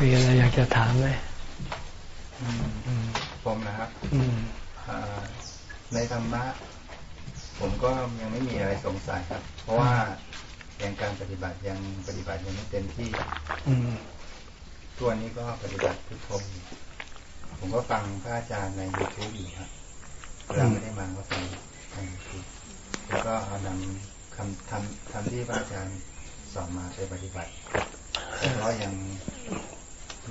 มีอะไรอยากจะถามไหมผมนะครับในธรรมะผมก็ยังไม่มีอะไรสงสัยครับ เพราะว่ายังการปฏิบัติยังปฏิบัติยังไม่เต็มที่ตัวนี้ก็ปฏิบัติพุทโธผมก็ฟังพระอาจารย์ในยูทูบอยู่ครับเวลาไม่ได้มาก็ฟังทางยูทูบแล้วก็เอานำคำทำทำที่พระอาจารย์สอนมาไปปฏิบัติแต่ก็ยัง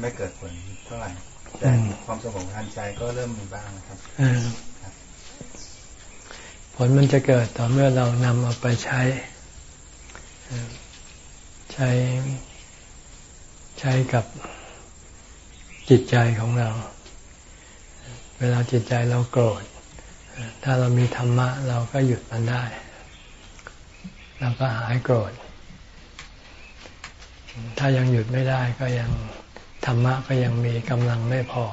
ไม่เกิดผลเท่าไหร่แต่ความสงบทางใจก็เริ่มมีบ้างนะครับผลมันจะเกิดต่อเมื่อเรานำเอาไปใช้ ใช้ใช้กับจิตใจของเรา เวลาจิตใจเราโกรธ ถ้าเรามีธรรมะ เราก็หยุดมันได้เราก็หายโกรธ ถ้ายังหยุดไม่ได้ก็ยัง ธรรมะก็ยังมีกำลังไม่พอ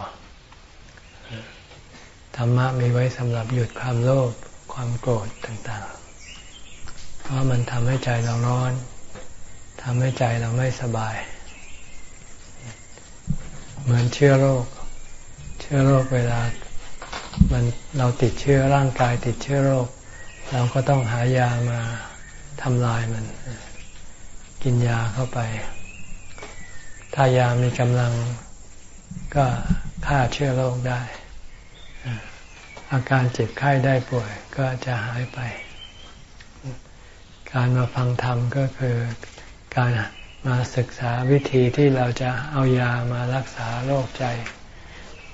ธรรมะมีไว้สำหรับหยุดความโลภความโกรธต่างๆ เพราะมันทำให้ใจเราร้อนทำให้ใจเราไม่สบาย เหมือนเชื้อโรค เชื้อโรคเวลา มันเราติดเชื้อร่างกายติดเชื้อโรค เราก็ต้องหายามาทำลายมัน กินยาเข้าไป ถ้ายามีกำลังก็ฆ่าเชื้อโรคได้ อาการเจ็บไข้ได้ป่วยก็จะหายไป การมาฟังธรรมก็คือการมาศึกษาวิธีที่เราจะเอายามารักษาโรคใจ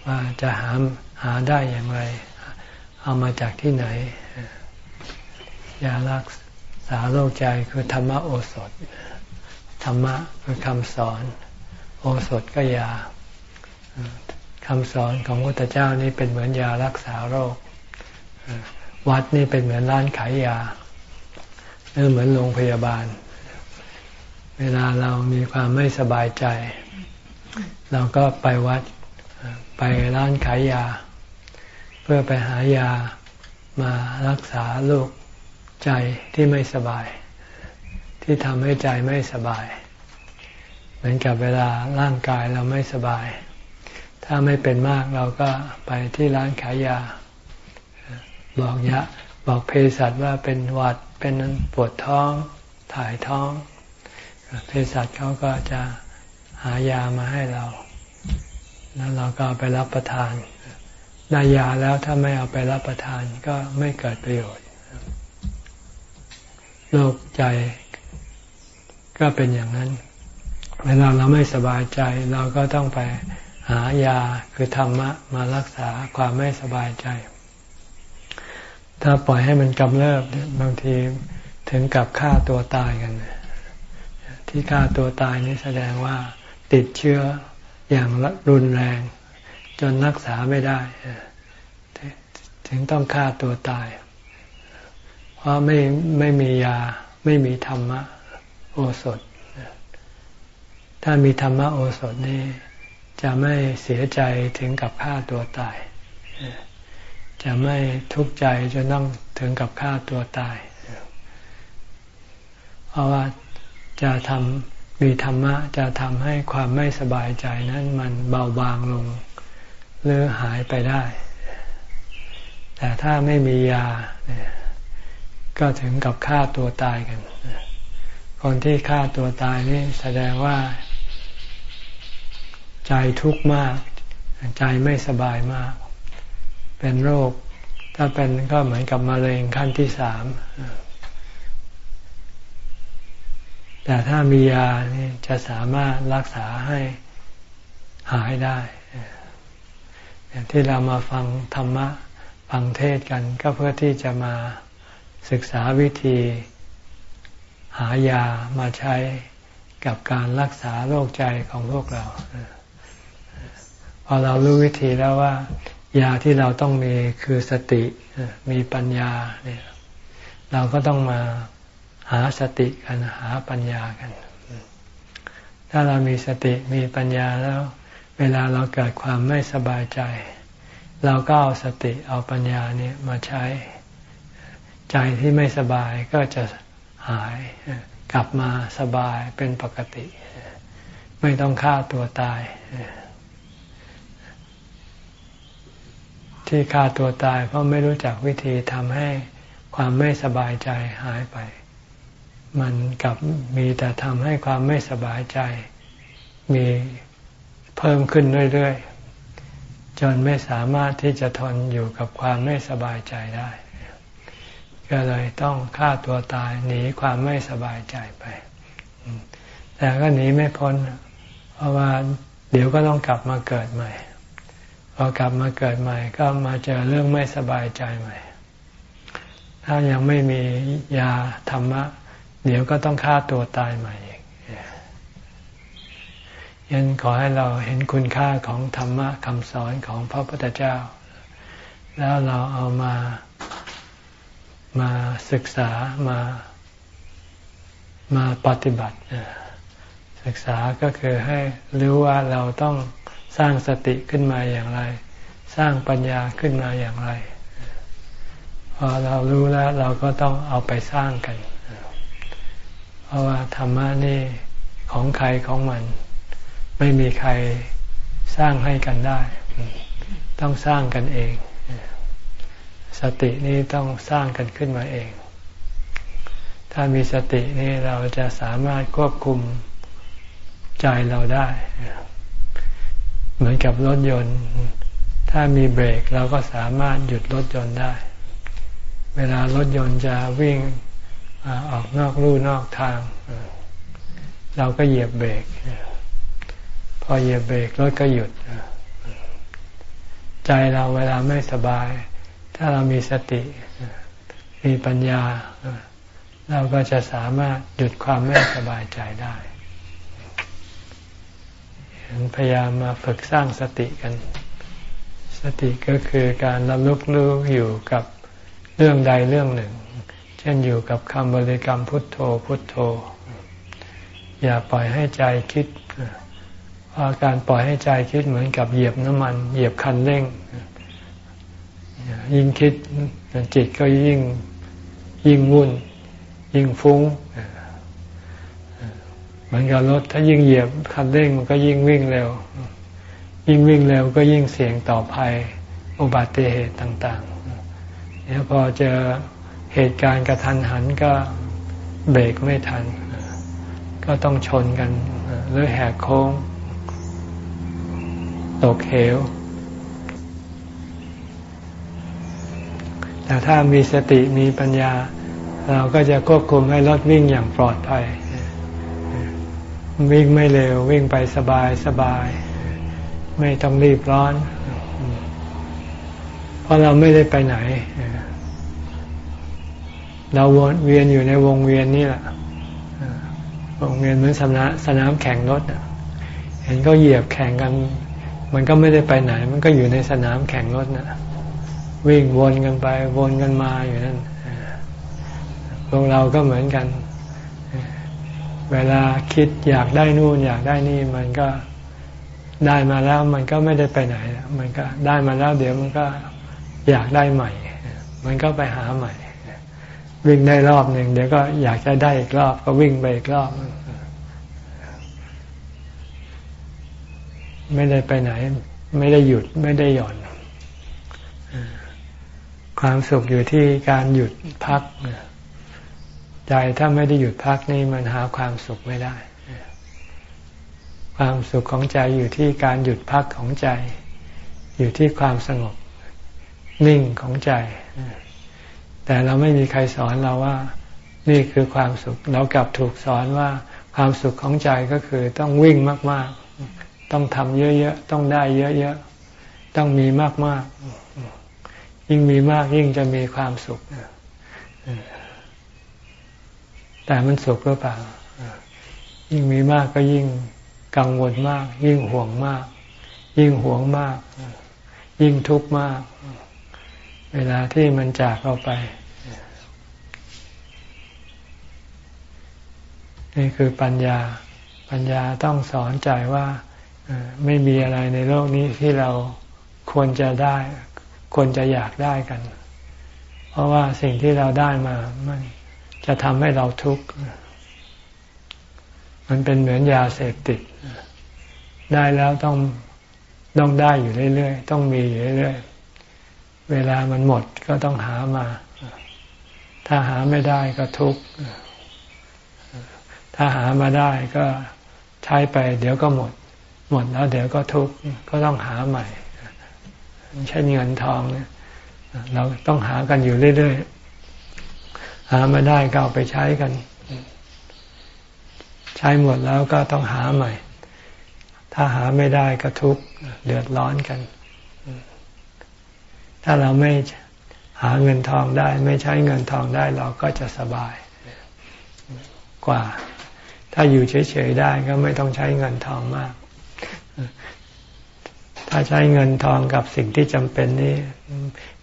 ว่าจะหาหาได้อย่างไร เอามาจากที่ไหน ยารักษาโรคใจคือธรรมโอสถ ธรรมะคือคำสอน โอสถก็ยาคำสอนของพระพุทธเจ้านี่เป็นเหมือนยารักษาโรค วัดนี่เป็นเหมือนร้านขายยาหรือเหมือนโรงพยาบาล เวลาเรามีความไม่สบายใจ เราก็ไปวัดไปร้านขายยา เพื่อไปหายามารักษาโรคใจที่ไม่สบาย ที่ทำให้ใจไม่สบาย เหมือนกับเวลาร่างกายเราไม่สบาย ถ้าไม่เป็นมากเราก็ไปที่ร้านขายยา บอกยะบอกเภสัชว่าเป็นหวัดเป็นปวดท้อง ถ่ายท้องเภสัชเขาก็จะหายามาให้เรา แล้วเราก็ไปรับประทานได้ยาแล้วถ้าไม่เอาไปรับประทานก็ไม่เกิดประโยชน์โรคใจก็เป็นอย่างนั้น เวลาเราไม่สบายใจเราก็ต้องไปหายาคือธรรมะมารักษาความไม่สบายใจ ถ้าปล่อยให้มันกำเริบบางทีถึงกับฆ่าตัวตายกัน ที่ฆ่าตัวตายนี้แสดงว่าติดเชื้ออย่างรุนแรง จนรักษาไม่ได้ ถึงต้องฆ่าตัวตาย เพราะไม่ไม่มียาไม่มีธรรมะโอสถ ถ้ามีธรรมะโอสถนี่จะไม่เสียใจถึงกับฆ่าตัวตาย จะไม่ทุกข์ใจจนต้องถึงกับฆ่าตัวตาย เพราะว่าจะทำมีธรรมะจะทำให้ความไม่สบายใจนั้นมันเบาบางลง หรือหายไปได้ แต่ถ้าไม่มียาก็ถึงกับฆ่าตัวตายกัน คนที่ฆ่าตัวตายนี่แสดงว่า ใจทุกข์มาก ใจไม่สบายมาก เป็นโรค ถ้าเป็นก็เหมือนกับมะเร็งขั้นที่สามแต่ถ้ามียานี่จะสามารถรักษาให้หายได้ที่เรามาฟังธรรมะฟังเทศกันก็เพื่อที่จะมาศึกษาวิธี หายามาใช้กับการรักษาโรคใจของพวกเรา อเรารู้วิธีแล้วว่ายาที่เราต้องมีคือสติมีปัญญาเนี่ยเราก็ต้องมาหาสติกันหาปัญญากัน ถ้าเรามีสติมีปัญญาแล้ว เวลาเราเกิดความไม่สบายใจ เราก็เอาสติเอาปัญญาเนี่ยมาใช้ ใจที่ไม่สบายก็จะหายกลับมาสบายเป็นปกติ ไม่ต้องฆ่าตัวตาย ที่ฆ่าตัวตายเพราะไม่รู้จักวิธีทำให้ความไม่สบายใจหายไป มันกลับมีแต่ทำให้ความไม่สบายใจ มีเพิ่มขึ้นเรื่อยๆ จนไม่สามารถที่จะทนอยู่กับความไม่สบายใจได้ ก็เลยต้องฆ่าตัวตายหนีความไม่สบายใจไป แต่ก็หนีไม่พ้น เพราะว่าเดี๋ยวก็ต้องกลับมาเกิดใหม่ อกลับมาเกิดใหม่ ก็มาเจอเรื่องไม่สบายใจใหม่ ถ้ายังไม่มียาธรรมะ เดี๋ยวก็ต้องฆ่าตัวตายใหม่อีกยันขอให้เราเห็นคุณค่าของธรรมะคำสอนของพระพุทธเจ้า แล้วเราเอามามาศึกษามามาปฏิบัติศึกษาก็คือให้รู้ว่าเราต้อง สร้างสติขึ้นมาอย่างไร สร้างปัญญาขึ้นมาอย่างไร พอเรารู้แล้วเราก็ต้องเอาไปสร้างกัน เพราะว่าธรรมะนี่ของใครของมัน ไม่มีใครสร้างให้กันได้ ต้องสร้างกันเอง สตินี้ต้องสร้างกันขึ้นมาเอง ถ้ามีสตินี่เราจะสามารถควบคุมใจเราได้ เหมือนกับรถยนต์ ถ้ามีเบรกเราก็สามารถหยุดรถยนต์ได้ เวลารถยนต์จะวิ่งออกนอกลู่นอกทาง เราก็เหยียบเบรก พอเหยียบเบรกรถก็หยุด ใจเราเวลาไม่สบาย ถ้าเรามีสติ มีปัญญา เราก็จะสามารถหยุดความไม่สบายใจได้ พยายามมาฝึกสร้างสติกัน สติก็คือการระลึกรู้อยู่กับเรื่องใดเรื่องหนึ่ง เช่นอยู่กับคำบริกรรมพุทโธพุทโธ อย่าปล่อยให้ใจคิดเพราะการปล่อยให้ใจคิดเหมือนกับเหยียบน้ำมัน เหยียบคันเร่ง ยิ่งคิดจิตก็ยิ่งยิ่งวุ่น ยิ่งฟุ้ง เหมือนกับรถถ้ายิ่งเหยียบคันเร่งมันก็ยิ่งวิ่งเร็ว ยิ่งวิ่งเร็วก็ยิ่งเสี่ยงต่อภัยอุบัติเหตุต่างเนี่ยพอเจอเหตุการณ์กระทันหันก็เบรกไม่ทัน ก็ต้องชนกันหรือแหกโค้ง ตกเหวแต่ถ้ามีสติมีปัญญา เราก็จะควบคุมให้รถวิ่งอย่างปลอดภัย วิ่งไม่เร็ววิ่งไปสบายสบาย ไม่ต้องรีบร้อน เพราะเราไม่ได้ไปไหน เราวนเวียนอยู่ในวงเวียนนี่แหละวงเวียนเหมือนสนามสนามแข่งรถเห็นก็เหยียบแข่งกัน มันก็ไม่ได้ไปไหน มันก็อยู่ในสนามแข่งรถนะวิ่งวนกันไป วนกันมาอยู่นั่นพวกเราก็เหมือนกัน เวลาคิดอยากได้นู่นอยากได้นี่มันก็ได้มาแล้วมันก็ไม่ได้ไปไหน มันก็ได้มาแล้วเดี๋ยวมันก็อยากได้ใหม่ มันก็ไปหาใหม่ วิ่งได้รอบหนึ่งเดี๋ยวก็อยากจะได้อีกรอบก็วิ่งไปอีกรอบ ไม่ได้ไปไหน ไม่ได้หยุดไม่ได้หย่อน ความสุขอยู่ที่การหยุดพัก ใจถ้าไม่ได้หยุดพักนี่มันหาความสุขไม่ได้ ความสุขของใจอยู่ที่การหยุดพักของใจ อยู่ที่ความสงบ นิ่งของใจ แต่เราไม่มีใครสอนเราว่า นี่คือความสุข เรากลับถูกสอนว่าความสุขของใจก็คือต้องวิ่งมาก ๆ ต้องทำเยอะ ๆ ต้องได้เยอะ ๆ ต้องมีมาก ๆ ยิ่งมีมากยิ่งจะมีความสุข แต่มันสุขหรือเปล่า ยิ่งมีมากก็ยิ่งกังวลมาก ยิ่งห่วงมาก ยิ่งห่วงมาก ยิ่งทุกข์มาก เวลาที่มันจากเราไป นี่คือปัญญา ปัญญาต้องสอนใจว่าไม่มีอะไรในโลกนี้ที่เราควรจะได้ ควรจะอยากได้กัน เพราะว่าสิ่งที่เราได้มามัน จะทำให้เราทุกข์ มันเป็นเหมือนยาเสพติด ได้แล้วต้องต้องได้อยู่เรื่อยๆ ต้องมีอยู่เรื่อยๆ เวลามันหมดก็ต้องหามา ถ้าหาไม่ได้ก็ทุกข์ ถ้าหามาได้ก็ใช้ไป เดี๋ยวก็หมด หมดแล้วเดี๋ยวก็ทุกข์ ก็ต้องหาใหม่ใช่นเงินทองเนี่ยเราต้องหากันอยู่เรื่อยๆ หามาได้ก็เอาไปใช้กัน ใช้หมดแล้วก็ต้องหาใหม่ ถ้าหาไม่ได้ก็ทุกข์เดือดร้อนกัน ถ้าเราไม่หาเงินทองได้ ไม่ใช้เงินทองได้เราก็จะสบายกว่า ถ้าอยู่เฉยๆได้ก็ไม่ต้องใช้เงินทองมาก ถ้าใช้เงินทองกับสิ่งที่จำเป็นนี้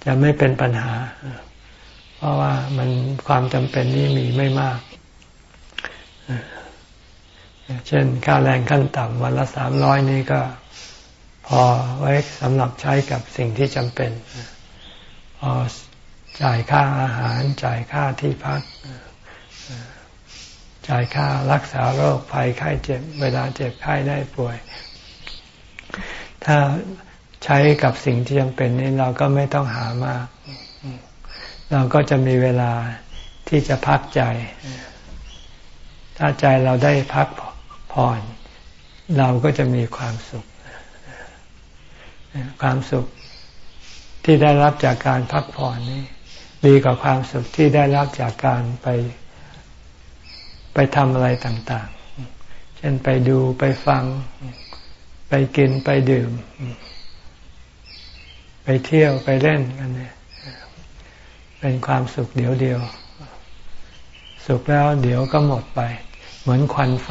จะไม่เป็นปัญหา เพราะว่ามันความจำเป็นนี้มีไม่มาก เช่นค่าแรงขั้นต่ำวันละสามร้อยนี่ก็พอไว้สำหรับใช้กับสิ่งที่จำเป็นพอจ่ายค่าอาหารจ่ายค่าที่พัก จ่ายค่ารักษาโรคภัยไข้เจ็บ เวลาเจ็บไข้ได้ป่วย ถ้าใช้กับสิ่งที่จำเป็นนี้เราก็ไม่ต้องหามาก เราก็จะมีเวลาที่จะพักใจ ถ้าใจเราได้พักผ่อน เราก็จะมีความสุข ความสุขที่ได้รับจากการพักผ่อนนี้ ดีกว่าความสุขที่ได้รับจากการไป ไปทำอะไรต่าง ๆ เช่นไปดูไปฟัง ไปกินไปดื่ม ไปเที่ยวไปเล่นกันเนี่ย เป็นความสุขเดียวเดียว สุขแล้วเดี๋ยวก็หมดไป เหมือนควันไฟ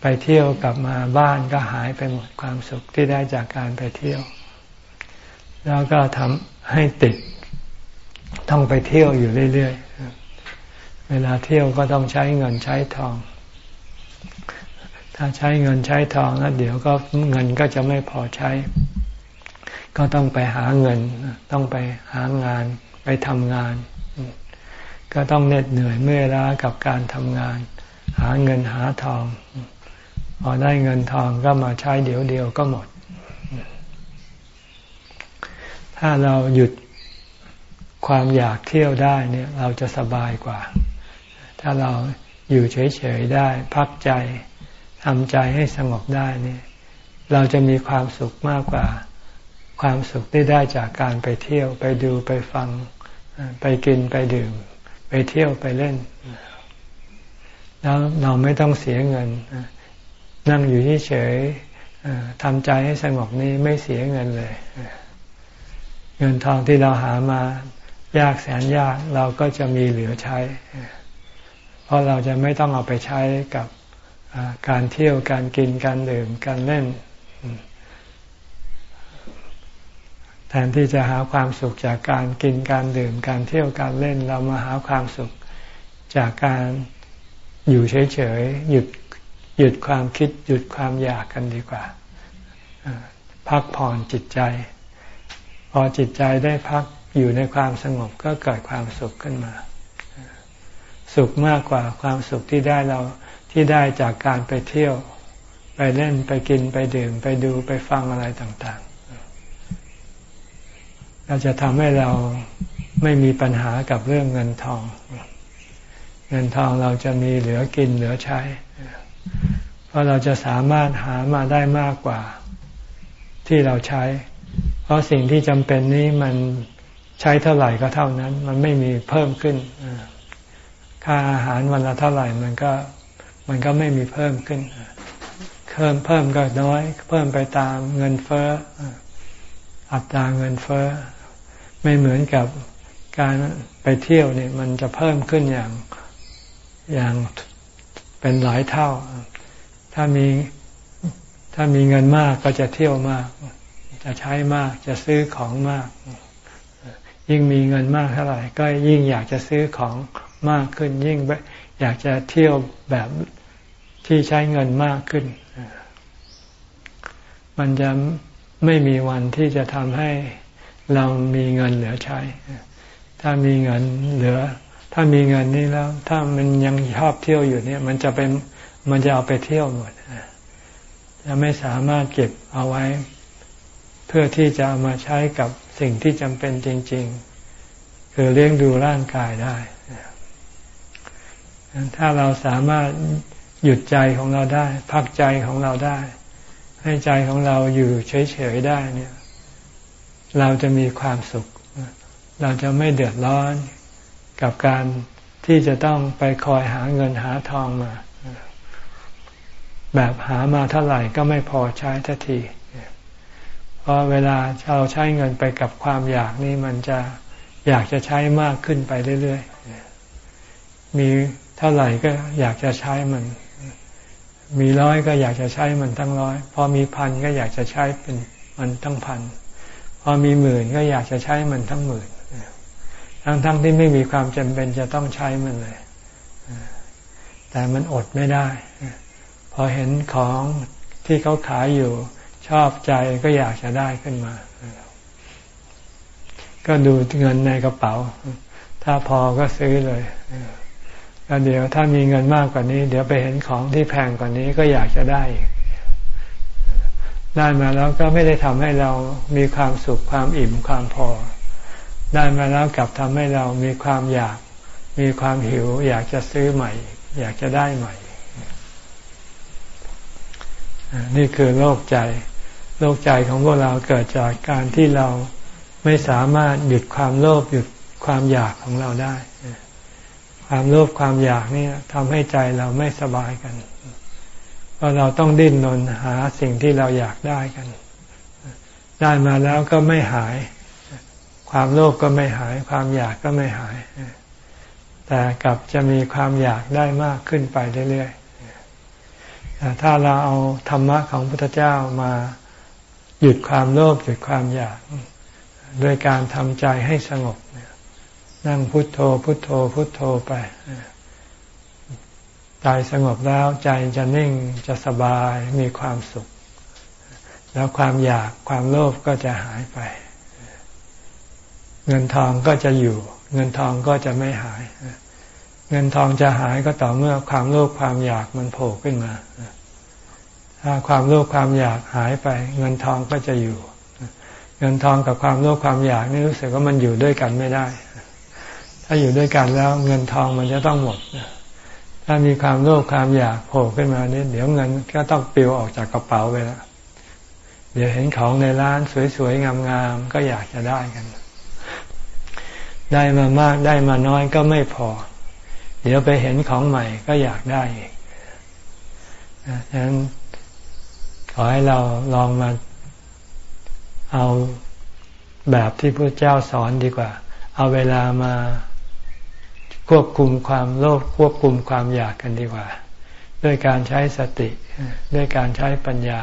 ไปเที่ยวกลับมาบ้านก็หายไปหมดความสุขที่ได้จากการไปเที่ยว แล้วก็ทำให้ติดต้องไปเที่ยวอยู่เรื่อยๆ เวลาเที่ยวก็ต้องใช้เงินใช้ทอง ถ้าใช้เงินใช้ทองแล้วเดี๋ยวก็เงินก็จะไม่พอใช้ ก็ต้องไปหาเงิน ต้องไปหางาน ไปทำงาน ก็ต้องเหน็ดเหนื่อยเมื่อยล้ากับการทำงาน หาเงินหาทอง พอได้เงินทองก็มาใช้เดี๋ยวเดียวก็หมด ถ้าเราหยุดความอยากเที่ยวได้เนี่ย เราจะสบายกว่า ถ้าเราอยู่เฉยๆได้ พักใจทำใจให้สงบได้เนี่ย เราจะมีความสุขมากกว่า ความสุขที่ได้จากการไปเที่ยวไปดูไปฟัง ไปกินไปดื่ม ไปเที่ยวไปเล่น แล้วเราไม่ต้องเสียเงิน นั่งอยู่เฉยทำใจให้สงบนี้ไม่เสียเงินเลย เงินทองที่เราหามายากแสนยากเราก็จะมีเหลือใช้ เพราะเราจะไม่ต้องเอาไปใช้กับการเที่ยวการกินการดื่มการเล่น แทนที่จะหาความสุขจากการกินการดื่มการเที่ยวการเล่น เรามาหาความสุขจากการอยู่เฉยๆหยุดหยุดความคิดหยุดความอยากกันดีกว่า พักผ่อนจิตใจ พอจิตใจได้พักอยู่ในความสงบก็เกิดความสุขขึ้นมา สุขมากกว่าความสุขที่ได้เราที่ได้จากการไปเที่ยว ไปเล่นไปกินไปดื่มไปดูไปฟังอะไรต่าง ๆเราจะทำให้เราไม่มีปัญหากับเรื่องเงินทอง เงินทองเราจะมีเหลือกินเหลือใช้ เพราะเราจะสามารถหามาได้มากกว่าที่เราใช้ เพราะสิ่งที่จำเป็นนี้มันใช้เท่าไหร่ก็เท่านั้น มันไม่มีเพิ่มขึ้น ค่าอาหารวันละเท่าไหร่มันก็มันก็ไม่มีเพิ่มขึ้น เพิ่มเพิ่มก็น้อย เพิ่มไปตามเงินเฟ้ออัตราเงินเฟ้อ ไม่เหมือนกับการไปเที่ยวเนี่ยมันจะเพิ่มขึ้นอย่างอย่างเป็นหลายเท่า ถ้ามีถ้ามีเงินมากก็จะเที่ยวมาก จะใช้มากจะซื้อของมาก ยิ่งมีเงินมากเท่าไหร่ ก็ยิ่งอยากจะซื้อของมากขึ้น ยิ่งอยากจะเที่ยวแบบที่ใช้เงินมากขึ้น มันจะไม่มีวันที่จะทำให้ เรามีเงินเหลือใช้ ถ้ามีเงินเหลือ ถ้ามีเงินนี่แล้ว ถ้ามันยังชอบเที่ยวอยู่เนี่ย มันจะเป็นมันจะเอาไปเที่ยวหมดจะไม่สามารถเก็บเอาไว้ เพื่อที่จะเอามาใช้กับสิ่งที่จำเป็นจริง ๆ คือเลี้ยงดูร่างกายได้ถ้าเราสามารถหยุดใจของเราได้ พักใจของเราได้ ให้ใจของเราอยู่เฉยๆได้เนี่ย เราจะมีความสุข เราจะไม่เดือดร้อนกับการที่จะต้องไปคอยหาเงินหาทองมา แบบหามาเท่าไหร่ก็ไม่พอใช้ทันที เพราะเวลาเราใช้เงินไปกับความอยากนี่มันจะอยากจะใช้มากขึ้นไปเรื่อยๆ มีเท่าไหร่ก็อยากจะใช้มัน มีร้อยก็อยากจะใช้มันทั้งร้อย พอมีพันก็อยากจะใช้เป็นมันทั้งพัน พอมีหมื่นก็อยากจะใช้มันทั้งหมื่นทั้งๆทที่ไม่มีความจำเป็นจะต้องใช้มันเลย แต่มันอดไม่ได้ พอเห็นของที่เขาขายอยู่ชอบใจก็อยากจะได้ขึ้นมา ก็ดูเงินในกระเป๋า ถ้าพอก็ซื้อเลยแล้วเดี๋ยวถ้ามีเงินมากกว่านี้ เดี๋ยวไปเห็นของที่แพงกว่านี้ก็อยากจะได้ ได้มาแล้วก็ไม่ได้ทำให้เรามีความสุขความอิ่มความพอ ได้มาแล้วกลับทำให้เรามีความอยาก มีความหิว อยากจะซื้อใหม่ อยากจะได้ใหม่ นี่คือโรคใจ โรคใจของพวกเราเกิดจากการที่เราไม่สามารถหยุดความโลภหยุดความอยากของเราได้ ความโลภความอยากนี่ทำให้ใจเราไม่สบายกัน เพราะเราต้องดิ้นรนหาสิ่งที่เราอยากได้กัน ได้มาแล้วก็ไม่หาย ความโลภกก็ไม่หาย ความอยากก็ไม่หาย แต่กลับจะมีความอยากได้มากขึ้นไปเรื่อยๆถ้าเราเอาธรรมะของพุทธเจ้ามาหยุดความโลภหยุดความอยากด้วยการทำใจให้สงบนั่งพุทโธพุทโธพุทโธไป ใจสงบแล้วใจจะนิ่งจะสบายมีความสุข แล้วความอยากความโลภก็จะหายไป เงินทองก็จะอยู่ เงินทองก็จะไม่หาย เงินทองจะหายก็ต่อเมื่อความโลภความอยากมันโผล่ขึ้นมาถ้าความโลภความอยากหายไป เงินทองก็จะอยู่ เงินทองกับความโลภความอยากนี่รู้สึกว่ามันอยู่ด้วยกันไม่ได้ ถ้าอยู่ด้วยกันแล้ว เงินทองมันจะต้องหมด ถ้ามีความโลภความอยากโผล่ขึ้นมาเนี่ยเดี๋ยวเงินก็ต้องปลิวออกจากกระเป๋าไปแล้วเดี๋ยวเห็นของในร้านสวยๆงามๆก็อยากจะได้กัน ได้มามากได้มาน้อยก็ไม่พอ เดี๋ยวไปเห็นของใหม่ก็อยากได้อีกดังนั้นขอให้เราลองมาเอาแบบที่พระเจ้าสอนดีกว่า เอาเวลามา ควบคุมความโลภควบคุมความอยากกันดีกว่า ด้วยการใช้สติ ด้วยการใช้ปัญญา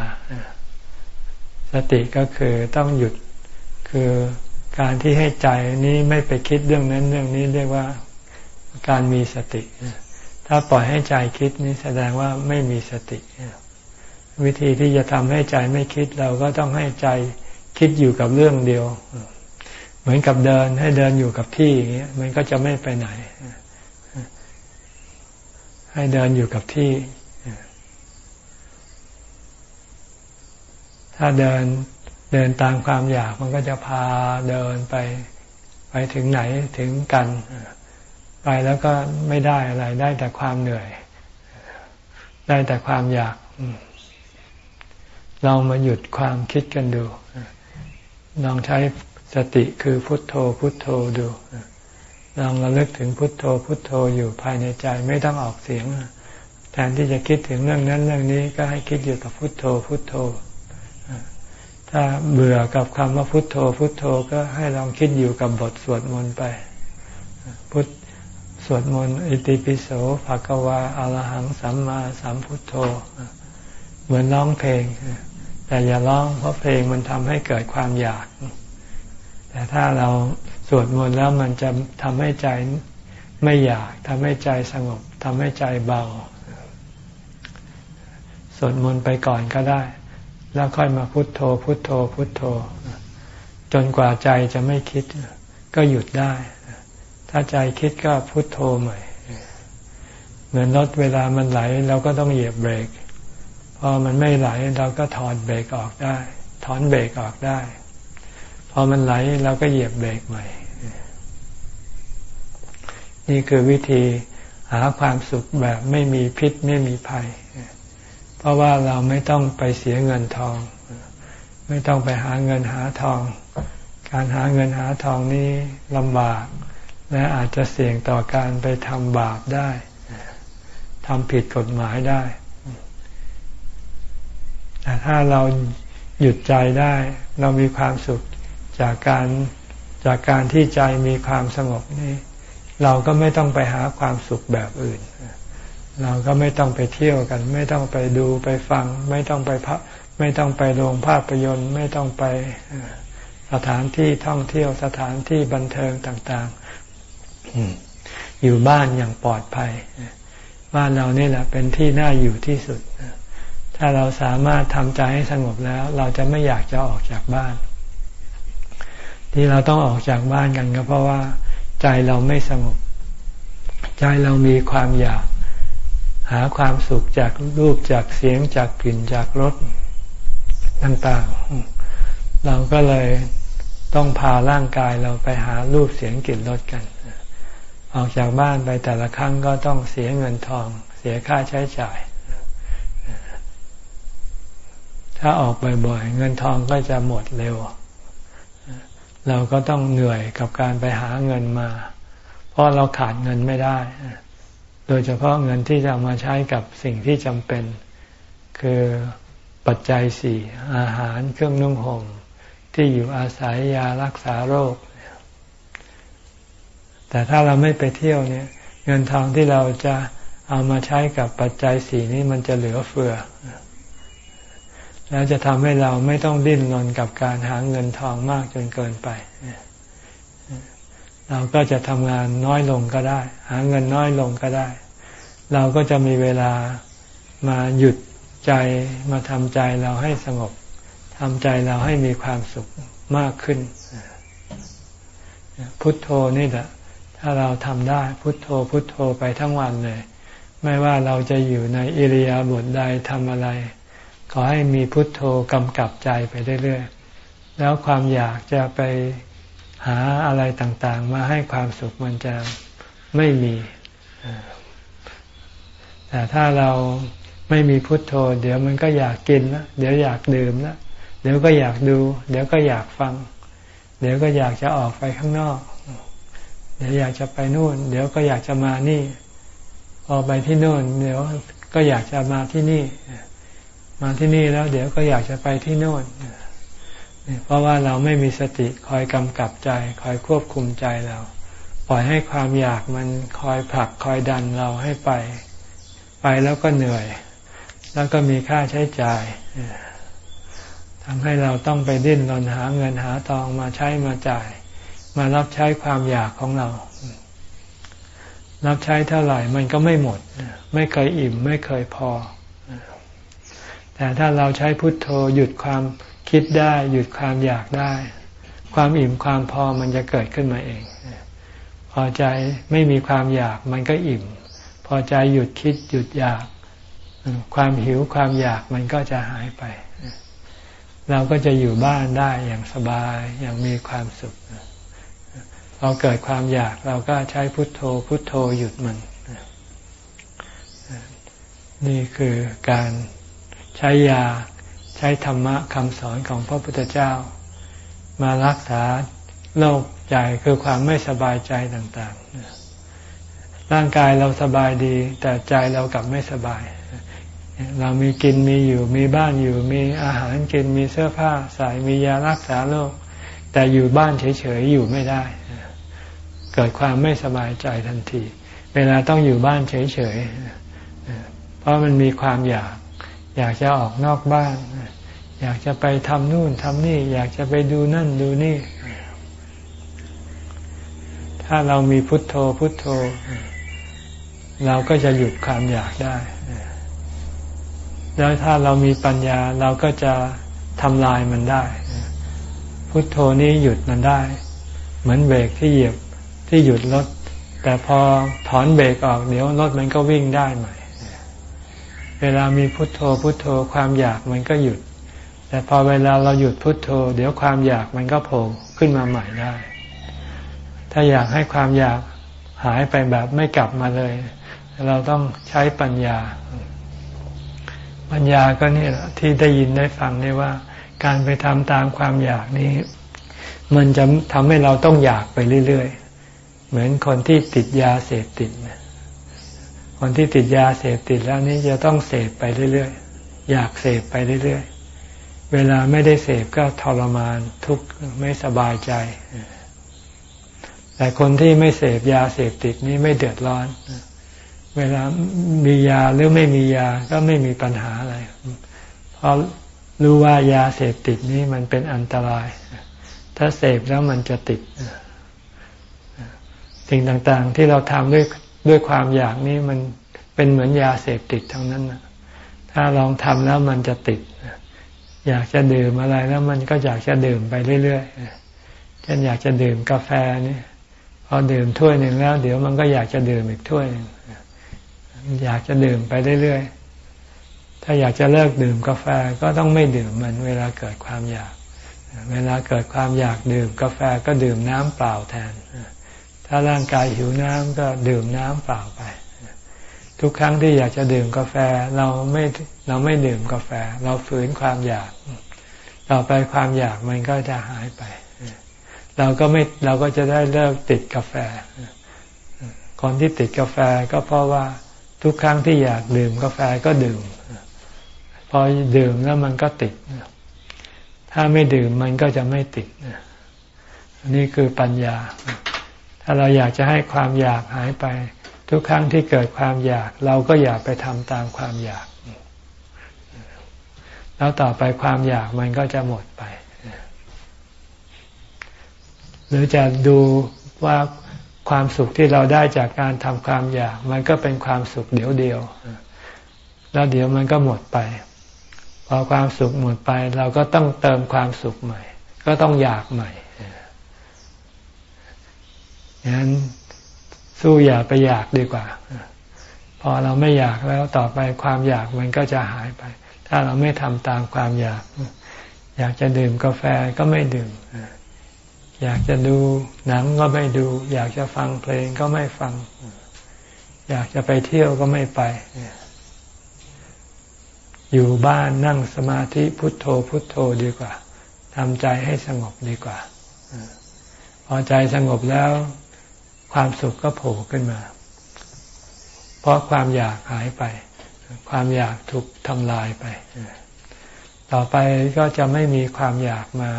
สติก็คือต้องหยุดคือการที่ให้ใจนี้ไม่ไปคิดเรื่องนั้นเรื่องนี้เรียกว่าการมีสติ ถ้าปล่อยให้ใจคิดนี่แสดงว่าไม่มีสติ วิธีที่จะทำให้ใจไม่คิดเราก็ต้องให้ใจคิดอยู่กับเรื่องเดียว เหมือนกับเดินให้เดินอยู่กับที่อย่างเงี้ยมันก็จะไม่ไปไหน ให้เดินอยู่กับที่ ถ้าเดินเดินตามความอยากมันก็จะพาเดินไป ไปถึงไหนถึงกัน ไปแล้วก็ไม่ได้อะไร ได้แต่ความเหนื่อย ได้แต่ความอยาก ลองมาหยุดความคิดกันดู ลองใช้สติคือพุทโธพุทโธดู ลองระลึกถึงพุทโธพุทโธอยู่ภายในใจไม่ต้องออกเสียง แทนที่จะคิดถึงเรื่องนั้นเรื่องนี้ก็ให้คิดอยู่กับพุทโธพุทโธ ถ้าเบื่อกับคำว่าพุทโธพุทโธก็ให้ลองคิดอยู่กับบทสวดมนต์ไป พุทสวดมนต์อิติปิโสภะกวาอรหังสัมมาสัมพุทโธ เหมือนร้องเพลง แต่อย่าร้องเพราะเพลงมันทำให้เกิดความอยาก แต่ถ้าเรา สวดมนต์แล้วมันจะทำให้ใจไม่อยากทำให้ใจสงบทำให้ใจเบา สวดมนต์ไปก่อนก็ได้ แล้วค่อยมาพุโทโธ พุโทโธ พุโทโธ จนกว่าใจจะไม่คิด ก็หยุดได้ ถ้าใจคิดก็พุโทโธใหม่ เหมือนรถเวลามันไหลเราก็ต้องเหยียบเบรก พอมันไม่ไหลเราก็ถอนเบรกออกได้ ถอนเบรกออกได้ อมันไหลเราก็เหยียบเบรกใหม่ นี่คือวิธีหาความสุขแบบไม่มีพิษไม่มีภัย เพราะว่าเราไม่ต้องไปเสียเงินทอง ไม่ต้องไปหาเงินหาทอง การหาเงินหาทองนี้ลำบาก และอาจจะเสี่ยงต่อการไปทำบาปได้ทำผิดกฎหมายได้ แต่ถ้าเราหยุดใจได้ เรามีความสุข จากการจากการที่ใจมีความสงบนี่เราก็ไม่ต้องไปหาความสุขแบบอื่น เราก็ไม่ต้องไปเที่ยวกัน ไม่ต้องไปดูไปฟัง ไม่ต้องไปพระไม่ต้องไปโรงภาพยนตร์ ไม่ต้องไปสถานที่ท่องเที่ยวสถานที่บันเทิงต่างๆ อยู่บ้านอย่างปลอดภัย บ้านเรานี่แหละเป็นที่น่าอยู่ที่สุด ถ้าเราสามารถทำใจให้สงบแล้ว เราจะไม่อยากจะออกจากบ้าน ที่เราต้องออกจากบ้านกันก็เพราะว่า ใจเราไม่สงบ ใจเรามีความอยาก หาความสุขจากรูปจากเสียงจากกลิ่นจากรสต่างๆ เราก็เลยต้องพาร่างกายเราไปหารูปเสียงกลิ่นรสกัน ออกจากบ้านไปแต่ละครั้งก็ต้องเสียเงินทอง เสียค่าใช้จ่าย ถ้าออกบ่อยๆ เงินทองก็จะหมดเร็ว เราก็ต้องเหนื่อยกับการไปหาเงินมา เพราะเราขาดเงินไม่ได้ โดยเฉพาะเงินที่จะมาใช้กับสิ่งที่จำเป็น คือปัจจัยสี่อาหารเครื่องนุ่งห่มที่อยู่อาศัยยารักษาโรค แต่ถ้าเราไม่ไปเที่ยวเนี่ย เงินทองที่เราจะเอามาใช้กับปัจจัยสี่นี้มันจะเหลือเฟือ แล้วจะทำให้เราไม่ต้องดิ้นรนกับการหาเงินทองมากจนเกินไป เราก็จะทำงานน้อยลงก็ได้ หาเงินน้อยลงก็ได้ เราก็จะมีเวลามาหยุดใจมาทำใจเราให้สงบทำใจเราให้มีความสุขมากขึ้น พุทโธนี่แหละถ้าเราทำได้พุทโธพุทโธไปทั้งวันเลย ไม่ว่าเราจะอยู่ในอิริยาบถใดทำอะไร ขอให้มีพุทโธกำกับใจไปเรื่อยๆ แล้วความอยากจะไปหาอะไรต่างๆ มาให้ความสุขมันจะไม่มี แต่ถ้าเราไม่มีพุทโธ เดี๋ยวมันก็อยากกินนะเดี๋ยวอยากดื่มนะเดี๋ยวก็อยากดู เดี๋ยวก็อยากฟัง เดี๋ยวก็อยากจะออกไปข้างนอก เดี๋ยวอยากจะไปนู่น เดี๋ยวก็อยากจะมานี่ พอไปที่นู่น เดี๋ยวก็อยากจะมาที่นี่ มาที่นี่แล้ว เดี๋ยวก็อยากจะไปที่โน่นเพราะว่าเราไม่มีสติคอยกำกับใจ คอยควบคุมใจเรา ปล่อยให้ความอยากมันคอยผลักคอยดันเราให้ไป ไปแล้วก็เหนื่อย แล้วก็มีค่าใช้จ่ายทำให้เราต้องไปดิ้นรนหาเงินหาทองมาใช้มาจ่าย มารับใช้ความอยากของเรา รับใช้เท่าไหร่มันก็ไม่หมด ไม่เคยอิ่มไม่เคยพอ แต่ถ้าเราใช้พุทโธหยุดความคิดได้ หยุดความอยากได้ ความอิ่มความพอมันจะเกิดขึ้นมาเอง พอใจไม่มีความอยากมันก็อิ่ม พอใจหยุดคิดหยุดอยาก ความหิวความอยากมันก็จะหายไป เราก็จะอยู่บ้านได้อย่างสบายอย่างมีความสุขพอเกิดความอยากเราก็ใช้พุทโธ พุทโธหยุดมัน นี่คือการ ใช้ยาใช้ธรรมะคำสอนของพระพุทธเจ้า มารักษาโรคใจคือความไม่สบายใจต่างๆ ร่างกายเราสบายดี แต่ใจเรากลับไม่สบาย เรามีกินมีอยู่มีบ้านอยู่ มีอาหารกินมีเสื้อผ้าใส่มียารักษาโรคแต่อยู่บ้านเฉยๆอยู่ไม่ได้ เกิดความไม่สบายใจทันที เวลาต้องอยู่บ้านเฉยๆเพราะมันมีความอยาก อยากจะออกนอกบ้าน อยากจะไปทำนู่นทำนี่ อยากจะไปดูนั่นดูนี่ ถ้าเรามีพุทโธพุทโธ เราก็จะหยุดความอยากได้ แล้วถ้าเรามีปัญญาเราก็จะทำลายมันได้ พุทโธนี้หยุดมันได้ เหมือนเบรกที่เหยียบที่หยุดรถแต่พอถอนเบรกออกเดี๋ยวรถมันก็วิ่งได้ใหม่ เวลามีพุทโธพุทโธความอยากมันก็หยุด แต่พอเวลาเราหยุดพุทโธ เดี๋ยวความอยากมันก็โผล่ขึ้นมาใหม่ได้ ถ้าอยากให้ความอยากหายไปแบบไม่กลับมาเลย เราต้องใช้ปัญญา ปัญญาก็นี่แหละที่ได้ยินได้ฟังนี่ว่า การไปทำตามความอยากนี้ มันจะทำให้เราต้องอยากไปเรื่อยๆ เหมือนคนที่ติดยาเสพติด คนที่ติดยาเสพติดแล้วนี่จะต้องเสพไปเรื่อยๆ อยากเสพไปเรื่อยๆ เวลาไม่ได้เสพก็ทรมานทุกข์ไม่สบายใจ แต่คนที่ไม่เสพยาเสพติดนี้ไม่เดือดร้อน เวลามียาหรือไม่มียาก็ไม่มีปัญหาอะไร เพราะรู้ว่ายาเสพติดนี้มันเป็นอันตราย ถ้าเสพแล้วมันจะติดสิ่งต่างๆ ที่เราทำด้วย ด้วยความอยากนี้มันเป็นเหมือนยาเสพติดทั้งนั้นนะถ้าลองทำแล้วมันจะติด อยากจะดื่มอะไรแล้วมันก็อยากจะดื่มไปเรื่อยๆเช่นอยากจะดื่มกาแฟนี่พอดื่มถ้วยหนึ่งแล้ว เดี๋ยวมันก็อยากจะดื่มอีกถ้วยหนึ่งอยากจะดื่มไปเรื่อยๆ ถ้าอยากจะเลิกดื่มกาแฟก็ต้องไม่ดื่มมันเวลาเกิดความอยาก เวลาเกิดความอยากดื่มกาแฟก็ดื่มน้ำเปล่าแทน ถ้าร่างกายหิวน้ำก็ดื่มน้ำเปล่าไป ทุกครั้งที่อยากจะดื่มกาแฟเราไม่เราไม่ดื่มกาแฟ เราฝืนความอยาก ต่อไปความอยากมันก็จะหายไป เราก็ไม่เราก็จะได้เลิกติดกาแฟ คนที่ติดกาแฟก็เพราะว่าทุกครั้งที่อยากดื่มกาแฟก็ดื่ม พอดื่มแล้วมันก็ติด ถ้าไม่ดื่มมันก็จะไม่ติดนี่คือปัญญา ถ้าเราอยากจะให้ความอยากหายไป ทุกครั้งที่เกิดความอยาก เราก็อยากไปทำตามความอยาก แล้วต่อไปความอยากมันก็จะหมดไป หรือจะดูว่าความสุขที่เราได้จากการทำความอยาก มันก็เป็นความสุขเดียวเดียว แล้วเดี๋ยวมันก็หมดไป พอความสุขหมดไป เราก็ต้องเติมความสุขใหม่ ก็ต้องอยากใหม่ งั้นสู้อย่าไปอยากดีกว่า พอเราไม่อยากแล้วต่อไปความอยากมันก็จะหายไป ถ้าเราไม่ทำตามความอยาก อยากจะดื่มกาแฟก็ไม่ดื่ม อยากจะดูหนังก็ไม่ดู อยากจะฟังเพลงก็ไม่ฟัง อยากจะไปเที่ยวก็ไม่ไป อยู่บ้านนั่งสมาธิพุทโธพุทโธดีกว่าทำใจให้สงบดีกว่า พอใจสงบแล้ว ความสุขก็โผล่ขึ้นมา เพราะความอยากหายไป ความอยากถูกทำลายไป ต่อไปก็จะไม่มีความอยากมา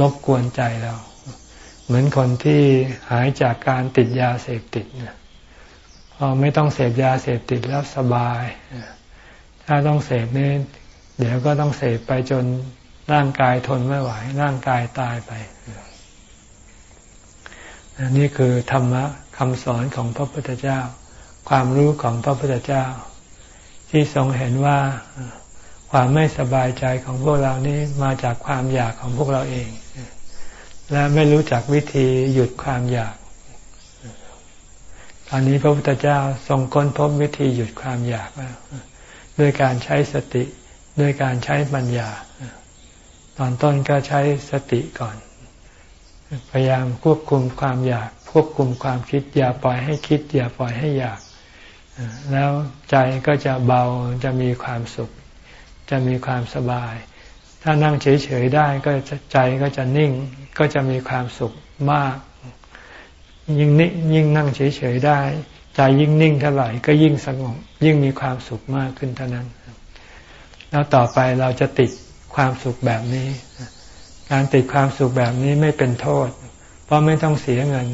รบกวนใจเรา เหมือนคนที่หายจากการติดยาเสพติดพอไม่ต้องเสพยาเสพติดแล้วสบาย ถ้าต้องเสพนี่เดี๋ยวก็ต้องเสพไปจนร่างกายทนไม่ไหว ร่างกายตายไป นี่คือธรรมะคำสอนของพระพุทธเจ้า ความรู้ของพระพุทธเจ้า ที่ทรงเห็นว่าความไม่สบายใจของพวกเรานี้มาจากความอยากของพวกเราเอง และไม่รู้จักวิธีหยุดความอยาก ตอนนี้พระพุทธเจ้าทรงค้นพบวิธีหยุดความอยากด้วยการใช้สติ ด้วยการใช้ปัญญา ตอนต้นก็ใช้สติก่อน พยายามควบคุมความอยาก ควบคุมความคิด อย่าปล่อยให้คิด อย่าปล่อยให้อยาก แล้วใจก็จะเบาจะมีความสุข จะมีความสบาย ถ้านั่งเฉยๆได้ก็ใจก็จะนิ่งก็จะมีความสุขมาก ยิ่งนิ่งยิ่งนั่งเฉยๆได้ ใจยิ่งนิ่งเท่าไหร่ก็ยิ่งสงบยิ่งมีความสุขมากขึ้นเท่านั้น แล้วต่อไปเราจะติดความสุขแบบนี้ การติดความสุขแบบนี้ไม่เป็นโทษ เพราะไม่ต้องเสียเงิน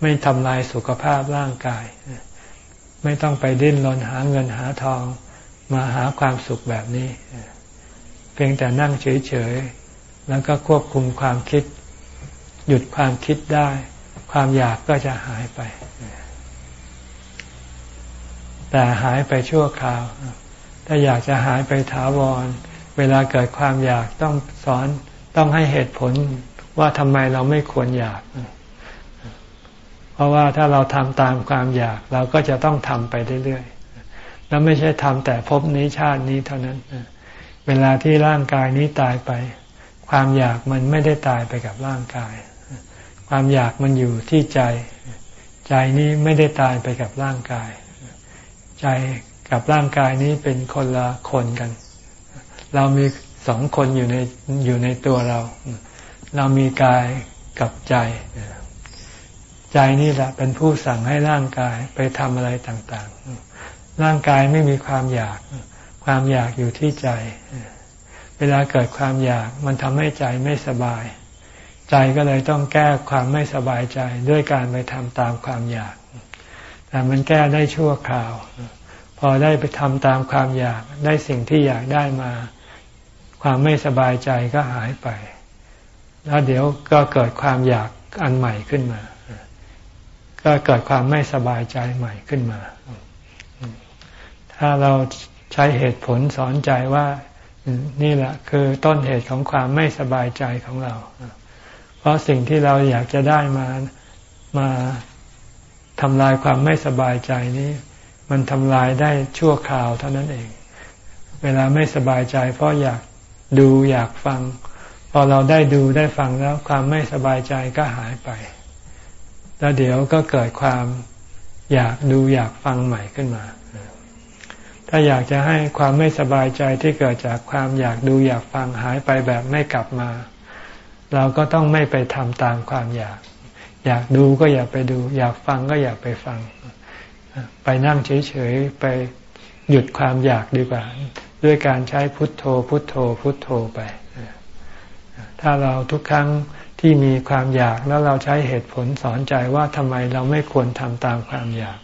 ไม่ทำลายสุขภาพร่างกาย ไม่ต้องไปดิ้นรนหาเงินหาทองมาหาความสุขแบบนี้ เพียงแต่นั่งเฉยๆ แล้วก็ควบคุมความคิด หยุดความคิดได้ ความอยากก็จะหายไป แต่หายไปชั่วคราว ถ้าอยากจะหายไปถาวร เวลาเกิดความอยากต้องสอน ต้องให้เหตุผลว่าทำไมเราไม่ควรอยาก เพราะว่าถ้าเราทำตามความอยาก เราก็จะต้องทำไปเรื่อยๆ แล้วไม่ใช่ทำแต่ภพนี้ชาตินี้เท่านั้น เวลาที่ร่างกายนี้ตายไป ความอยากมันไม่ได้ตายไปกับร่างกาย ความอยากมันอยู่ที่ใจ ใจนี้ไม่ได้ตายไปกับร่างกาย ใจกับร่างกายนี้เป็นคนละคนกัน เรามี สองคนอยู่ในอยู่ในตัวเรา เรามีกายกับใจ ใจนี่แหละเป็นผู้สั่งให้ร่างกายไปทำอะไรต่างๆ ร่างกายไม่มีความอยาก ความอยากอยู่ที่ใจ เวลาเกิดความอยากมันทำให้ใจไม่สบาย ใจก็เลยต้องแก้ความไม่สบายใจด้วยการไปทำตามความอยาก แต่มันแก้ได้ชั่วคราว พอได้ไปทำตามความอยากได้สิ่งที่อยากได้มา ความไม่สบายใจก็หายไป แล้วเดี๋ยวก็เกิดความอยากอันใหม่ขึ้นมา ก็เกิดความไม่สบายใจใหม่ขึ้นมา ถ้าเราใช้เหตุผลสอนใจว่านี่แหละคือต้นเหตุของความไม่สบายใจของเรา เพราะสิ่งที่เราอยากจะได้มามาทำลายความไม่สบายใจนี้ มันทำลายได้ชั่วคราวเท่านั้นเอง เวลาไม่สบายใจ เพราะอยาก ดูอยากฟัง พอเราได้ดูได้ฟังแล้วความไม่สบายใจก็หายไป แล้วเดี๋ยวก็เกิดความอยากดูอยากฟังใหม่ขึ้นมา ถ้าอยากจะให้ความไม่สบายใจที่เกิดจากความอยากดูอยากฟังหายไปแบบไม่กลับมา เราก็ต้องไม่ไปทำตามความอยาก อยากดูก็อย่าไปดู อยากฟังก็อย่าไปฟัง ไปนั่งเฉยๆไปหยุดความอยากดีกว่า ด้วยการใช้พุทโธ พุทโธ พุทโธไป ถ้าเราทุกครั้งที่มีความอยากแล้วเราใช้เหตุผลสอนใจว่าทำไมเราไม่ควรทำตามความอยาก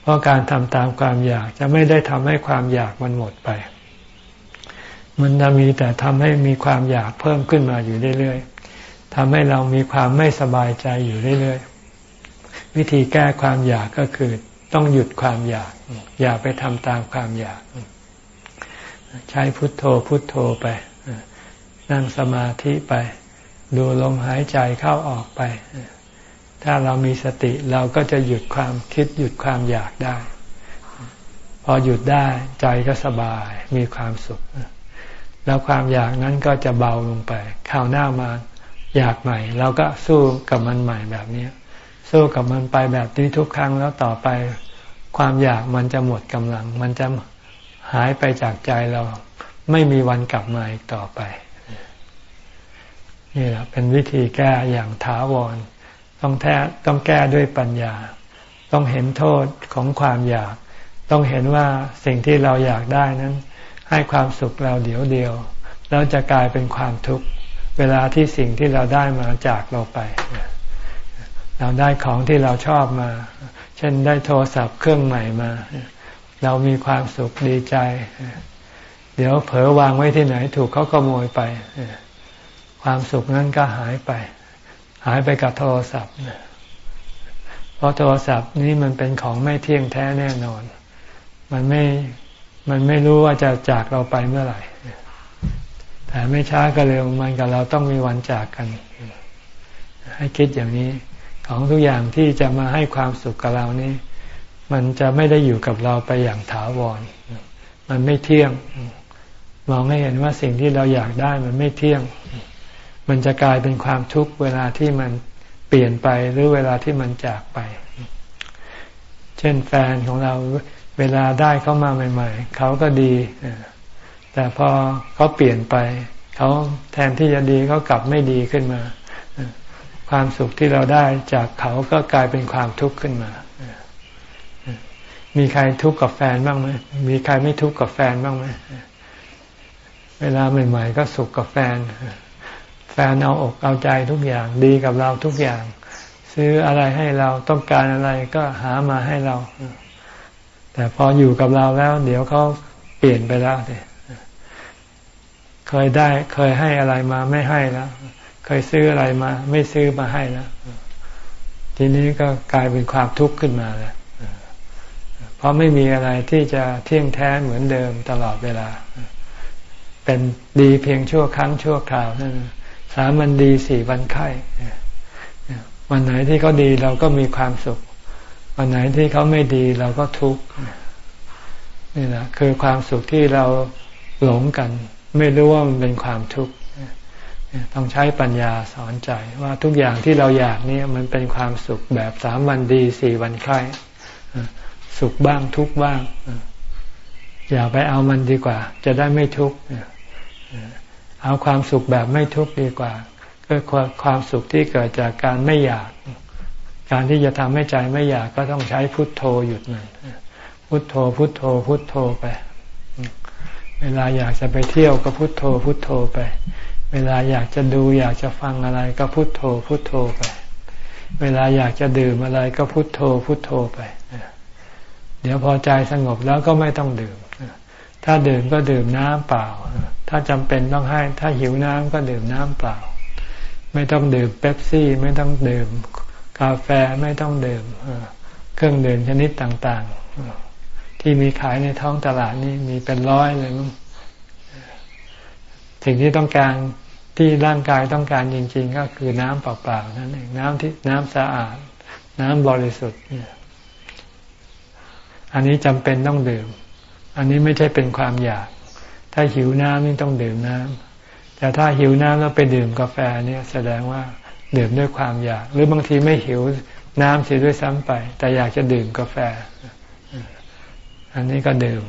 เพราะการทำตามความอยากจะไม่ได้ทำให้ความอยากมันหมดไป มันจะมีแต่ทำให้มีความอยากเพิ่มขึ้นมาอยู่เรื่อยๆทำให้เรามีความไม่สบายใจอยู่เรื่อยๆ วิธีแก้ความอยากก็คือต้องหยุดความอยาก อย่าไปทำตามความอยาก ใช้พุทโธพุทโธไป นั่งสมาธิไป ดูลมหายใจเข้าออกไป ถ้าเรามีสติเราก็จะหยุดความคิดหยุดความอยากได้ พอหยุดได้ใจก็สบายมีความสุข แล้วความอยากนั้นก็จะเบาลงไปข่าวหน้ามาอยากใหม่เราก็สู้กับมันใหม่แบบนี้สู้กับมันไปแบบนี้ทุกครั้งแล้วต่อไป ความอยากมันจะหมดกำลัง มันจะ หายไปจากใจเราไม่มีวันกลับมาอีกต่อไป นี่แหละเป็นวิธีแก้อย่างถาวร ต้องแท้ต้องแก้ด้วยปัญญา ต้องเห็นโทษของความอยาก ต้องเห็นว่าสิ่งที่เราอยากได้นั้น ให้ความสุขเราเดี๋ยวเดียว แล้วจะกลายเป็นความทุกข์เวลาที่สิ่งที่เราได้มาจากเราไป เราได้ของที่เราชอบมา เช่นได้โทรศัพท์เครื่องใหม่มา เรามีความสุขดีใจ เดี๋ยวเผลอวางไว้ที่ไหน ถูกเขาขโมยไป ความสุขนั้นก็หายไป หายไปกับโทรศัพท์เพราะโทรศัพท์นี้มันเป็นของไม่เที่ยงแท้แน่นอน มันไม่ มันไม่รู้ว่าจะจากเราไปเมื่อไหร่ แต่ไม่ช้าก็เร็วมันกับเราต้องมีวันจากกัน ให้คิดอย่างนี้ ของทุกอย่างที่จะมาให้ความสุขกับเรานี้ มันจะไม่ได้อยู่กับเราไปอย่างถาวร มันไม่เที่ยง มองให้เห็นว่าสิ่งที่เราอยากได้มันไม่เที่ยง มันจะกลายเป็นความทุกข์เวลาที่มันเปลี่ยนไปหรือเวลาที่มันจากไป เช่นแฟนของเราเวลาได้เขามาใหม่ ๆ เขาก็ดี แต่พอเขาเปลี่ยนไป เขาแทนที่จะดีเขากลับไม่ดีขึ้นมา ความสุขที่เราได้จากเขาก็กลายเป็นความทุกข์ขึ้นมา มีใครทุกข์กับแฟนบ้างไหมมีใครไม่ทุกข์กับแฟนบ้างไหมเวลาใหม่ๆก็สุขกับแฟน แฟนเอาอกเอาใจทุกอย่างดีกับเราทุกอย่าง ซื้ออะไรให้เราต้องการอะไรก็หามาให้เรา แต่พออยู่กับเราแล้ว เดี๋ยวเขาเปลี่ยนไปแล้วเนี่ยเคยได้เคยให้อะไรมาไม่ให้แล้ว เคยซื้ออะไรมา ไม่ซื้อมาให้แล้ว ทีนี้ก็กลายเป็นความทุกข์ขึ้นมาแล้ว ราะไม่มีอะไรที่จะเที่ยงแท้เหมือนเดิมตลอดเวลา เป็นดีเพียงชั่วครั้งชั่วคราวนั่นสามวันดีสี่วันไข้วันไหนที่เขาดีเราก็มีความสุข วันไหนที่เขาไม่ดีเราก็ทุกข์นี่แหละคือความสุขที่เราหลงกัน ไม่รู้ว่ามันเป็นความทุกข์ต้องใช้ปัญญาสอนใจว่าทุกอย่างที่เราอยากนี่มันเป็นความสุขแบบสามวันดีสี่วันไข้ สุขบ้างทุกบ้าง อย่าไปเอามันดีกว่า จะได้ไม่ทุกข์เอาความสุขแบบไม่ทุกข์ดีกว่าก็ความสุขที่เกิดจากการไม่อยาก การที่จะทำให้ใจไม่อยากก็ต้องใช้พุทโธหยุดมันพุทโธพุทโธ พุทโธไป เวลาอยากจะไปเที่ยวก็พุทโธ พุทโธไป เวลาอยากจะดูอยากจะฟังอะไรก็พุทโธ พุทโธไป เวลาอยากจะดื่มอะไรก็พุทโธ พุทโธไป เดี๋ยวพอใจสงบแล้วก็ไม่ต้องดื่ม ถ้าดื่มก็ดื่มน้ำเปล่า ถ้าจำเป็นต้องให้ ถ้าหิวน้ำก็ดื่มน้ำเปล่า ไม่ต้องดื่มเป๊ปซี่ ไม่ต้องดื่มกาแฟไม่ต้องดื่มเครื่องดื่มชนิดต่างๆ ที่มีขายในท้องตลาดนี่มีเป็นร้อยเลยมั้งสิ่งที่ต้องการที่ร่างกายต้องการจริง ๆ ก็คือน้ำเปล่าๆนั่นเองน้ำที่น้ำสะอาด น้ำบริสุทธิ์เนี่ย อันนี้จำเป็นต้องดื่ม อันนี้ไม่ใช่เป็นความอยาก ถ้าหิวน้ำนี่ต้องดื่มน้ำแต่ถ้าหิวน้ำแล้วไปดื่มกาแฟเนี่ยแสดงว่าดื่มด้วยความอยาก หรือบางทีไม่หิวน้ำเสียด้วยซ้ำไป แต่อยากจะดื่มกาแฟ อันนี้ก็ดื่ม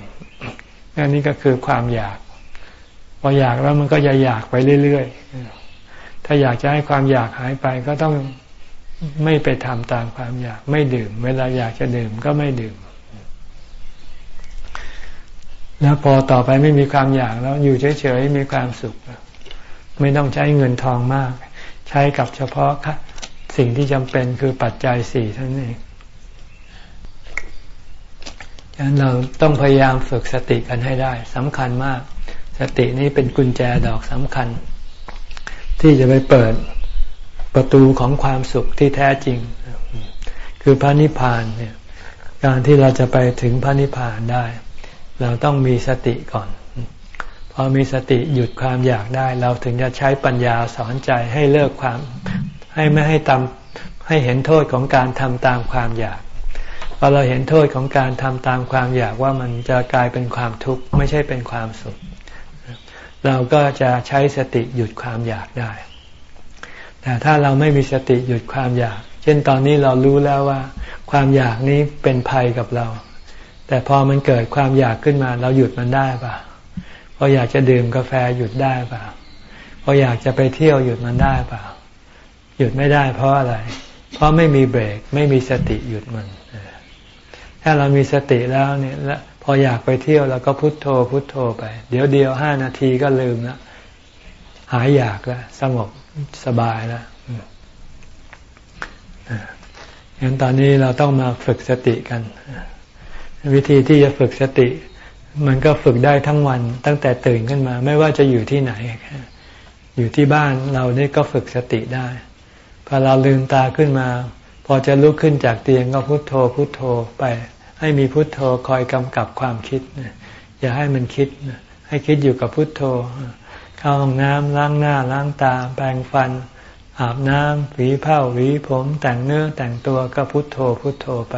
อันนี้ก็คือความอยาก พออยากแล้วมันก็จะอยากไปเรื่อยๆถ้าอยากจะให้ความอยากหายไปก็ต้องไม่ไปทำตามความอยาก ไม่ดื่ม เวลาอยากจะดื่มก็ไม่ดื่ม แล้วพอต่อไปไม่มีความอยากแล้วอยู่เฉยๆมีความสุข ไม่ต้องใช้เงินทองมาก ใช้กับเฉพาะสิ่งที่จำเป็นคือปัจจัยสี่ท่านเองฉะนั้นเราต้องพยายามฝึกสติกันให้ได้สำคัญมาก สตินี้เป็นกุญแจดอกสำคัญ ที่จะไปเปิดประตูของความสุขที่แท้จริง คือพระนิพพานเนี่ยการที่เราจะไปถึงพระนิพพานได้ เราต้องมีสติก่อน พอมีสติหยุดความอยากได้ เราถึงจะใช้ปัญญาสอนใจให้เลิกความ ให้ไม่ให้ทำให้เห็นโทษของการทำตามความอยากพอเราเห็นโทษของการทำตามความอยากว่ามันจะกลายเป็นความทุกข์ไม่ใช่เป็นความสุข เราก็จะใช้สติหยุดความอยากได้ แต่ถ้าเราไม่มีสติหยุดความอยาก เช่นตอนนี้เรารู้แล้วว่า ความอยากนี้เป็นภัยกับเรา แต่พอมันเกิดความอยากขึ้นมา เราหยุดมันได้ปะพออยากจะดื่มกาแฟหยุดได้ปะพออยากจะไปเที่ยวหยุดมันได้ปะหยุดไม่ได้เพราะอะไร เพราะไม่มีเบรก ไม่มีสติหยุดมันถ้าเรามีสติแล้วเนี่ยแล้วพออยากไปเที่ยวเราก็พุโทโธพุโทโธไป เดี๋ยวเดียวห้านาทีก็ลืมล้วหายอยากล้วสงบสบายล้วงั้นตอนนี้เราต้องมาฝึกสติกัน วิธีที่จะฝึกสติ มันก็ฝึกได้ทั้งวัน ตั้งแต่ตื่นขึ้นมา ไม่ว่าจะอยู่ที่ไหน อยู่ที่บ้านเรานี่ก็ฝึกสติได้ พอเราลืมตาขึ้นมา พอจะลุกขึ้นจากเตียงก็พุโทโธพุโทโธไป ให้มีพุทโธคอยกำกับความคิด อย่าให้มันคิด ให้คิดอยู่กับพุทโธ เข้าห้องน้ำล้างหน้าล้างตา แปรงฟัน อาบน้ำหวีผ้าหวีผมแต่งเนื้อแต่งตัวก็พุทโธพุทโธไป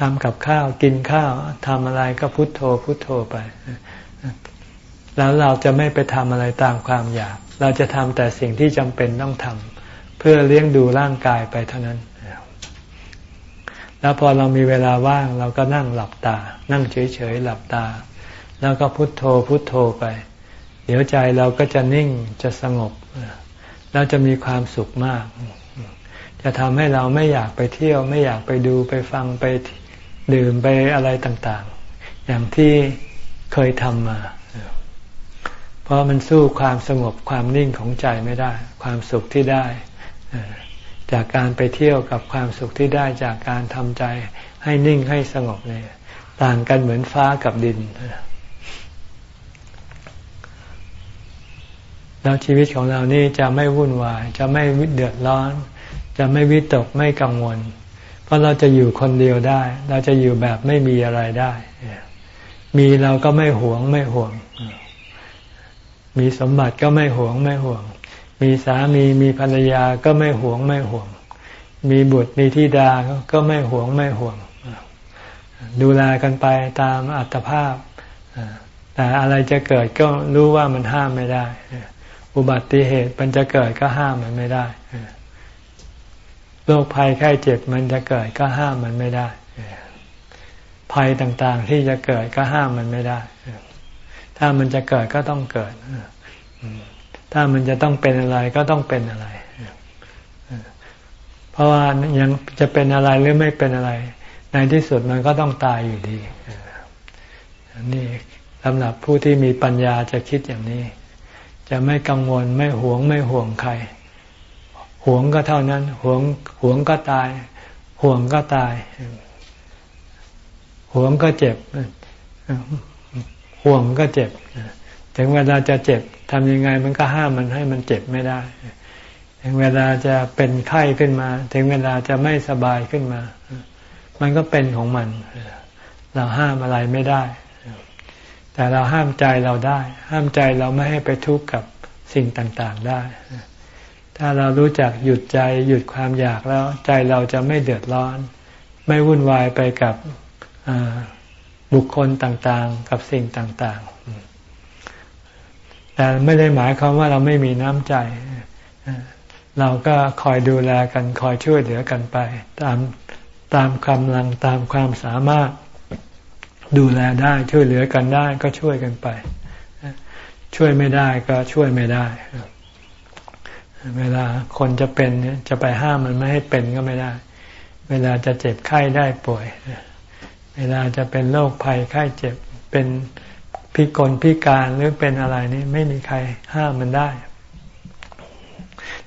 ทำกับข้าวกินข้าวทำอะไรก็พุทโธพุทโธไป แล้วเราจะไม่ไปทำอะไรตามความอยาก เราจะทำแต่สิ่งที่จำเป็นต้องทำเพื่อเลี้ยงดูร่างกายไปเท่านั้น แล้วพอเรามีเวลาว่างเราก็นั่งหลับตา นั่งเฉยๆหลับตา แล้วก็พุโทโธพุโทโธไป เดี๋ยวใจเราก็จะนิ่งจะสงบแล้วจะมีความสุขมากจะทำให้เราไม่อยากไปเที่ยวไม่อยากไปดูไปฟังไป ดื่มไปอะไรต่างๆ อย่างที่เคยทำมา เพราะมันสู้ความสงบความนิ่งของใจไม่ได้ ความสุขที่ได้จากการไปเที่ยวกับความสุขที่ได้จากการทำใจให้นิ่งให้สงบเนี่ยต่างกันเหมือนฟ้ากับดิน แล้วชีวิตของเรานี่จะไม่วุ่นวาย จะไม่วิเดือดร้อน จะไม่วิตกไม่กังวล ราะเราจะอยู่คนเดียวได้ เราจะอยู่แบบไม่มีอะไรได้ มีเราก็ไม่หวงไม่ห่วง มีสมบัติก็ไม่หวงไม่ห่วง มีสามีมีภรรยาก็ไม่หวงไม่ห่วง มีบุตรมีธิดาก็ไม่หวงไม่ห่วง ดูแลกันไปตามอัตภาพ แต่อะไรจะเกิดก็รู้ว่ามันห้ามไม่ได้ อุบัติเหตุมันจะเกิดก็ห้ามมันไม่ได้ โรคภัยไข้เจ็บมันจะเกิดก็ห้ามมันไม่ได้ ภัยต่างๆที่จะเกิดก็ห้ามมันไม่ได้ ถ้ามันจะเกิดก็ต้องเกิด ถ้ามันจะต้องเป็นอะไรก็ต้องเป็นอะไร เพราะว่ายังจะเป็นอะไรหรือไม่เป็นอะไร ในที่สุดมันก็ต้องตายอยู่ดี นี่สำหรับผู้ที่มีปัญญาจะคิดอย่างนี้ จะไม่กังวลไม่หวงไม่ห่วงใคร หวงก็เท่านั้นหวงหวงก็ตายห่วงก็ตายหวงก็เจ็บห่วงก็เจ็บถึงเวลาจะเจ็บทำยังไงมันก็ห้ามมันให้มันเจ็บไม่ได้ ถึงเวลาจะเป็นไข้ขึ้นมา ถึงเวลาจะไม่สบายขึ้นมา มันก็เป็นของมัน เราห้ามอะไรไม่ได้ แต่เราห้ามใจเราได้ ห้ามใจเราไม่ให้ไปทุกข์กับสิ่งต่าง ๆได้ ถ้าเรารู้จักหยุดใจหยุดความอยากแล้ว ใจเราจะไม่เดือดร้อน ไม่วุ่นวายไปกับบุคคลต่างๆ กับสิ่งต่างๆ แต่ไม่ได้หมายความว่าเราไม่มีน้ำใจ เราก็คอยดูแลกันคอยช่วยเหลือกันไป ตามตามกำลังตามความสามารถดูแลได้ช่วยเหลือกันได้ก็ช่วยกันไป ช่วยไม่ได้ก็ช่วยไม่ได้ เวลาคนจะเป็นจะไปห้ามมันไม่ให้เป็นก็ไม่ได้ เวลาจะเจ็บไข้ได้ป่วย เวลาจะเป็นโรคภัยไข้เจ็บเป็นพิกลพิการหรือเป็นอะไรนี่ไม่มีใครห้ามมันได้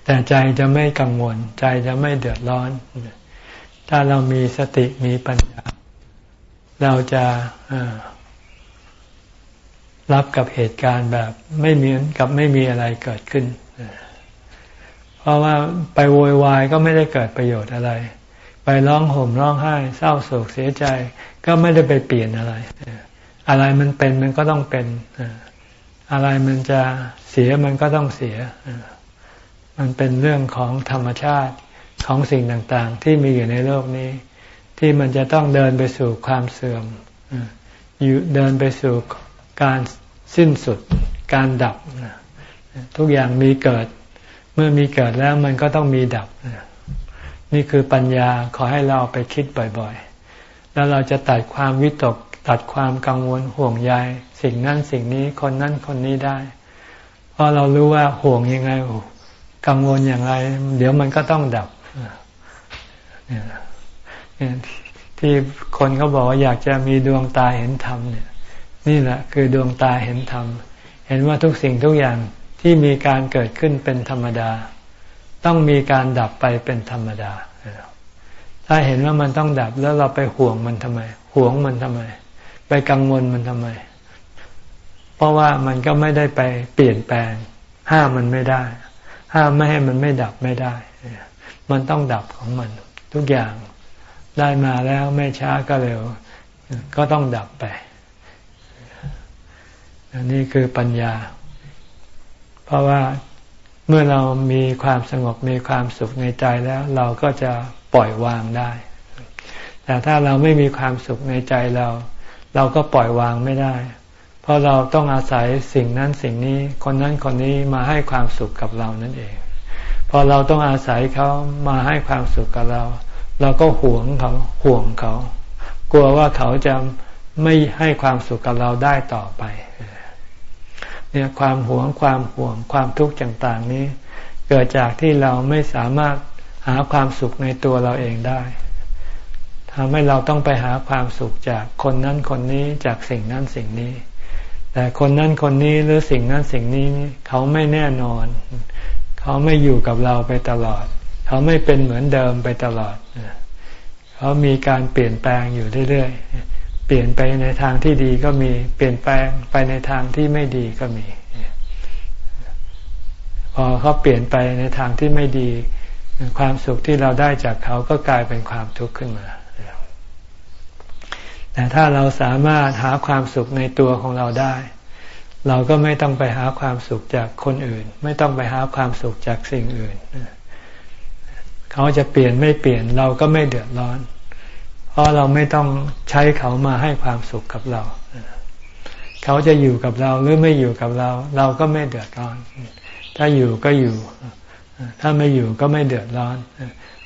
แต่ใจจะไม่กังวล ใจจะไม่เดือดร้อน ถ้าเรามีสติมีปัญญา เราจะรับกับเหตุการณ์แบบไม่มีกับไม่มีอะไรเกิดขึ้น เพราะว่าไปโวยวายก็ไม่ได้เกิดประโยชน์อะไร ไปร้องห่มร้องไห้ เศร้าโศกเสียใจ ก็ไม่ได้ไปเปลี่ยนอะไร อะไรมันเป็นมันก็ต้องเป็น อะไรมันจะเสียมันก็ต้องเสีย มันเป็นเรื่องของธรรมชาติของสิ่งต่างๆ ที่มีอยู่ในโลกนี้ ที่มันจะต้องเดินไปสู่ความเสื่อมอยู่เดินไปสู่การสิ้นสุด การดับ ทุกอย่างมีเกิด เมื่อมีเกิดแล้วมันก็ต้องมีดับ นี่คือปัญญาขอให้เราไปคิดบ่อยๆ แล้วเราจะตัดความวิตก ตัดความกังวลห่วงใยสิ่งนั้นสิ่งนี้คนนั้นคนนี้ได้ เพราะเรารู้ว่าห่วงยังไงกังวลอย่างไร เดี๋ยวมันก็ต้องดับที่คนเขาบอกว่าอยากจะมีดวงตาเห็นธรรมเนี่ย นี่แหละคือดวงตาเห็นธรรม เห็นว่าทุกสิ่งทุกอย่าง ที่มีการเกิดขึ้นเป็นธรรมดา ต้องมีการดับไปเป็นธรรมดา ถ้าเห็นว่ามันต้องดับแล้วเราไปห่วงมันทำไม ห่วงมันทำไม ไปกังวลมันทำไม เพราะว่ามันก็ไม่ได้ไปเปลี่ยนแปลง ห้ามมันไม่ได้ ห้ามไม่ให้มันไม่ดับไม่ได้ มันต้องดับของมัน ทุกอย่างได้มาแล้วไม่ช้าก็เร็ว ก็ต้องดับไป อันนี้คือปัญญา เพราะว่าเมื่อเรามีความสงบมีความสุขในใจแล้ว เราก็จะปล่อยวางได้ แต่ถ้าเราไม่มีความสุขในใจเรา เราก็ปล่อยวางไม่ได้ เพราะเราต้องอาศัยสิ่งนั้นสิ่งนี้ คนนั้นคนนี้มาให้ความสุขกับเรานั่นเอง พอเราต้องอาศัยเขามาให้ความสุขกับเรา เราก็หวงเขาห่วงเขา กลัวว่าเขาจะไม่ให้ความสุขกับเราได้ต่อไปเเนี่ยความหวงความห่วงความทุกข์ต่างๆนี้ เกิดจากที่เราไม่สามารถหาความสุขในตัวเราเองได้ทำให้เราต้องไปหาความสุขจากคนนั้นคนนี้จากสิ่งนั้นสิ่งนี้ แต่คนนั้นคนนี้หรือสิ่งนั้นสิ่งนี้เขาไม่แน่นอน เขาไม่อยู่กับเราไปตลอด เขาไม่เป็นเหมือนเดิมไปตลอดเขามีการเปลี่ยนแปลงอยู่เรื่อยๆ ลี่ยนไปในทางที่ดีก็มี เปลี่ยนแปลงไปในทางที่ไม่ดีก็มี พอเขาเปลี่ยนไปในทางที่ไม่ดี ความสุขที่เราได้จากเขาก็กลายเป็นความทุกข์ขึ้นมา แต่ถ้าเราสามารถหาความสุขในตัวของเราได้ เราก็ไม่ต้องไปหาความสุขจากคนอื่น ไม่ต้องไปหาความสุขจากสิ่งอื่น เขาจะเปลี่ยนไม่เปลี่ยนเราก็ไม่เดือดร้อน เพราะเราไม่ต้องใช้เขามาให้ความสุขกับเรา เขาจะอยู่กับเราหรือไม่อยู่กับเรา เราก็ไม่เดือดร้อน ถ้าอยู่ก็อยู่ ถ้าไม่อยู่ก็ไม่เดือดร้อน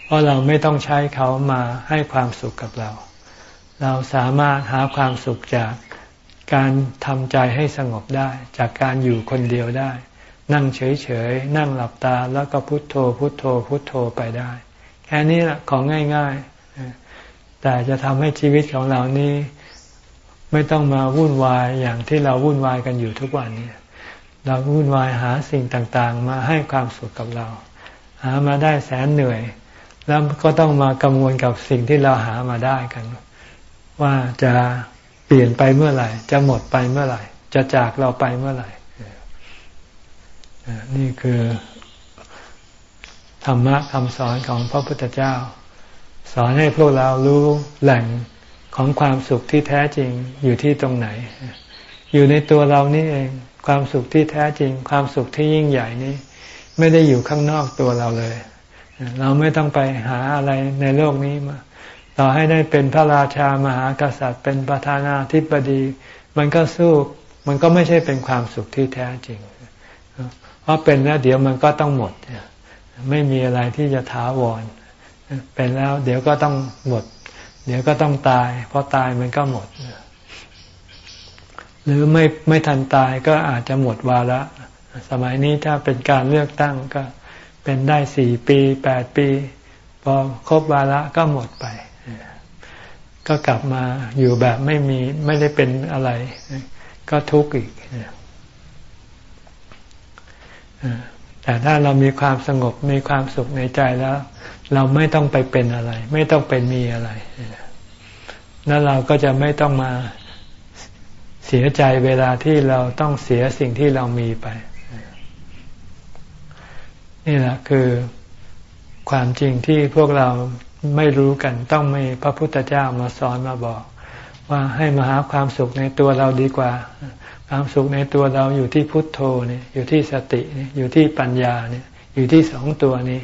เพราะเราไม่ต้องใช้เขามาให้ความสุขกับเรา เราสามารถหาความสุขจากการทำใจให้สงบได้ จากการอยู่คนเดียวได้ นั่งเฉยๆ นั่งหลับตาแล้วก็พุโทโธ พุโทโธ พุโทโธไปได้ แค่นี้แหละของง่าย ๆ แต่จะทำให้ชีวิตของเรานี้ ไม่ต้องมาวุ่นวายอย่างที่เราวุ่นวายกันอยู่ทุกวันนี้เราวุ่นวายหาสิ่งต่างๆ มาให้ความสุขกับเรา หามาได้แสนเหนื่อย แล้วก็ต้องมากังวลกับสิ่งที่เราหามาได้กัน ว่าจะเปลี่ยนไปเมื่อไหร่ จะหมดไปเมื่อไหร่ จะจากเราไปเมื่อไหร่นี่คือธรรมะคำสอนของพระพุทธเจ้า สอนให้พวกเรารู้แหล่งของความสุขที่แท้จริงอยู่ที่ตรงไหน อยู่ในตัวเรานี่เอง ความสุขที่แท้จริง ความสุขที่ยิ่งใหญ่นี้ ไม่ได้อยู่ข้างนอกตัวเราเลย เราไม่ต้องไปหาอะไรในโลกนี้มาต่อให้ได้เป็นพระราชามหากษัตริย์ เป็นประธานาธิบดี มันก็สู้มันก็ไม่ใช่เป็นความสุขที่แท้จริง เพราะเป็นแล้วเดี๋ยวมันก็ต้องหมด ไม่มีอะไรที่จะท้าวร เป็นแล้ว เดี๋ยวก็ต้องหมด เดี๋ยวก็ต้องตายพอตายมันก็หมด หรือไม่ไม่ทันตายก็อาจจะหมดวาระสมัยนี้ถ้าเป็นการเลือกตั้งก็เป็นได้สี่ปีแปดปี พอครบวาระก็หมดไป ก็กลับมาอยู่แบบไม่มีไม่ได้เป็นอะไร ก็ทุกข์อีกแต่ถ้าเรามีความสงบมีความสุขในใจแล้ว เราไม่ต้องไปเป็นอะไร ไม่ต้องไปมีอะไรแล้วเราก็จะไม่ต้องมาเสียใจเวลาที่เราต้องเสียสิ่งที่เรามีไป นี่แหละคือความจริงที่พวกเราไม่รู้กันต้องมีพระพุทธเจ้ามาสอนมาบอก ว่าให้มาหาความสุขในตัวเราดีกว่า ความสุขในตัวเราอยู่ที่พุทโธนี่อยู่ที่สตินี่อยู่ที่ปัญญาเนี่ยอยู่ที่สองตัวนี้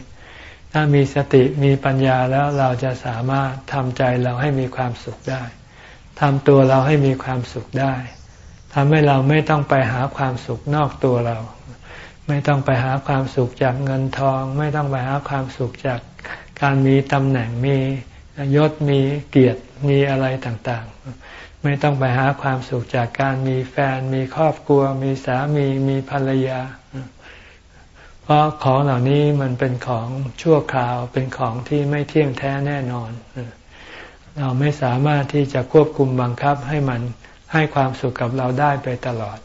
ถ้ามีสติมีปัญญาแล้วเราจะสามารถทำใจเราให้มีความสุขได้ทำตัวเราให้มีความสุขได้ทำให้เราไม่ต้องไปหาความสุขนอกตัวเรา ไม่ต้องไปหาความสุขจากเงินทอง ไม่ต้องไปหาความสุขจากการมีตำแหน่งมียศมีเกียรติมีอะไรต่างๆ ไม่ต้องไปหาความสุขจากการมีแฟน มีครอบครัว มีสามีมีภรรยา ราะของเหล่านี้มันเป็นของชั่วคราว เป็นของที่ไม่เที่ยงแท้แน่นอน เราไม่สามารถที่จะควบคุมบังคับให้มันให้ความสุขกับเราได้ไปตลอด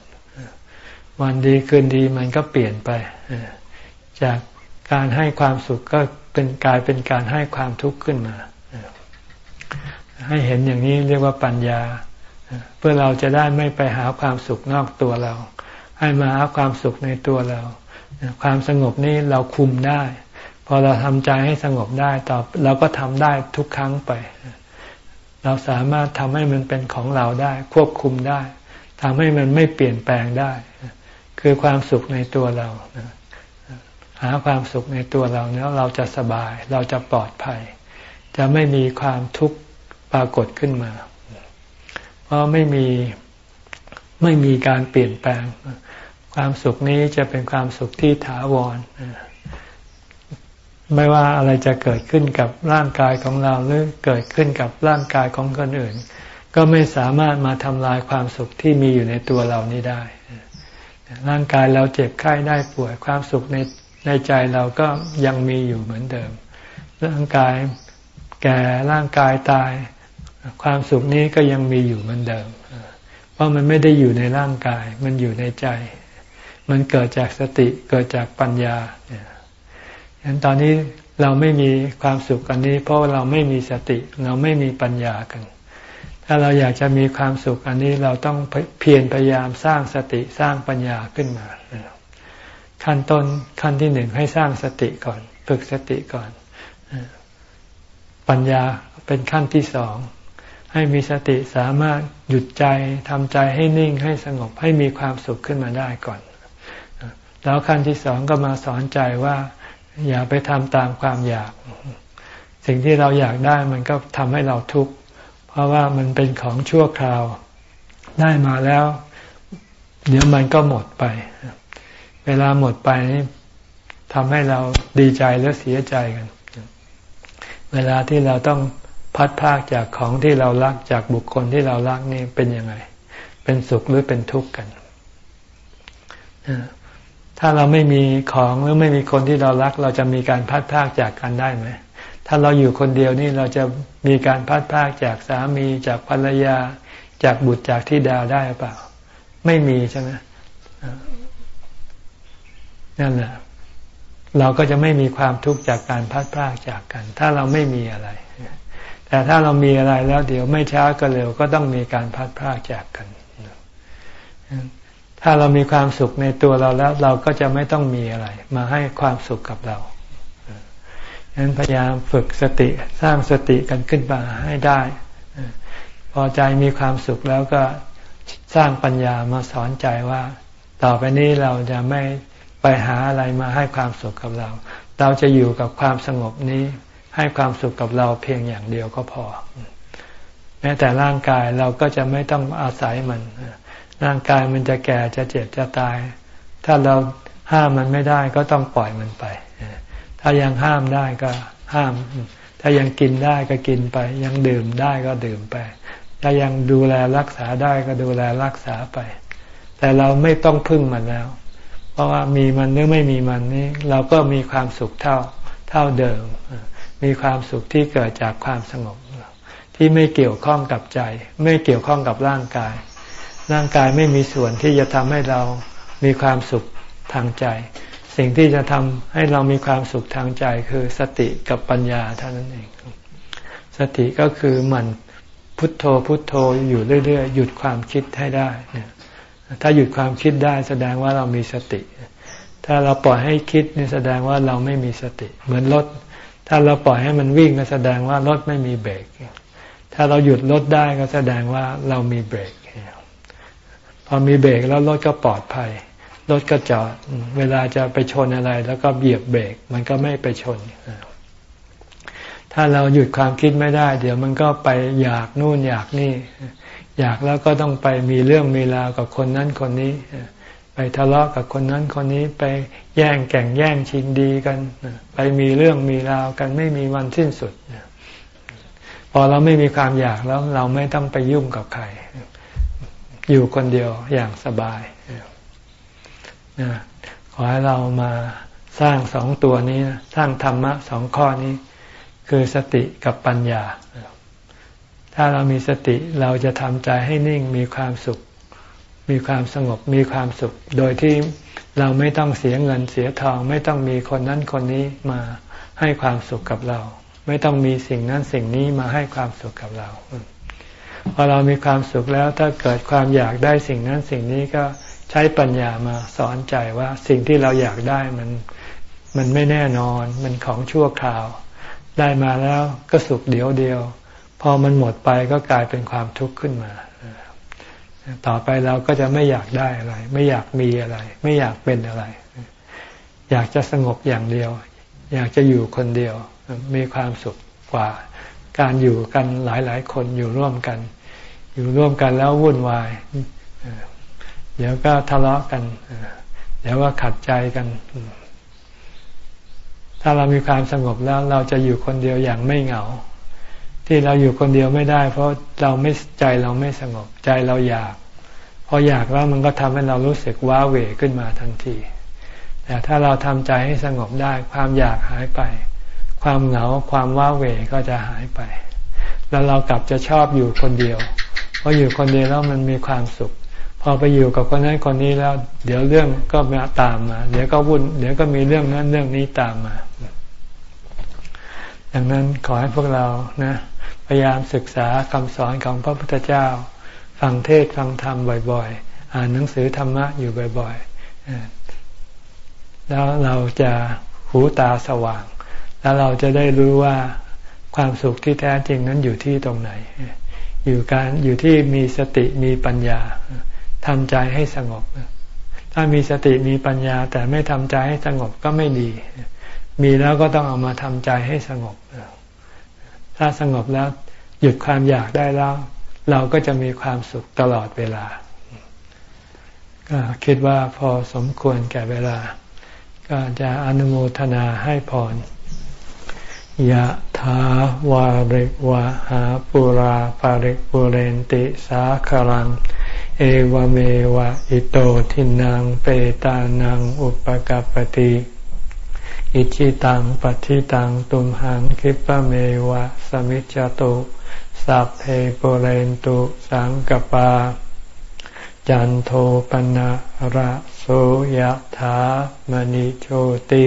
วันดีคืนดีมันก็เปลี่ยนไป จากการให้ความสุขก็เป็นกลายเป็นการให้ความทุกข์ขึ้นมา ให้เห็นอย่างนี้เรียกว่าปัญญา เพื่อเราจะได้ไม่ไปหาความสุขนอกตัวเรา ให้มาหาความสุขในตัวเรา ความสงบนี้เราคุมได้ พอเราทำใจให้สงบได้ต่อเราก็ทำได้ทุกครั้งไป เราสามารถทำให้มันเป็นของเราได้ ควบคุมได้ทำให้มันไม่เปลี่ยนแปลงได้ คือความสุขในตัวเราหาความสุขในตัวเราแล้วเราจะสบาย เราจะปลอดภัย จะไม่มีความทุกข์ปรากฏขึ้นมา เพราะไม่มีไม่มีการเปลี่ยนแปลง ความสุขนี้จะเป็นความสุขที่ถาวร ไม่ว่าอะไรจะเกิดขึ้นกับร่างกายของเราหรือเกิดขึ้นกับร่างกายของคนอื่น ก็ไม่สามารถมาทำลายความสุขที่มีอยู่ในตัวเรานี้ได้ ร่างกายเราเจ็บไข้ได้ป่วยความสุขในในใจเราก็ยังมีอยู่เหมือนเดิม ร่างกายแก่ร่างกายตาย ความสุขนี้ก็ยังมีอยู่เหมือนเดิม เพราะมันไม่ได้อยู่ในร่างกายมันอยู่ในใจ มันเกิดจากสติเกิดจากปัญญาเนี่ยฉะนั้นตอนนี้เราไม่มีความสุขกันนี้ เพราะเราไม่มีสติ เราไม่มีปัญญากัน ถ้าเราอยากจะมีความสุขอันนี้เราต้องเพียรพยายามสร้างสติสร้างปัญญาขึ้นมาขั้นต้นขั้นที่หนึ่งให้สร้างสติก่อน ฝึกสติก่อน ปัญญาเป็นขั้นที่สองให้มีสติสามารถหยุดใจทำใจให้นิ่งให้สงบให้มีความสุขขึ้นมาได้ก่อน แล้วขั้นที่สองก็มาสอนใจว่า อย่าไปทำตามความอยาก สิ่งที่เราอยากได้มันก็ทำให้เราทุกข์เพราะว่ามันเป็นของชั่วคราว ได้มาแล้ว เดี๋ยวมันก็หมดไป เวลาหมดไปทำให้เราดีใจหรือเสียใจกัน เวลาที่เราต้องพัดพากจากของที่เรารักจากบุคคลที่เรารักนี่เป็นยังไง เป็นสุขหรือเป็นทุกข์กัน ถ้าเราไม่มีของหรือไม่มีคนที่เรารัก เราจะมีการพัดพากจากกันได้ไหมถ้าเราอยู่คนเดียวนี่เราจะมีการพัดพากจากสามีจากภรรยา จากบุตรจากที่ดาวได้เปล่า ไม่มีใช่ไหมนั่นแหละเราก็จะไม่มีความทุกข์จากการพัดพากจากกัน ถ้าเราไม่มีอะไร แต่ถ้าเรามีอะไรแล้วเดี๋ยวไม่ช้าก็เร็วก็ต้องมีการพัดพากจากกัน ถ้าเรามีความสุขในตัวเราแล้ว เราก็จะไม่ต้องมีอะไร มาให้ความสุขกับเราฉะนั้นพยายามฝึกสติสร้างสติกันขึ้นมาให้ได้ พอใจมีความสุขแล้วก็สร้างปัญญามาสอนใจว่า ต่อไปนี้เราจะไม่ไปหาอะไรมาให้ความสุขกับเรา เราจะอยู่กับความสงบนี้ ให้ความสุขกับเราเพียงอย่างเดียวก็พอ แม้แต่ร่างกายเราก็จะไม่ต้องอาศัยมัน ร่างกายมันจะแก่จะเจ็บจะตาย ถ้าเราห้ามมันไม่ได้ก็ต้องปล่อยมันไป ถ้ายังห้ามได้ก็ห้าม ถ้ายังกินได้ก็กินไป ยังดื่มได้ก็ดื่มไป ถ้ายังดูแลรักษาได้ก็ดูแลรักษาไป แต่เราไม่ต้องพึ่งมันแล้ว เพราะว่ามีมันหรือไม่มีมันนี้เราก็มีความสุขเท่าเท่าเดิม มีความสุขที่เกิดจากความสงบที่ไม่เกี่ยวข้องกับใจ ไม่เกี่ยวข้องกับร่างกาย ร่างกายไม่มีส่วนที่จะทำให้เรามีความสุขทางใจ สิ่งที่จะทำให้เรามีความสุขทางใจคือสติกับปัญญาเท่านั้นเอง สติก็คือหมั่นพุทโธพุทโธอยู่เรื่อยๆ หยุดความคิดให้ได้ถ้าหยุดความคิดได้แสดงว่าเรามีสติ ถ้าเราปล่อยให้คิดนี่แสดงว่าเราไม่มีสติ เหมือนรถ ถ้าเราปล่อยให้มันวิ่งก็แสดงว่ารถไม่มีเบรก ถ้าเราหยุดรถได้ก็แสดงว่าเรามีเบรก พอมีเบรกแล้วรถก็ปลอดภัย รถก็จอด เวลาจะไปชนอะไร แล้วก็เบียบเบรก มันก็ไม่ไปชน ถ้าเราหยุดความคิดไม่ได้ เดี๋ยวมันก็ไปอยากนู่นอยากนี่ อยากแล้วก็ต้องไปมีเรื่องมีราวกับคนนั้นคนนี้ ไปทะเลาะกับคนนั้นคนนี้ ไปแย่งแก่งแย่งชิงดีกัน ไปมีเรื่องมีราวกันไม่มีวันสิ้นสุด พอเราไม่มีความอยากแล้วเราไม่ต้องไปยุ่งกับใคร อยู่คนเดียวอย่างสบายนะขอให้เรามาสร้างสองตัวนี้ สร้างธรรมะสองข้อนี้ คือสติกับปัญญา ถ้าเรามีสติเราจะทำใจให้นิ่งมีความสุข มีความสงบมีความสุข โดยที่เราไม่ต้องเสียเงินเสียทอง ไม่ต้องมีคนนั้นคนนี้มาให้ความสุขกับเรา ไม่ต้องมีสิ่งนั้นสิ่งนี้มาให้ความสุขกับเรา พอเรามีความสุขแล้วถ้าเกิดความอยากได้สิ่งนั้นสิ่งนี้ก็ใช้ปัญญามาสอนใจว่าสิ่งที่เราอยากได้มันมันไม่แน่นอน มันของชั่วคราว ได้มาแล้วก็สุขเดียวเดียว พอมันหมดไปก็กลายเป็นความทุกข์ขึ้นมา ต่อไปเราก็จะไม่อยากได้อะไร ไม่อยากมีอะไร ไม่อยากเป็นอะไร อยากจะสงบอย่างเดียว อยากจะอยู่คนเดียวมีความสุขกว่า การอยู่กันหลายๆ คนอยู่ร่วมกัน อยู่ร่วมกันแล้ววุ่นวาย เดี๋ยวก็ทะเลาะกัน เดี๋ยวว่าขัดใจกัน ถ้าเรามีความสงบแล้วเราจะอยู่คนเดียวอย่างไม่เหงา ที่เราอยู่คนเดียวไม่ได้ เพราะเราไม่ใจเราไม่สงบใจเราอยาก พออยากแล้วมันก็ทำให้เรารู้สึกว้าเหวขึ้นมาทันที แต่ถ้าเราทำใจให้สงบได้ความอยากหายไป ความเหงาความว้าเหวก็จะหายไป แล้วเรากลับจะชอบอยู่คนเดียวเพราะอยู่คนเดียวแล้วมันมีความสุข พอไปอยู่กับคนนั้นคนนี้แล้ว เดี๋ยวเรื่องก็มาตามมา เดี๋ยวก็วุ่น เดี๋ยวก็มีเรื่องนั้นเรื่องนี้ตามมา ดังนั้นขอให้พวกเรานะพยายามศึกษาคำสอนของพระพุทธเจ้า ฟังเทศฟังธรรมบ่อยๆ อ่านหนังสือธรรมะอยู่บ่อยๆ แล้วเราจะหูตาสว่าง แล้วเราจะได้รู้ว่า ความสุขที่แท้จริงนั้นอยู่ที่ตรงไหน อยู่การอยู่ที่มีสติมีปัญญาทำใจให้สงบ ถ้ามีสติมีปัญญา แต่ไม่ทำใจให้สงบก็ไม่ดี มีแล้วก็ต้องเอามาทำใจให้สงบ ถ้าสงบแล้วหยุดความอยากได้แล้ว เราก็จะมีความสุขตลอดเวลา ก็คิดว่าพอสมควรแก่เวลา ก็จะอนุโมทนาให้พร ยะถาวาริวะหาปุราปาริปุเรนติสาคลัง เอวเมวะอิโตทินังเปตานังอุปกัปติอิชิตังปฏิตังตุมหังคิปะเมวะสมิจจตุสัพเพปุเรนตุสังกปา จันโทปนะระโสยถามณิโชติ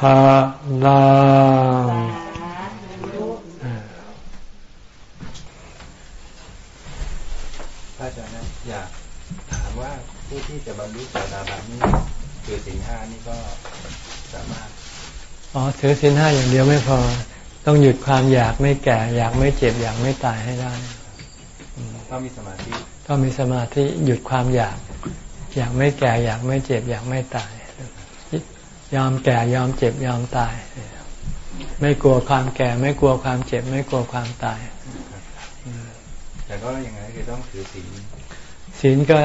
ภาลังอาจารย์อยากถามว่าผู้ที่จะบรรลุโสดาบันนี่คือสิ่งห้านี่ก็สามารถ อ๋อถือสินห้าอย่างเดียวไม่พอ ต้องหยุดความอยากไม่แก่ อยากไม่เจ็บ อยากไม่ตายให้ได้ต้องมีสมาธิต้องมีสมาธิหยุดความอยาก อยากไม่แก่ อยากไม่เจ็บ อยากไม่ตาย ยอมแก่ยอมเจ็บยอมตาย ไม่กลัวความแก่ ไม่กลัวความเจ็บ ไม่กลัวความตายแต่ก็ยังไงคือต้องถือศีลศีลก็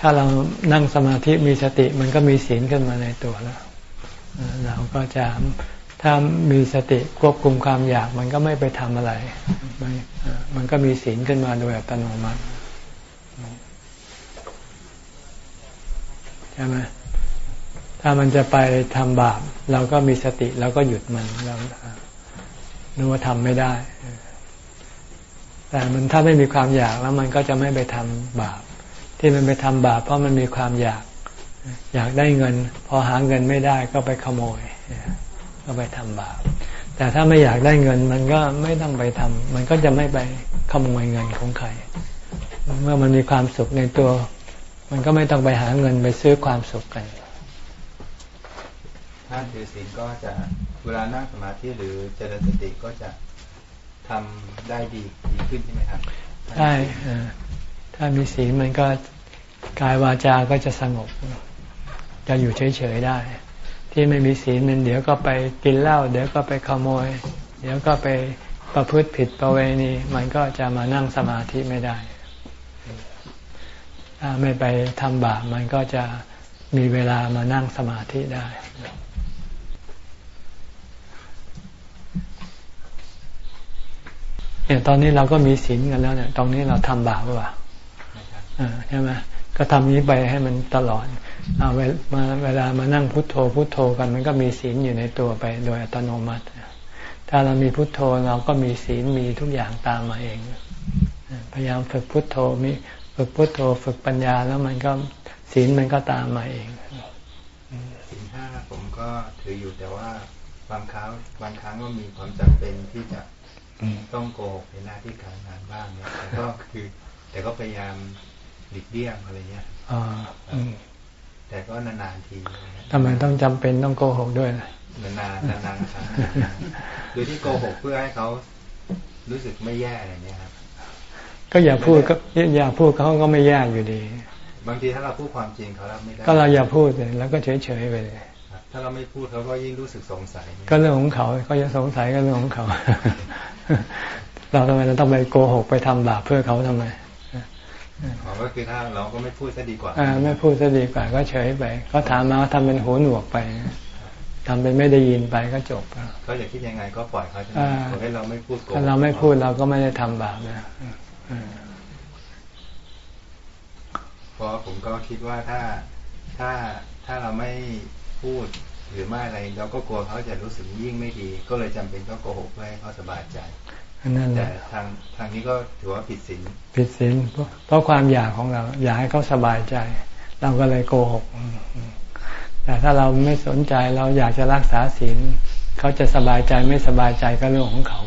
ถ้าเรานั่งสมาธิมีสติ มันก็มีศีลขึ้นมาในตัวแล้วเราก็จะถ้ามีสติควบคุมความอยากมันก็ไม่ไปทำอะไร มันก็มีศีลขึ้นมาโดยอัตโนมัติใช่ไหม ถ้ามันจะไปทำบาปเราก็มีสติเราก็หยุดมันเรานึกว่าทำไม่ได้ แต่มันถ้าไม่มีความอยากแล้วมันก็จะไม่ไปทำบาป ที่มันไปทำบาปเพราะมันมีความอยาก อยากได้เงิน พอหาเงินไม่ได้ก็ไปขโมย ก็ไปทำบาป แต่ถ้าไม่อยากได้เงินมันก็ไม่ต้องไปทำมันก็จะไม่ไปขโมยเงินของใคร เมื่อมันมีความสุขในตัว มันก็ไม่ต้องไปหาเงินไปซื้อความสุขกัน ถ้าถือศีลก็จะเวลานั่งสมาธิหรือเจริญสติก็จะทำได้ดีดีขึ้นใช่ไหมครับใช่ถ้ามีศีลมันก็กายวาจาก็จะสงบ จะอยู่เฉยๆได้ ที่ไม่มีศีลมันเดี๋ยวก็ไปกินเหล้าเดี๋ยวก็ไปขโมย เดี๋ยวก็ไปประพฤติผิดประเวณีมันก็จะมานั่งสมาธิไม่ได้ ถ้าไม่ไปทำบาปมันก็จะมีเวลามานั่งสมาธิได้ เนี่ยตอนนี้เราก็มีศีลกันแล้วเนี่ยตรงนี้เราทำบาปหรือเปล่าใช่ไหมก็ทำนี้ไปให้มันตลอดเอาเวลาเวลามานั่งพุทโธพุทโธกันมันก็มีศีลอยู่ในตัวไปโดยอัตโนมัติ ถ้าเรามีพุทโธเราก็มีศีลมีทุกอย่างตามมาเอง พยายามฝึกพุทโธมีฝึกพุทโธฝึกปัญญาแล้วมันก็ศีลมันก็ตามมาเองศีลห้าผมก็ถืออยู่แต่ว่าบางครั้งบางครั้งก็มีความจำเป็นที่จะ ต้องโกหกในหน้าที่การงานบ้างเนี่ยแต่ก็คือ แต่ก็พยายามหลีกเลี่ยงอะไรเงี้ยแต่ก็นานๆทีทำไมต้องจำเป็นต้องโกหกด้วยนานๆนานๆครั้งโดยที่โกหกเพื่อให้เขารู้สึกไม่แย่อะไรเงี้ยครับ ก็อย่าพูดก็อย่าพูดเขาก็ไม่แย่อยู่ดี บางทีถ้าเราพูดความจริงเขารับไม่ได้ก็เราอย่าพูดเลยแล้วก็เฉยๆไปเลย ถ้าเราไม่พูดเขาก็ยิ่งรู้สึกสงสัย ก็เรื่องของเขาเขาจะสงสัยก็เรื่องของเขา เราทำไมเราต้องไปโกหกไปทำบาปเพื่อเขาทำไมก็คือถ้าเราก็ไม่พูดซะดีกว่า อ่า ไม่พูดซะดีกว่า ก็เฉยไปก็ถามมาทำเป็นหูหนวกไปทำเป็นไม่ได้ยินไปก็จบก็อยากคิดยังไงก็ปล่อยเขาใช่ไหมให้เราไม่พูดถ้าเราไม่พูดเราก็ไม่ได้ทำบาปนะเพราะผมก็คิดว่าถ้าถ้าถ้าเราไม่ พูดหรือไม่อะไรเราก็กลัวเขาจะรู้สึกยิ่งไม่ดี ก็เลยจำเป็นต้องโกหกเพื่อให้เขาสบายใจนั่นแหละทางทางนี้ก็ถือว่าผิดศีลผิดศีลเพราะความอยากของเรา อยากให้เขาสบายใจ เราก็เลยโกหก แต่ถ้าเราไม่สนใจเราอยากจะรักษาศีลเขาจะสบายใจไม่สบายใจก็เรื่องของเขา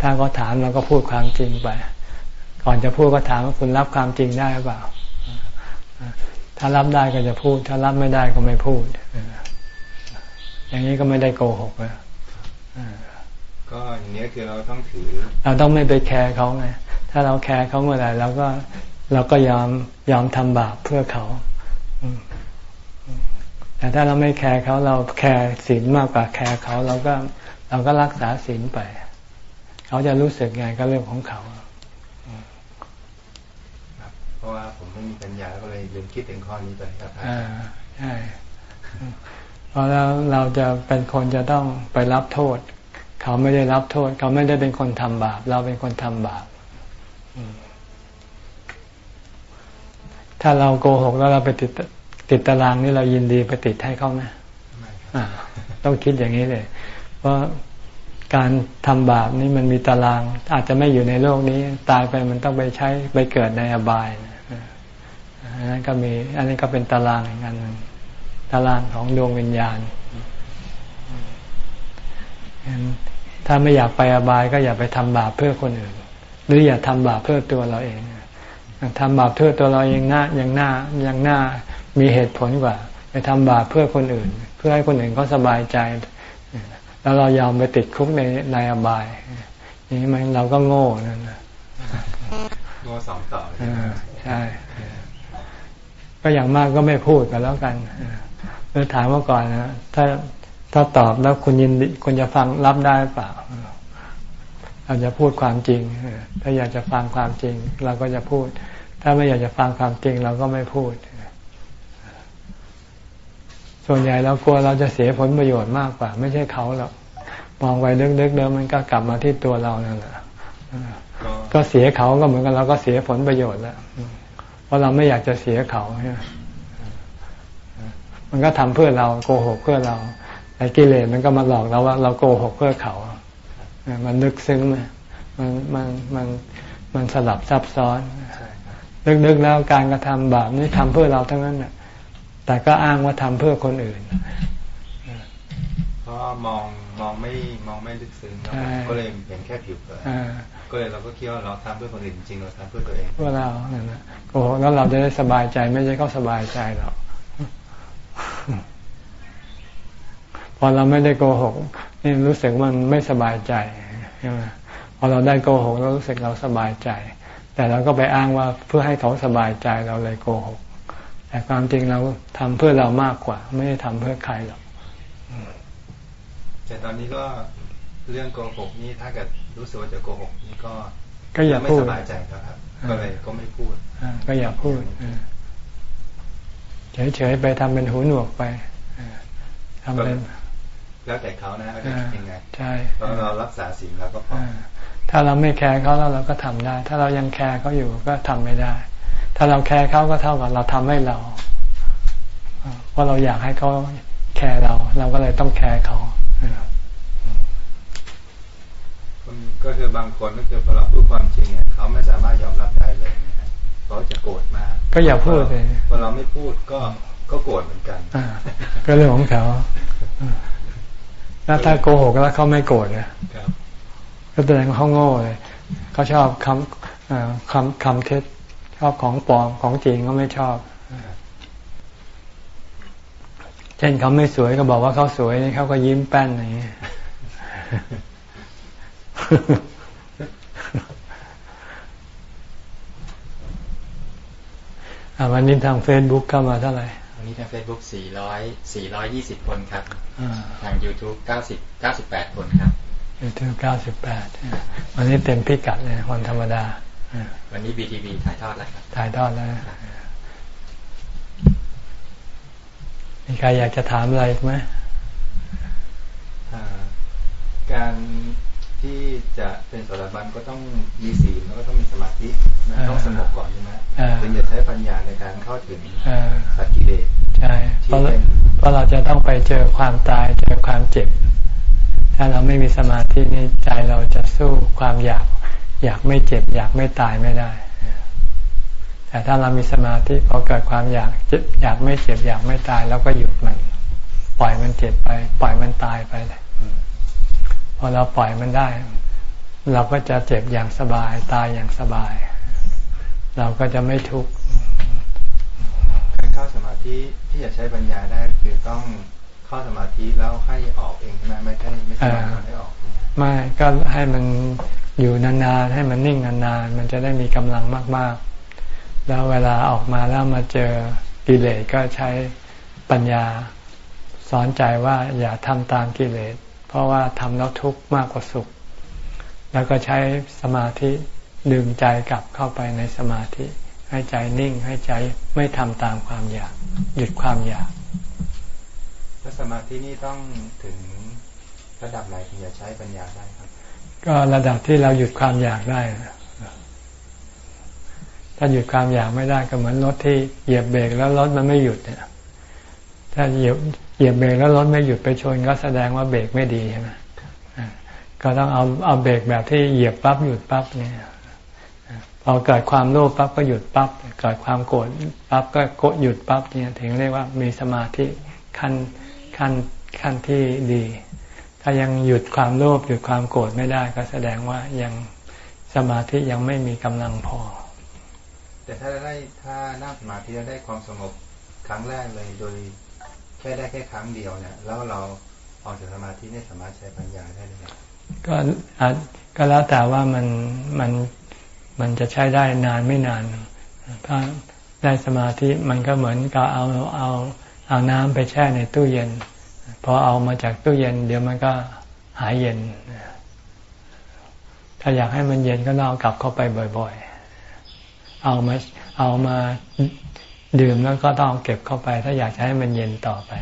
ถ้าเขาถามเราก็พูดความจริงไป ก่อนจะพูดก็ถามว่าคุณรับความจริงได้หรือเปล่า ถ้ารับได้ก็จะพูด ถ้ารับไม่ได้ก็ไม่พูดอย่างนี้ก็ไม่ได้โกหกนะก็อย่างนี้คือเราต้องถือ เราต้องไม่ไปแคร์เขาไงถ้าเราแคร์เขาเมื่อไหร่เราก็เราก็ยอมยอมทำบาปเพื่อเขาแต่ถ้าเราไม่แคร์เขาเราแคร์ศีลมากกว่าแคร์เขาเราก็เราก็รักษาศีลไป เขาจะรู้สึกไงก็เรื่องของเขาเพ ราะว่าผมไม่มีปัญญาก็เลยลืมคิดถึงข้อนี้ไปครับอ่าใช่เพราะแล้วเราจะเป็นคนจะต้องไปรับโทษ เขาไม่ได้รับโทษ เขาไม่ได้เป็นคนทำบาป เราเป็นคนทำบาปถ้าเราโกหกแล้วเราไปติดติดตารางนี่เรายินดีไปติดให้เขาไหมต้องคิดอย่างนี้เลยเพราะการทำบาปนี่มันมีตาราง อาจจะไม่อยู่ในโลกนี้ ตายไปมันต้องไปใช้ไปเกิดในอบาย อันนั้นก็มีอันนี้ก็เป็นตารางอย่างนั้นตารางของดวงวิญญาณถ้าไม่อยากไปอบายก็อย่าไปทำบาปเพื่อคนอื่น หรืออย่าทำบาปเพื่อตัวเราเองทำบาปเพื่อตัวเราเองหน้ายังหน้ายังหน้ามีเหตุผลกว่า ไปทำบาปเพื่อคนอื่น เพื่อให้คนอื่นเขาสบายใจ แล้วเรายอมไปติดคุกในในอบายนี่มันเราก็โง่นั่นนะโง่สองต่อใช่ ก็อย่างมากก็ไม่พูดกันแล้วกันเออถามว่าก่อนนะถ้าถ้าตอบแล้วคุณยินคุณจะฟังรับได้เปล่าเราจะพูดความจริงถ้าอยากจะฟังความจริง เราก็จะพูด ถ้าไม่อยากจะฟังความจริง เราก็ไม่พูด ส่วนใหญ่เรากลัวเราจะเสียผลประโยชน์มากกว่า ไม่ใช่เขาหรอกมองไปเล็กๆเดิมมันก็กลับมาที่ตัวเรานั่นแหละก็เสียเขาก็เหมือนกันเราก็เสียผลประโยชน์แล้ว เพราะเราไม่อยากจะเสียเขามันก็ทำเพื่อเราโกหกเพื่อเราแต่กิเลสมันก็มาหลอกเราว่า เราโกหกเพื่อเขา มันลึกซึ้งไหมมันมันมันมันสลับซับซ้อนลึกๆแล้วการกระทำบาปนี่ทำเพื่อเราทั้งนั้นน่ะแต่ก็อ้างว่าทำเพื่อคนอื่น ราะมองมองไม่มองไม่ลึกซึ้งก็เลยเห็นแค่ผิวเผินก็เลยเราก็คิดว่าเราทำเพื่อคนอื่นจริงเราทำเพื่อตัวเองเพื่อเรานั่นแหละโอ้แล้วเราจะได้สบายใจไม่ใช่เขาสบายใจหรอกพอเราไม่ได้โกหกนี่รู้สึกมันไม่สบายใจใช่ไหมพอเราได้โกหกเรารู้สึกเราสบายใจ แต่เราก็ไปอ้างว่าเพื่อให้เขาสบายใจเราเลยโกหก แต่ความจริงเราทำเพื่อเรามากกว่า ไม่ได้ทำเพื่อใครหรอก แต่ตอนนี้ก็เรื่องโกหกนี่ถ้าเกิดรู้สึกว่าจะโกหกนี่ก็ก็อย่าพูดไม่สบายใจครับก็เลยก็ไม่พูดก็อย่าพูดเฉยๆไปทำเป็นหูหนวกไปทำเป็นแล้วแต่เขานะเขาจะยังไงใช่เพราะเรารักษาสิ่งแล้วก็พอถ้าเราไม่แคร์เขาแล้วเราก็ทำได้ ถ้าเรายังแคร์เขาอยู่ก็ทำไม่ได้ ถ้าเราแคร์เขาก็เท่ากับเราทำให้เราเพราะเราอยากให้เขาแคร์เรา เราก็เลยต้องแคร์เขา ก็คือบางคนก็คือพอเราพูดความจริงเนี่ยเขาไม่สามารถยอมรับได้เลยเขาจะโกรธมาก ก็อย่าพูดเลยพอเราไม่พูดก็ก็โกรธเหมือนกันก็เรื่องของเขาแล้วถ้าโกหกแล้วเขาไม่โกรธเนี่ยก็แสดงว่าเขาโง่เลยเขาชอบคำคำคำเท็จชอบของปลอมของจริงก็ไม่ชอบ เช่นเขาไม่สวยก็บอกว่าเขาสวยนี่เขาก็ยิ้มแป้นอย่างนี้วันนี้ทางเฟซบุ๊กเข้ามาเท่าไหร่วันนี้ทางเฟซบุ๊กสี่ร้อยสี่ร้อยยี่สิบคนครับ ทางยูทูบเก้าสิบเก้าสิบแปดคนครับยูทูบเก้าสิบแปดวันนี้เต็มพิกัดเลยวันธรรมดา วันนี้บีทีวีถ่ายทอดแล้วครับ ถ่ายทอดแล้ว มีใครอยากจะถามอะไรไหมการที่จะเป็นสารบัญก็ต้องมีศีลแล้วก็ต้องมีสมาธิต้องสงบก่อนใช่ไหมถึงจะใช้ปัญญาในการเข้าถึงสัจกิเลสใช่เพราะเพราะเราจะต้องไปเจอความตายเจอความเจ็บ ถ้าเราไม่มีสมาธินี่ใจเราจะสู้ความอยาก อยากไม่เจ็บ อยากไม่ตายไม่ได้ แต่ถ้าเรามีสมาธิพอเกิดความอยากเจ็บอยากไม่เจ็บอยากไม่ตายแล้วก็หยุดมัน ปล่อยมันเจ็บไป ปล่อยมันตายไปเลยพอเราปล่อยมันได้ เราก็จะเจ็บอย่างสบายตายอย่างสบาย เราก็จะไม่ทุกข์การเข้าสมาธิที่จะใช้ปัญญาได้คือต้องเข้าสมาธิแล้วให้ออกเองใช่ไหมไม่ใช่ไม่ใช่ให้ออกไม่ก็ให้มันอยู่นานๆให้มันนิ่งนานๆมันจะได้มีกำลังมากๆ แล้วเวลาออกมาแล้วมาเจอกิเลสก็ใช้ปัญญาสอนใจว่าอย่าทำตามกิเลส เพราะว่าทำแล้วทุกข์มากกว่าสุข แล้วก็ใช้สมาธิดึงใจกลับเข้าไปในสมาธิ ให้ใจนิ่งให้ใจไม่ทำตามความอยาก หยุดความอยากถ้าสมาธินี่ต้องถึงระดับไหนถึงจะใช้ปัญญาได้ครับ ก็ระดับที่เราหยุดความอยากได้ ถ้าหยุดความอยากไม่ได้ก็เหมือนรถที่เหยียบเบรกแล้วรถมันไม่หยุดเนี่ยถ้าเหยียบเหยียบเบรกแล้วรถไม่หยุดไปชนก็แสดงว่าเบรกไม่ดีใช่ไหมก็ต้องเอาเอาเบรกแบบที่เหยียบปั๊บหยุดปั๊บเนี่ยพอเกิดความโลภปั๊บก็หยุดปั๊บเกิดความโกรธปั๊บก็โกรธหยุดปั๊บเนี่ยถึงเรียกว่ามีสมาธิขั้นขั้นขั้นที่ดี ถ้ายังหยุดความโลภหยุดความโกรธไม่ได้ก็แสดงว่ายังสมาธิยังไม่มีกำลังพอ แต่ถ้าได้ถ้านั่งสมาธิแล้วได้ความสงบครั้งแรกเลยโดยแค่ได้แค่ครั้งเดียวเนี่ย แล้วเราออกจากสมาธิไม่สามารถใช้ปัญญาได้เลยก็อาจก็แล้วแต่ว่ามันมันมันจะใช้ได้นานไม่นานถ้าได้สมาธิมันก็เหมือนกับเอาเอาเอาน้ำไปแช่ในตู้เย็นพอเอามาจากตู้เย็น เดี๋ยวมันก็หายเย็น ถ้าอยากให้มันเย็นก็ต้องกลับเข้าไปบ่อย ๆ เอามาเอามาดื่มแล้วก็ต้องเก็บเข้าไป ถ้าอยากจะให้มันเย็นต่อไป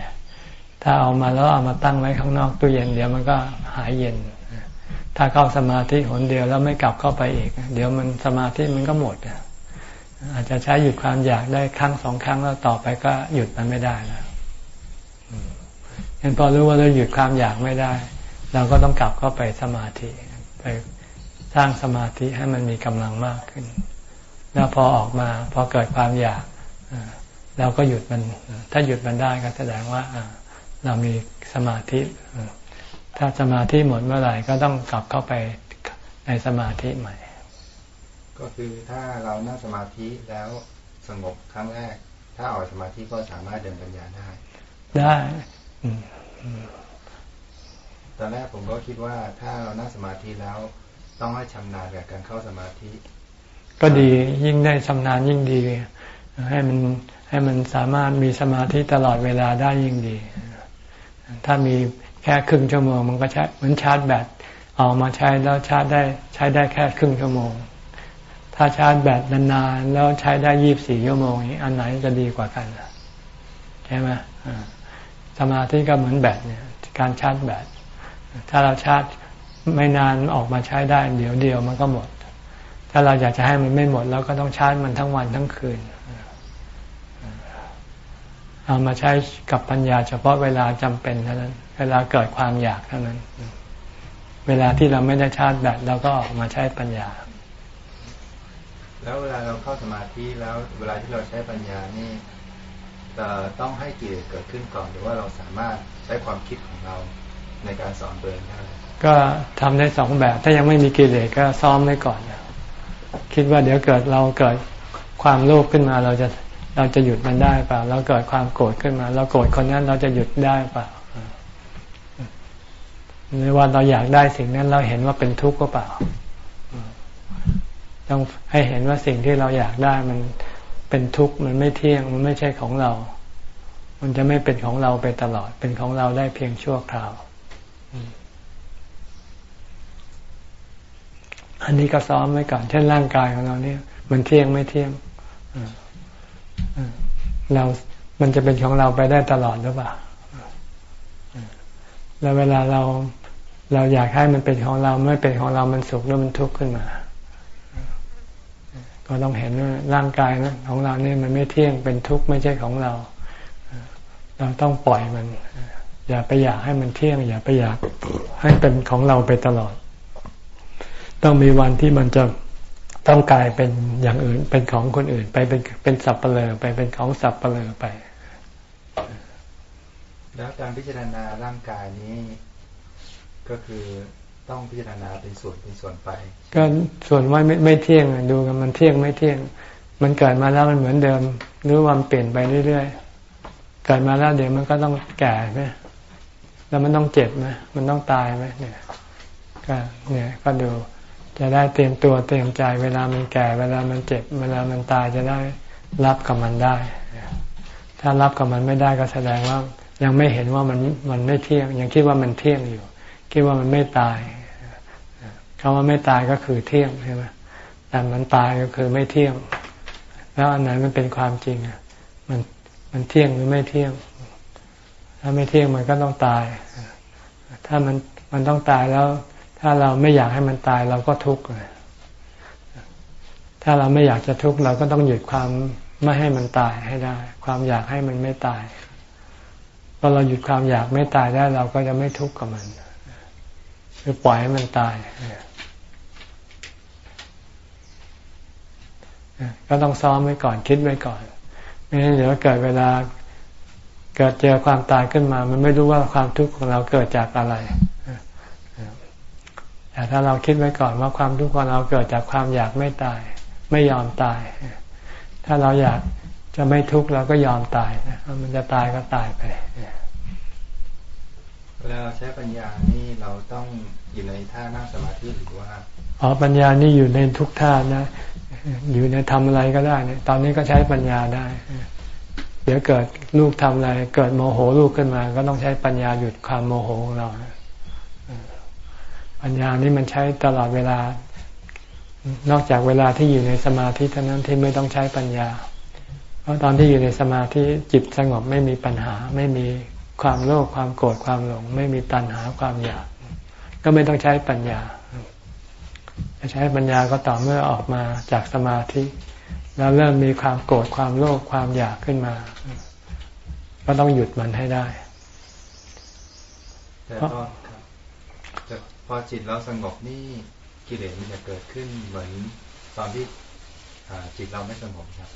ถ้าเอามาแล้วเอามาตั้งไว้ข้างนอกตู้เย็นเดี๋ยวมันก็หายเย็น ถ้าเข้าสมาธิหนเดียวแล้วไม่กลับเข้าไปอีก เดี๋ยวมันสมาธิมันก็หมดอาจจะใช้หยุดความอยากได้ครั้งสองครั้งแล้วต่อไปก็หยุดมันไม่ได้แล้วเห็นพอรู้ว่าเราหยุดความอยากไม่ได้ เราก็ต้องกลับเข้าไปสมาธิไปสร้างสมาธิให้มันมีกำลังมากขึ้น แล้วพอออกมาพอเกิดความอยากเราก็หยุดมัน ถ้าหยุดมันได้ก็แสดงว่าเรามีสมาธิ ถ้าสมาธิหมดเมื่อไหร่ก็ต้องกลับเข้าไปในสมาธิใหม่ ก็คือถ้าเรานั่งสมาธิแล้วสงบครั้งแรก ถ้าออกสมาธิก็สามารถเดินปัญญาได้ ได้ตอนแรกผมก็คิดว่าถ้าเรานั่งสมาธิแล้วต้องให้ชำนาญกับการเข้าสมาธิ ก็ดียิ่งได้ชำนาญยิ่งดี ให้มันให้มันสามารถมีสมาธิตลอดเวลาได้ยิ่งดี ถ้ามีแค่ครึ่งชั่วโมง มันก็ใช้เหมือนชาร์จแบตออกมาใช้แล้วชาร์จได้ใช้ได้แค่ครึ่งชั่วโมง ถ้าชาร์จแบตนานๆแล้วใช้ได้ยี่บสี่ชั่วโมงอันไหนจะดีกว่ากันใช่ไหมสมาธิก็เหมือนแบตเนี่ย การชาร์จแบตถ้าเราชาร์จไม่นานออกมาใช้ได้ เดี๋ยวเดียวมันก็หมด ถ้าเราอยากจะให้มันไม่หมดเราก็ต้องชาร์จมันทั้งวันทั้งคืน เอามาใช้กับปัญญาเฉพาะเวลาจำเป็นเท่านั้น เวลาเกิดความอยากเท่านั้น เวลาที่เราไม่ได้ชาร์จแบตเราก็ออกมาใช้ปัญญา แล้วเวลาเราเข้าสมาธิแล้วเวลาที่เราใช้ปัญญานี่ต้องให้กิเลสเกิดขึ้นก่อนหรือว่าเราสามารถใช้ความคิดของเราในการสอนตัวเองได้ก็ทำได้สองแบบ ถ้ายังไม่มีกิเลสก็ซ้อมไว้ก่อน คิดว่าเดี๋ยวเกิดเราเกิดความโลภขึ้นมาเราจะเราจะหยุดมันได้เปล่าเราเกิดความโกรธขึ้นมา เราโกรธคนนั้นเราจะหยุดได้เปล่าหรือว่าเราอยากได้สิ่งนั้นเราเห็นว่าเป็นทุกข์ก็เปล่าต้องให้เห็นว่าสิ่งที่เราอยากได้มันเป็นทุกข์มันไม่เที่ยงมันไม่ใช่ของเรา มันจะไม่เป็นของเราไปตลอด เป็นของเราได้เพียงชั่วคราว อันนี้ก็ซ้อมไว้ก่อน เช่นร่างกายของเราเนี่ย มันเที่ยงไม่เที่ยงเรา มันจะเป็นของเราไปได้ตลอดหรือเปล่าแล้วเวลาเราเราอยากให้มันเป็นของเราไม่เป็นของเรา มันสุขแล้วมันทุกข์ขึ้นมา ก็ต้องเห็นว่าร่างกายนะของเราเนี่ยมันไม่เที่ยงเป็นทุกข์ไม่ใช่ของเรา เราต้องปล่อยมัน อย่าไปอยากให้มันเที่ยง อย่าไปอยากให้เป็นของเราไปตลอด ต้องมีวันที่มันจะต้องกลายเป็นอย่างอื่นเป็นของคนอื่น ไปเป็นเป็นสับเปลือไปเป็นของสับเปลือไป แล้วการพิจารณาร่างกายนี้ก็คือต้องพิจารณาเป็นส่วนเป็นส่วนไป ก็ส่วนว่าไม่ไม่เที่ยงดูกันมันเที่ยงไม่เที่ยง มันเกิดมาแล้วมันเหมือนเดิม หรือวันเปลี่ยนไปเรื่อยๆเกิดมาแล้วเดี๋ยวมันก็ต้องแก่ไหมแล้วมันต้องเจ็บไหมมันต้องตายไหมเนี่ย ก็เนี่ยก็ดู จะได้เตรียมตัวเตรียมใจ เวลามันแก่ เวลามันเจ็บ เวลามันตายจะได้รับกับมันได้ ถ้ารับกับมันไม่ได้ก็แสดงว่ายังไม่เห็นว่ามันมันไม่เที่ยง ยังคิดว่ามันเที่ยงอยู่ คิดว่ามันไม่ตายคำว่าไม่ตายก็คือเที่ยงใช่ไหมแต่มันตายก็คือไม่เที่ยง แล้วอันไหนมันเป็นความจริงอะมันมันเที่ยงหรือไม่เที่ยง ถ้าไม่เที่ยงมันก็ต้องตาย ถ้ามันมันต้องตายแล้ว ถ้าเราไม่อยากให้มันตายเราก็ทุกข์เลยถ้าเราไม่อยากจะทุกข์เราก็ต้องหยุดความไม่ให้มันตายให้ได้ ความอยากให้มันไม่ตายพอเราหยุดความอยากไม่ตายได้ เราก็จะไม่ทุกข์กับมันคือปล่อยให้มันตายก็ต้องซ้อมไว้ก่อนคิดไว้ก่อนไม่งั้นเดี๋ยวเกิดเวลา เกิดเจอความตายขึ้นมา มันไม่รู้ว่าความทุกข์ของเราเกิดจากอะไร แต่ถ้าเราคิดไว้ก่อนว่าความทุกข์ของเราเกิดจากความอยากไม่ตาย ไม่ยอมตาย ถ้าเราอยากจะไม่ทุกข์เราก็ยอมตายนะมันจะตายก็ตายไปเวลาเราใช้ปัญญานี่เราต้องอยู่ในท่านั่งสมาธิหรือว่าอ๋อปัญญานี่อยู่ในทุกท่านะ อยู่ในทำอะไรก็ได้เนี่ยตอนนี้ก็ใช้ปัญญาได้ เดี๋ยวเกิดลูกทำอะไร เกิดโมโหลูกขึ้นมา ก็ต้องใช้ปัญญาหยุดความโมโหของเรา ปัญญานี่มันใช้ตลอดเวลา นอกจากเวลาที่อยู่ในสมาธิเท่านั้นที่ไม่ต้องใช้ปัญญา เพราะตอนที่อยู่ในสมาธิจิตสงบไม่มีปัญหา ไม่มีความโลภความโกรธความหลง ไม่มีตัณหาความอยาก ก็ไม่ต้องใช้ปัญญาจะใช้ปัญญาก็ต่อเมื่อออกมาจากสมาธิ แล้วเริ่มมีความโกรธความโลภความอยากขึ้นมา ก็ต้องหยุดมันให้ได้แต่พอ พอจิตเราสงบนี่กิเลสมันจะเกิดขึ้นเหมือนตอนที่จิตเราไม่สงบครับ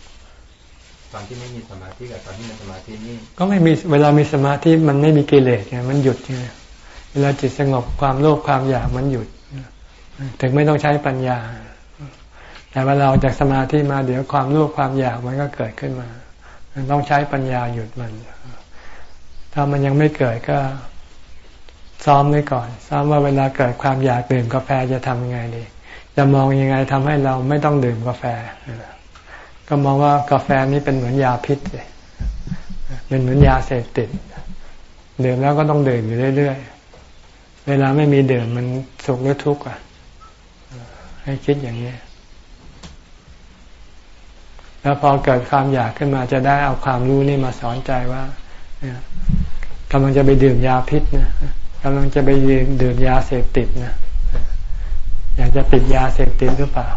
ตอนที่ไม่มีสมาธิกับตอนที่มีสมาธินี่ก็ไม่มีเวลามีสมาธิมันไม่มีกิเลสไงมันหยุดไงเวลาจิตสงบความโลภความอยากมันหยุดถึงไม่ต้องใช้ปัญญา แต่วลาเราจากสมาธิมาเดี๋ยวความโลภความอยากมันก็เกิดขึ้นมาต้องใช้ปัญญาหยุดมัน ถ้ามันยังไม่เกิดก็ ซ้อมไว้ก่อน ซ้อมว่าเวลาเกิดความอยากดื่มกาแฟจะทำยังไงดี จะมองยังไงทำให้เราไม่ต้องดื่มกาแฟ ก็มองว่ากาแฟนี้เป็นเหมือนยาพิษเลยเป็นเหมือนยาเสพติด ดื่มแล้วก็ต้องดื่มอยู่เรื่อยๆ เวลาไม่มีดื่มมันสุขหรือทุกข์อะ ให้คิดอย่างนี้ แล้วพอเกิดความอยากขึ้นมาจะได้เอาความรู้นี่มาสอนใจว่ากำลังจะไปดื่มยาพิษนะ กำลังจะไปยืนดื่มยาเสพติดนะอยากจะติดยาเสพติดหรือเปล่า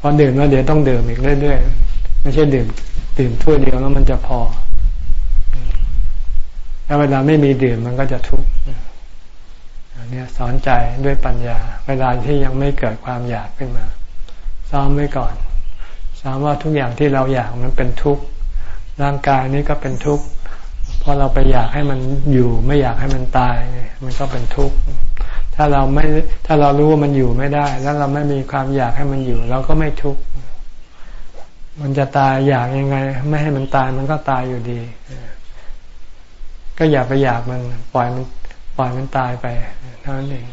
พอดื่มแล้วเดี๋ยวต้องดื่มอีกเรื่อยๆไม่ใช่ดื่ม ดื่มถ้วยเดียวแล้วมันจะพอแล้วเวลาไม่มีดื่มมันก็จะทุกข์เนี่ยสอนใจด้วยปัญญา เวลาที่ยังไม่เกิดความอยากขึ้นมา ซ้อมไว้ก่อนซ้อมว่าทุกอย่างที่เราอยากมันเป็นทุกข์ร่างกายนี้ก็เป็นทุกข์ พราะเราไปอยากให้มันอยู่ไม่อยากให้มันตาย มันก็เป็นทุกข์ถ้าเราไม่ถ้าเรารู้ว่ามันอยู่ไม่ได้ แล้วเราไม่มีความอยากให้มันอยู่เราก็ไม่ทุกข์มันจะตายอยากยังไง ไม่ให้มันตายมันก็ตายอยู่ดี ก็อย่าไปอยากมันปล่อยมันปล่อยมันตายไปเท่านั้นเอง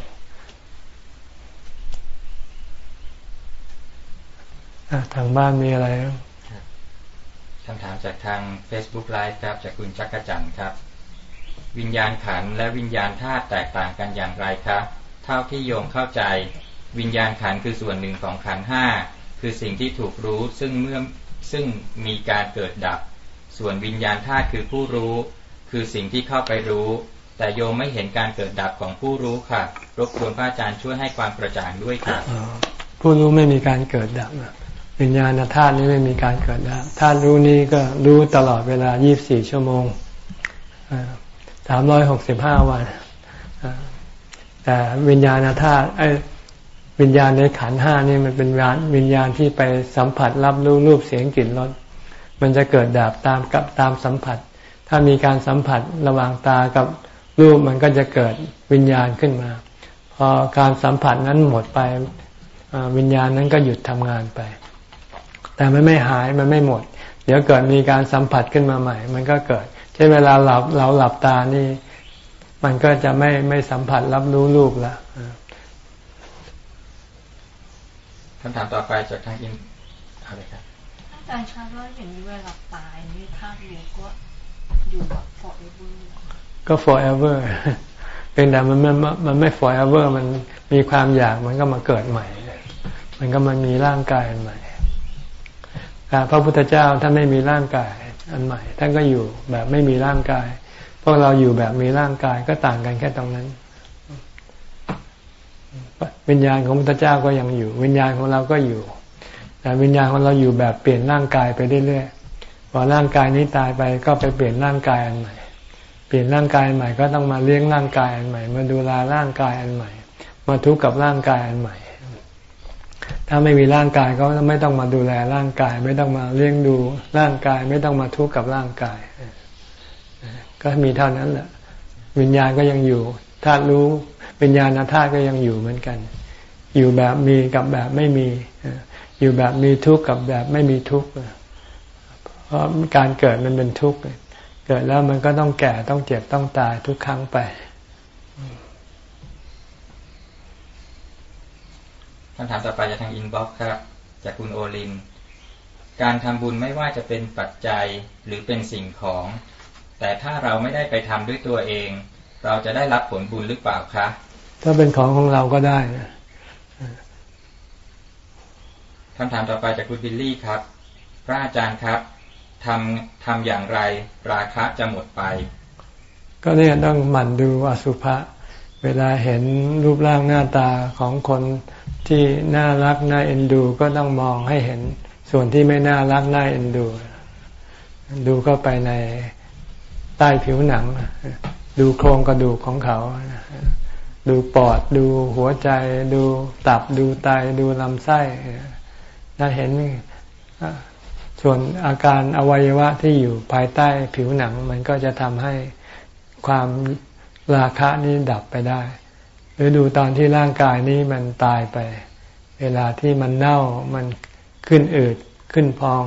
ทางบ้านมีอะไร คำถามจากทาง Facebook Live ครับ จากคุณจักรจันทร์ครับ วิญญาณขันและวิญญาณธาตุแตกต่างกันอย่างไรครับ เท่าที่โยมเข้าใจ วิญญาณขันคือส่วนหนึ่งของขันห้าคือสิ่งที่ถูกรู้ซึ่งเมื่อซึ่งมีการเกิดดับ ส่วนวิญญาณธาตุคือผู้รู้ คือสิ่งที่เข้าไปรู้ แต่โยมไม่เห็นการเกิดดับของผู้รู้ค่ะ รบกวนพระอาจารย์ช่วยให้ความกระจ่างด้วยค่ะผู้รู้ไม่มีการเกิดดับ วิญญาณธาตุนี้ไม่มีการเกิดแล้วธาตุรู้นี้ก็รู้ตลอดเวลา 24 ชั่วโมง 365 วัน แต่วิญญาณธาตุไอ้วิญญาณในขันห้านี่มันเป็นวิญญาณที่ไปสัมผัสรับรู้รูปเสียงกลิ่นรสมันจะเกิดดับตามกับตามสัมผัส ถ้ามีการสัมผัสระหว่างตากับรูปมันก็จะเกิดวิญญาณขึ้นมา พอการสัมผัสนั้นหมดไปวิญญาณนั้นก็หยุดทำงานไป แต่มันไม่หายมันไม่หมด เดี๋ยวเกิดมีการสัมผัสขึ้นมาใหม่ มันก็เกิดเช่นเวลาหลับเราหลับตานี่ มันก็จะไม่ไม่สัมผัสรับรู้รูปแล้วคำถามต่อไปจากทางอินอะไรครับอาจารย์คะว่าอย่างนี้เวลาตายนี่ธาตุรู้ก็อยู่แบบ forever ก็ forever เป็นแต่มันมันมันไม่ forever มันมีความอยากมันก็มาเกิดใหม่ มันก็มันมีร่างกายอันใหม่ พระพุทธเจ้าท่านไม่มีร่างกายอันใหม่ ท่านก็อยู่แบบไม่มีร่างกาย พวกเราอยู่แบบมีร่างกายก็ต่างกันแค่ตรงนั้น วิญญาณของพระพุทธเจ้าก็ยังอยู่ วิญญาณของเราก็อยู่แต่วิญญาณของเราอยู่แบบเปลี่ยนร่างกายไปเรื่อยๆพอร่างกายนี้ตายไปก็ไปเปลี่ยนร่างกายอันใหม่ เปลี่ยนร่างกายใหม่ก็ต้องมาเลี้ยงร่างกายอันใหม่ มาดูแลร่างกายอันใหม่ มาทุกข์กับร่างกายอันใหม่ ถ้าไม่มีร่างกายก็ไม่ต้องมาดูแลร่างกาย ไม่ต้องมาเลี้ยงดูร่างกาย ไม่ต้องมาทุกข์กับร่างกาย ก็มีเท่านั้นแหละวิญญาณก็ยังอยู่ธาตุรู้วิญญาณธาตุก็ยังอยู่เหมือนกัน อยู่แบบมีกับแบบไม่มี อยู่แบบมีทุกข์กับแบบไม่มีทุกข์เพราะการเกิดมันเป็นทุกข์เกิดแล้วมันก็ต้องแก่ต้องเจ็บต้องตายทุกครั้งไป คำถามต่อไปจากทาง inbox ครับ จากคุณโอลิน การทำบุญไม่ว่าจะเป็นปัจจัยหรือเป็นสิ่งของ แต่ถ้าเราไม่ได้ไปทำด้วยตัวเอง เราจะได้รับผลบุญหรือเปล่าคะ ถ้าเป็นของของเราก็ได้นะคำถามต่อไปจากคุณบิลลี่ครับ พระอาจารย์ครับทำทำอย่างไรราคะจะหมดไป ก็เนี่ยต้องหมั่นดูอสุภะเวลาเห็นรูปร่างหน้าตาของคน ที่น่ารักน่าเอ็นดูก็ต้องมองให้เห็น ส่วนที่ไม่น่ารักน่าเอ็นดู ดูเข้าไปในใต้ผิวหนัง ดูโครงกระดูกของเขา ดูปอด ดูหัวใจ ดูตับ ดูไต ดูลำไส้ถ้าเห็นส่วนอาการอวัยวะที่อยู่ภายใต้ผิวหนัง มันก็จะทำให้ความราคะนี้ดับไปได้ หรือดูตอนที่ร่างกายนี้มันตายไป เวลาที่มันเน่ามันขึ้นอืดขึ้นพอง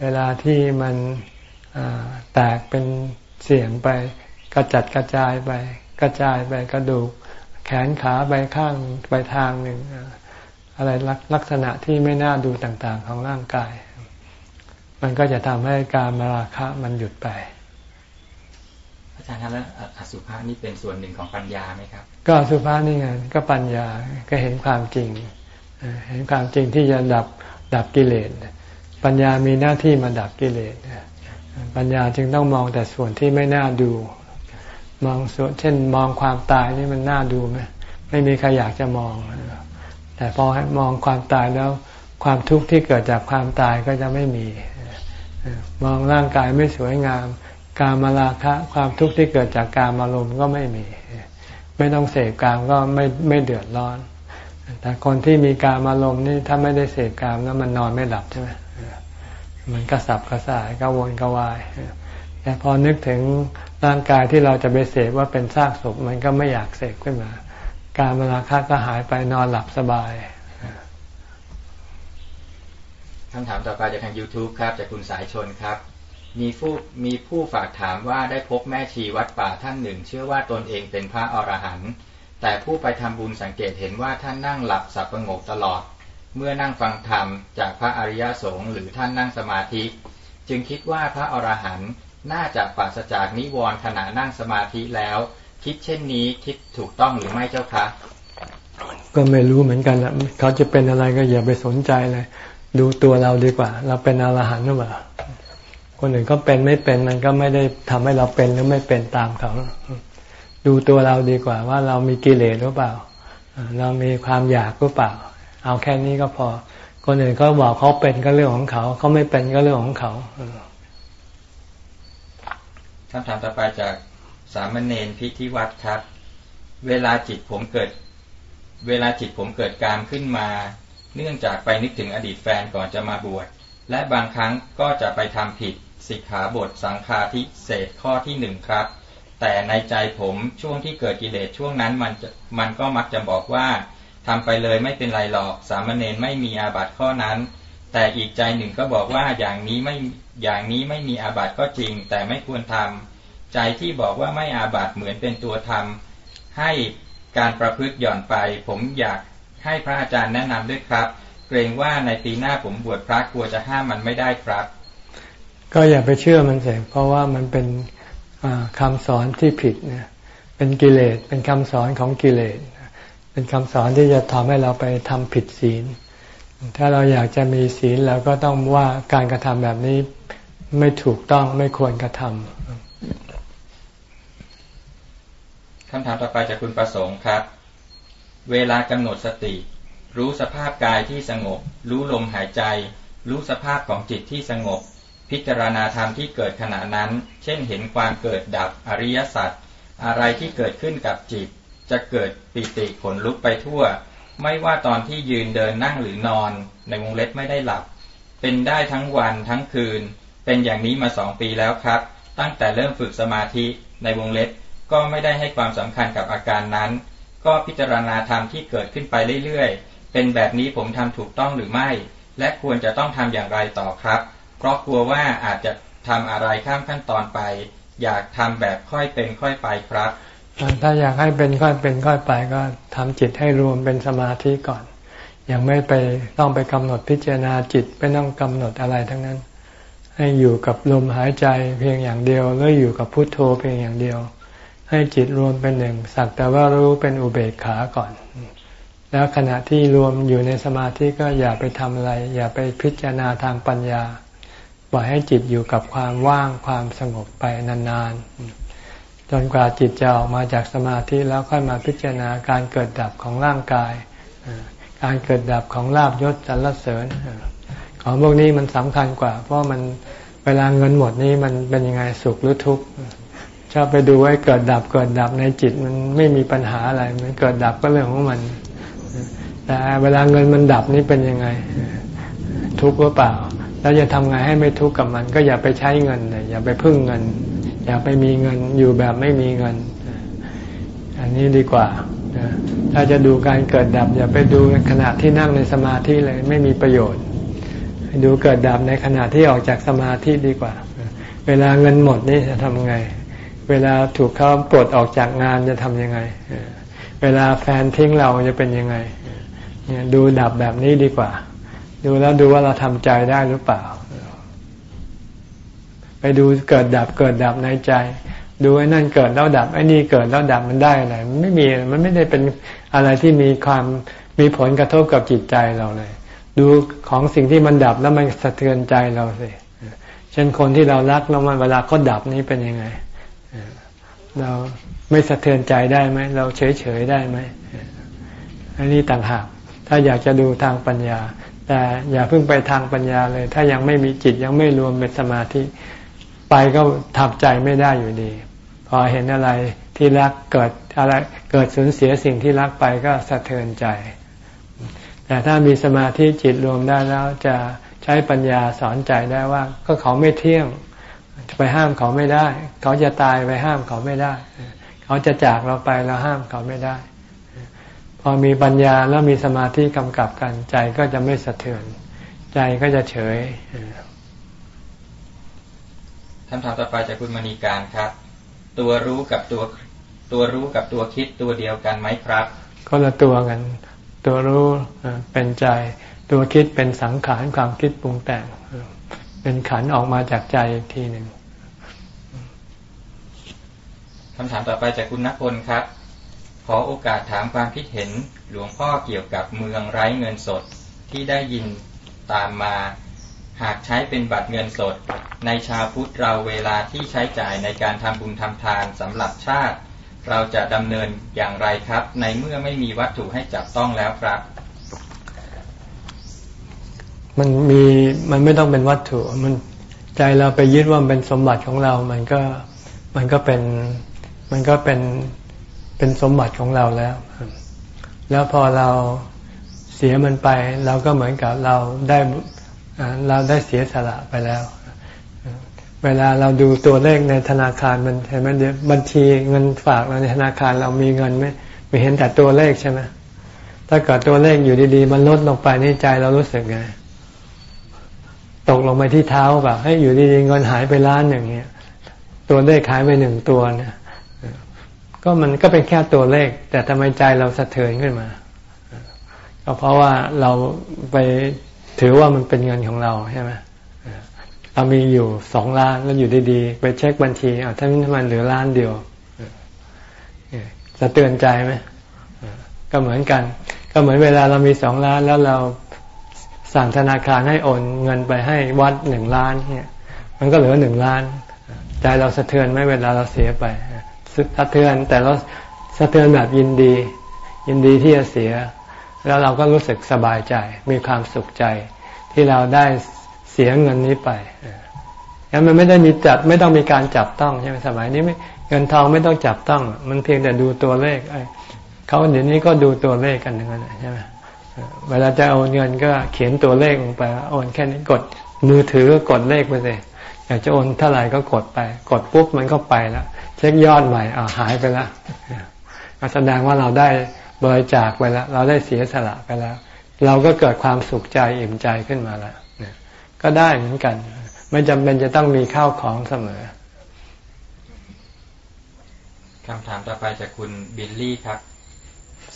เวลาที่มันแตกเป็นเสียงไป กระจัดกระจายไป กระจายไปกระดูก แขนขาไปข้างไปทางหนึ่งอะไรลักษณะที่ไม่น่าดูต่างๆของร่างกาย มันก็จะทำให้การมาราคะมันหยุดไป อาจารย์ครับแล้วอสุภะนี่เป็นส่วนหนึ่งของปัญญาไหมครับ ก็อสุภะนี่ไงก็ปัญญาก็เห็นความจริง เห็นความจริงที่จะดับดับกิเลสปัญญามีหน้าที่มาดับกิเลสปัญญาจึงต้องมองแต่ส่วนที่ไม่น่าดู มองส่วนเช่นมองความตายนี่มันน่าดูไหมไม่มีใครอยากจะมอง แต่พอมองความตายแล้วความทุกข์ที่เกิดจากความตายก็จะไม่มี มองร่างกายไม่สวยงาม การมาราคะความทุกข์ที่เกิดจากการมารมก็ไม่มี ไม่ต้องเสพกามก็ไม่ไม่เดือดร้อน แต่คนที่มีการมารมนี่ถ้าไม่ได้เสพกามแล้วมันนอนไม่หลับใช่ไหมมันกระสับกระส่ายกระวนกระวายแต่พอนึกถึงร่างกายที่เราจะไปเสพว่าเป็นซากศพมันก็ไม่อยากเสพขึ้นมา การมาราคะก็หายไปนอนหลับสบายคำถามต่อไปจากทาง YouTube ครับจากคุณสายชนครับ มีผู้มีผู้ฝากถามว่าได้พบแม่ชีวัดป่าท่านหนึ่ง เชื่อว่าตนเองเป็นพระอรหันต์แต่ผู้ไปทำบุญสังเกตเห็นว่าท่านนั่งหลับสับประงกตลอด เมื่อนั่งฟังธรรมจากพระอริยสงฆ์หรือท่านนั่งสมาธิ จึงคิดว่าพระอรหันต์น่าจะปราศจากนิวรณ์ขณะนั่งสมาธิแล้ว คิดเช่นนี้คิดถูกต้องหรือไม่เจ้าคะก็ไม่รู้เหมือนกันนะเขาจะเป็นอะไรก็อย่าไปสนใจเลย ดูตัวเราดีกว่า เราเป็นอรหันต์หรือเปล่า คนอื่นก็เป็นไม่เป็นมันก็ไม่ได้ทำให้เราเป็นหรือไม่เป็นตามเขา ดูตัวเราดีกว่า ว่าเรามีกิเลสหรือเปล่า เรามีความอยากหรือเปล่า เอาแค่นี้ก็พอ คนอื่นก็บอกเขาเป็นก็เรื่องของเขาเขาไม่เป็นก็เรื่องของเขาคำถามต่อไปจากสามเณรพิธีวัดครับ เวลาจิตผมเกิด เวลาจิตผมเกิดการขึ้นมา เนื่องจากไปนึกถึงอดีตแฟนก่อนจะมาบวชและบางครั้งก็จะไปทำผิด สิกขาบทสังฆาทิเศษข้อที่หนึ่งครับ แต่ในใจผมช่วงที่เกิดกิเลสช่วงนั้นมันมันก็มักจะบอกว่าทำไปเลยไม่เป็นไรหรอก สามเณรไม่มีอาบัติข้อนั้น แต่อีกใจหนึ่งก็บอกว่าอย่างนี้ไม่อย่างนี้ไม่มีอาบัติก็จริง แต่ไม่ควรทำใจที่บอกว่าไม่อาบัติเหมือนเป็นตัวทำให้การประพฤติหย่อนไป ผมอยากให้พระอาจารย์แนะนำด้วยครับ เกรงว่าในปีหน้าผมบวชพระกลัวจะห้ามมันไม่ได้ครับ ก็อย่าไปเชื่อมันเสียเพราะว่ามันเป็นคำสอนที่ผิดเนี่ยเป็นกิเลสเป็นคำสอนของกิเลสเป็นคำสอนที่จะทำให้เราไปทำผิดศีล ถ้าเราอยากจะมีศีลเราก็ต้องว่าการกระทำแบบนี้ไม่ถูกต้องไม่ควรกระทำคำถามต่อไปจากคุณประสงค์ครับ เวลากำหนดสติ รู้สภาพกายที่สงบ รู้ลมหายใจ รู้สภาพของจิตที่สงบ พิจารณาธรรมที่เกิดขณะนั้น เช่นเห็นความเกิดดับอริยสัจอะไรที่เกิดขึ้นกับจิต จะเกิดปิติขนลุกไปทั่ว ไม่ว่าตอนที่ยืนเดินนั่งหรือนอน ในวงเล็บไม่ได้หลับ เป็นได้ทั้งวันทั้งคืน เป็นอย่างนี้มาสองปีแล้วครับ ตั้งแต่เริ่มฝึกสมาธิในวงเล็บก็ไม่ได้ให้ความสำคัญกับอาการนั้น ก็พิจารณาธรรมที่เกิดขึ้นไปเรื่อยๆ เป็นแบบนี้ผมทำถูกต้องหรือไม่ และควรจะต้องทำอย่างไรต่อครับ เพราะกลัวว่าอาจจะทำอะไรข้ามขั้นตอนไป อยากทำแบบค่อยเป็นค่อยไปครับ ถ้าอยากให้เป็นค่อยเป็นค่อยไปก็ทำจิตให้รวมเป็นสมาธิก่อน ยังไม่ไปต้องไปกำหนดพิจารณาจิตไม่ต้องกำหนดอะไรทั้งนั้น ให้อยู่กับลมหายใจเพียงอย่างเดียวหรืออยู่กับพุทโธเพียงอย่างเดียว ให้จิตรวมเป็นหนึ่งสักแต่ว่ารู้เป็นอุเบกขาก่อนแล้วขณะที่รวมอยู่ในสมาธิก็อย่าไปทำอะไร อย่าไปพิจารณาทางปัญญา ปล่อยให้จิตอยู่กับความว่างความสงบไปนานๆ จนกว่าจิตจะออกมาจากสมาธิแล้วค่อยมาพิจารณาการเกิดดับของร่างกาย การเกิดดับของลาบยศสรรเสริญ ของพวกนี้มันสำคัญกว่า เพราะมันเวลาเงินหมดนี้มันเป็นยังไงสุขหรือทุกข์ชอบไปดูไว้เกิดดับเกิดดับในจิตมันไม่มีปัญหาอะไร มันเกิดดับก็เรื่องของมัน แต่เวลาเงินมันดับนี่เป็นยังไง ทุกข์หรือเปล่า แล้วจะทำไงให้ไม่ทุกข์กับมัน ก็อย่าไปใช้เงินอย่าไปพึ่งเงิน อย่าไปมีเงินอยู่แบบไม่มีเงิน อันนี้ดีกว่าถ้าจะดูการเกิดดับ อย่าไปดูขณะที่นั่งในสมาธิเลยไม่มีประโยชน์ ดูเกิดดับในขณะที่ออกจากสมาธิดีกว่า เวลาเงินหมดนี่จะทำไง เวลาถูกเขาปลดออกจากงานจะทำยังไง เวลาแฟนทิ้งเราจะเป็นยังไงดูดับแบบนี้ดีกว่า ดูแล้วดูว่าเราทำใจได้หรือเปล่า ไปดูเกิดดับเกิดดับในใจ ดูไอ้นั่นเกิดแล้วดับไอ้นี่เกิดแล้วดับมันได้อะไรมันไม่มีมันไม่ได้เป็นอะไรที่มีความมีผลกระทบกับจิตใจเราเลย ดูของสิ่งที่มันดับแล้วมันสะเทือนใจเราสิเช่นคนที่เรารักแล้วมันเวลาเขาดับนี้เป็นยังไงเราไม่สะเทือนใจได้ไหมเราเฉยเฉยได้ไหมอันนี้ต่างหากถ้าอยากจะดูทางปัญญา แต่อย่าเพิ่งไปทางปัญญาเลย ถ้ายังไม่มีจิตยังไม่รวมเป็นสมาธิ ไปก็ทับใจไม่ได้อยู่ดี พอเห็นอะไรที่รักเกิดอะไรเกิดสูญเสียสิ่งที่รักไปก็สะเทือนใจ แต่ถ้ามีสมาธิจิตรวมได้แล้วจะใช้ปัญญาสอนใจได้ว่า ก็เขาไม่เที่ยงไปห้ามเขาไม่ได้ เขาจะตายไปห้ามเขาไม่ได้ เขาจะจากเราไปเราห้ามเขาไม่ได้ อมีปัญญาแล้วมีสมาธิกำกับกัน ใจก็จะไม่สะเทือน ใจก็จะเฉยคำถามต่อไปจากคุณมณีการครับ ตัวรู้กับตัวตัวรู้กับตัวคิดตัวเดียวกันไหมครับ ก็ละตัวกัน ตัวรู้เป็นใจ ตัวคิดเป็นสังขารความคิดปรุงแต่ง เป็นขันออกมาจากใจอีกทีหนึ่งคำถามต่อไปจากคุณนักพลครับ ขอโอกาสถามความคิดเห็นหลวงพ่อเกี่ยวกับเมืองไร้เงินสดที่ได้ยินตามมา หากใช้เป็นบัตรเงินสด ในชาวพุทธเราเวลาที่ใช้จ่ายในการทำบุญทำทานสำหรับชาติ เราจะดำเนินอย่างไรครับ ในเมื่อไม่มีวัตถุให้จับต้องแล้วครับ มันมีมันไม่ต้องเป็นวัตถุมันใจเราไปยึดว่าเป็นสมบัติของเรา มันก็มันก็เป็นมันก็เป็น เป็นสมบัติของเราแล้ว แล้วพอเราเสียมันไป เราก็เหมือนกับเราได้เราได้เสียสละไปแล้ว เวลาเราดูตัวเลขในธนาคารมันเห็นไหมเดี๋ยวบัญชีเงินฝากเราในธนาคารเรามีเงินไหมไม่เห็นแต่ตัวเลขใช่ไหมถ้าเกิดตัวเลขอยู่ดีๆ มันลดลงไปในใจเรารู้สึกไงตกลงไปที่เท้าแบบให้อยู่ดีๆเงินหายไปล้านอย่างเงี้ย ตัวเลขหายไปหนึ่งตัวเนี่ย ก็มันก็เป็นแค่ตัวเลข แต่ทำไมใจเราสะเทือนขึ้นมาก็เพราะว่าเราไปถือว่ามันเป็นเงินของเราใช่ไหมเรามีอยู่สองล้านแล้วอยู่ดีๆ ไปเช็คบัญชีอ่าท่านมันเหลือล้านเดียวจะเตือนใจไหมก็เหมือนกัน ก็เหมือนเวลาเรามีสองล้านแล้วเราสั่งธนาคารให้โอนเงินไปให้วัดหนึ่งล้านเนี่ย มันก็เหลือหนึ่งล้าน ใจเราสะเทือนไหมเวลาเราเสียไป สะเทือน แต่เราสะเทือนแบบยินดี ยินดีที่จะเสีย แล้วเราก็รู้สึกสบายใจ มีความสุขใจ ที่เราได้เสียเงินนี้ไปยังมันไม่ได้มีจับไม่ต้องมีการจับต้องใช่ไหมสมัยนี้ไม่เงินทองไม่ต้องจับต้อง มันเพียงแต่ดูตัวเลขเขาเดี๋ยวนี้ก็ดูตัวเลขกันอย่างนั้นใช่ไหมเวลาจะโอนเงินก็เขียนตัวเลขลงไปโอนแค่นี้กดมือถือก็กดเลขไปเลย อยากจะโอนเท่าไหร่ก็กดไป กดปุ๊บมันก็ไปแล้วเช็คยอดใหม่อ่าหายไปแล้วก็แสดงว่าเราได้บริจาคไปแล้ว เราได้เสียสละไปแล้ว เราก็เกิดความสุขใจอิ่มใจขึ้นมาแล้วก็ได้เหมือนกัน ไม่จำเป็นจะต้องมีข้าวของเสมอคำถามต่อไปจากคุณบิลลี่ครับ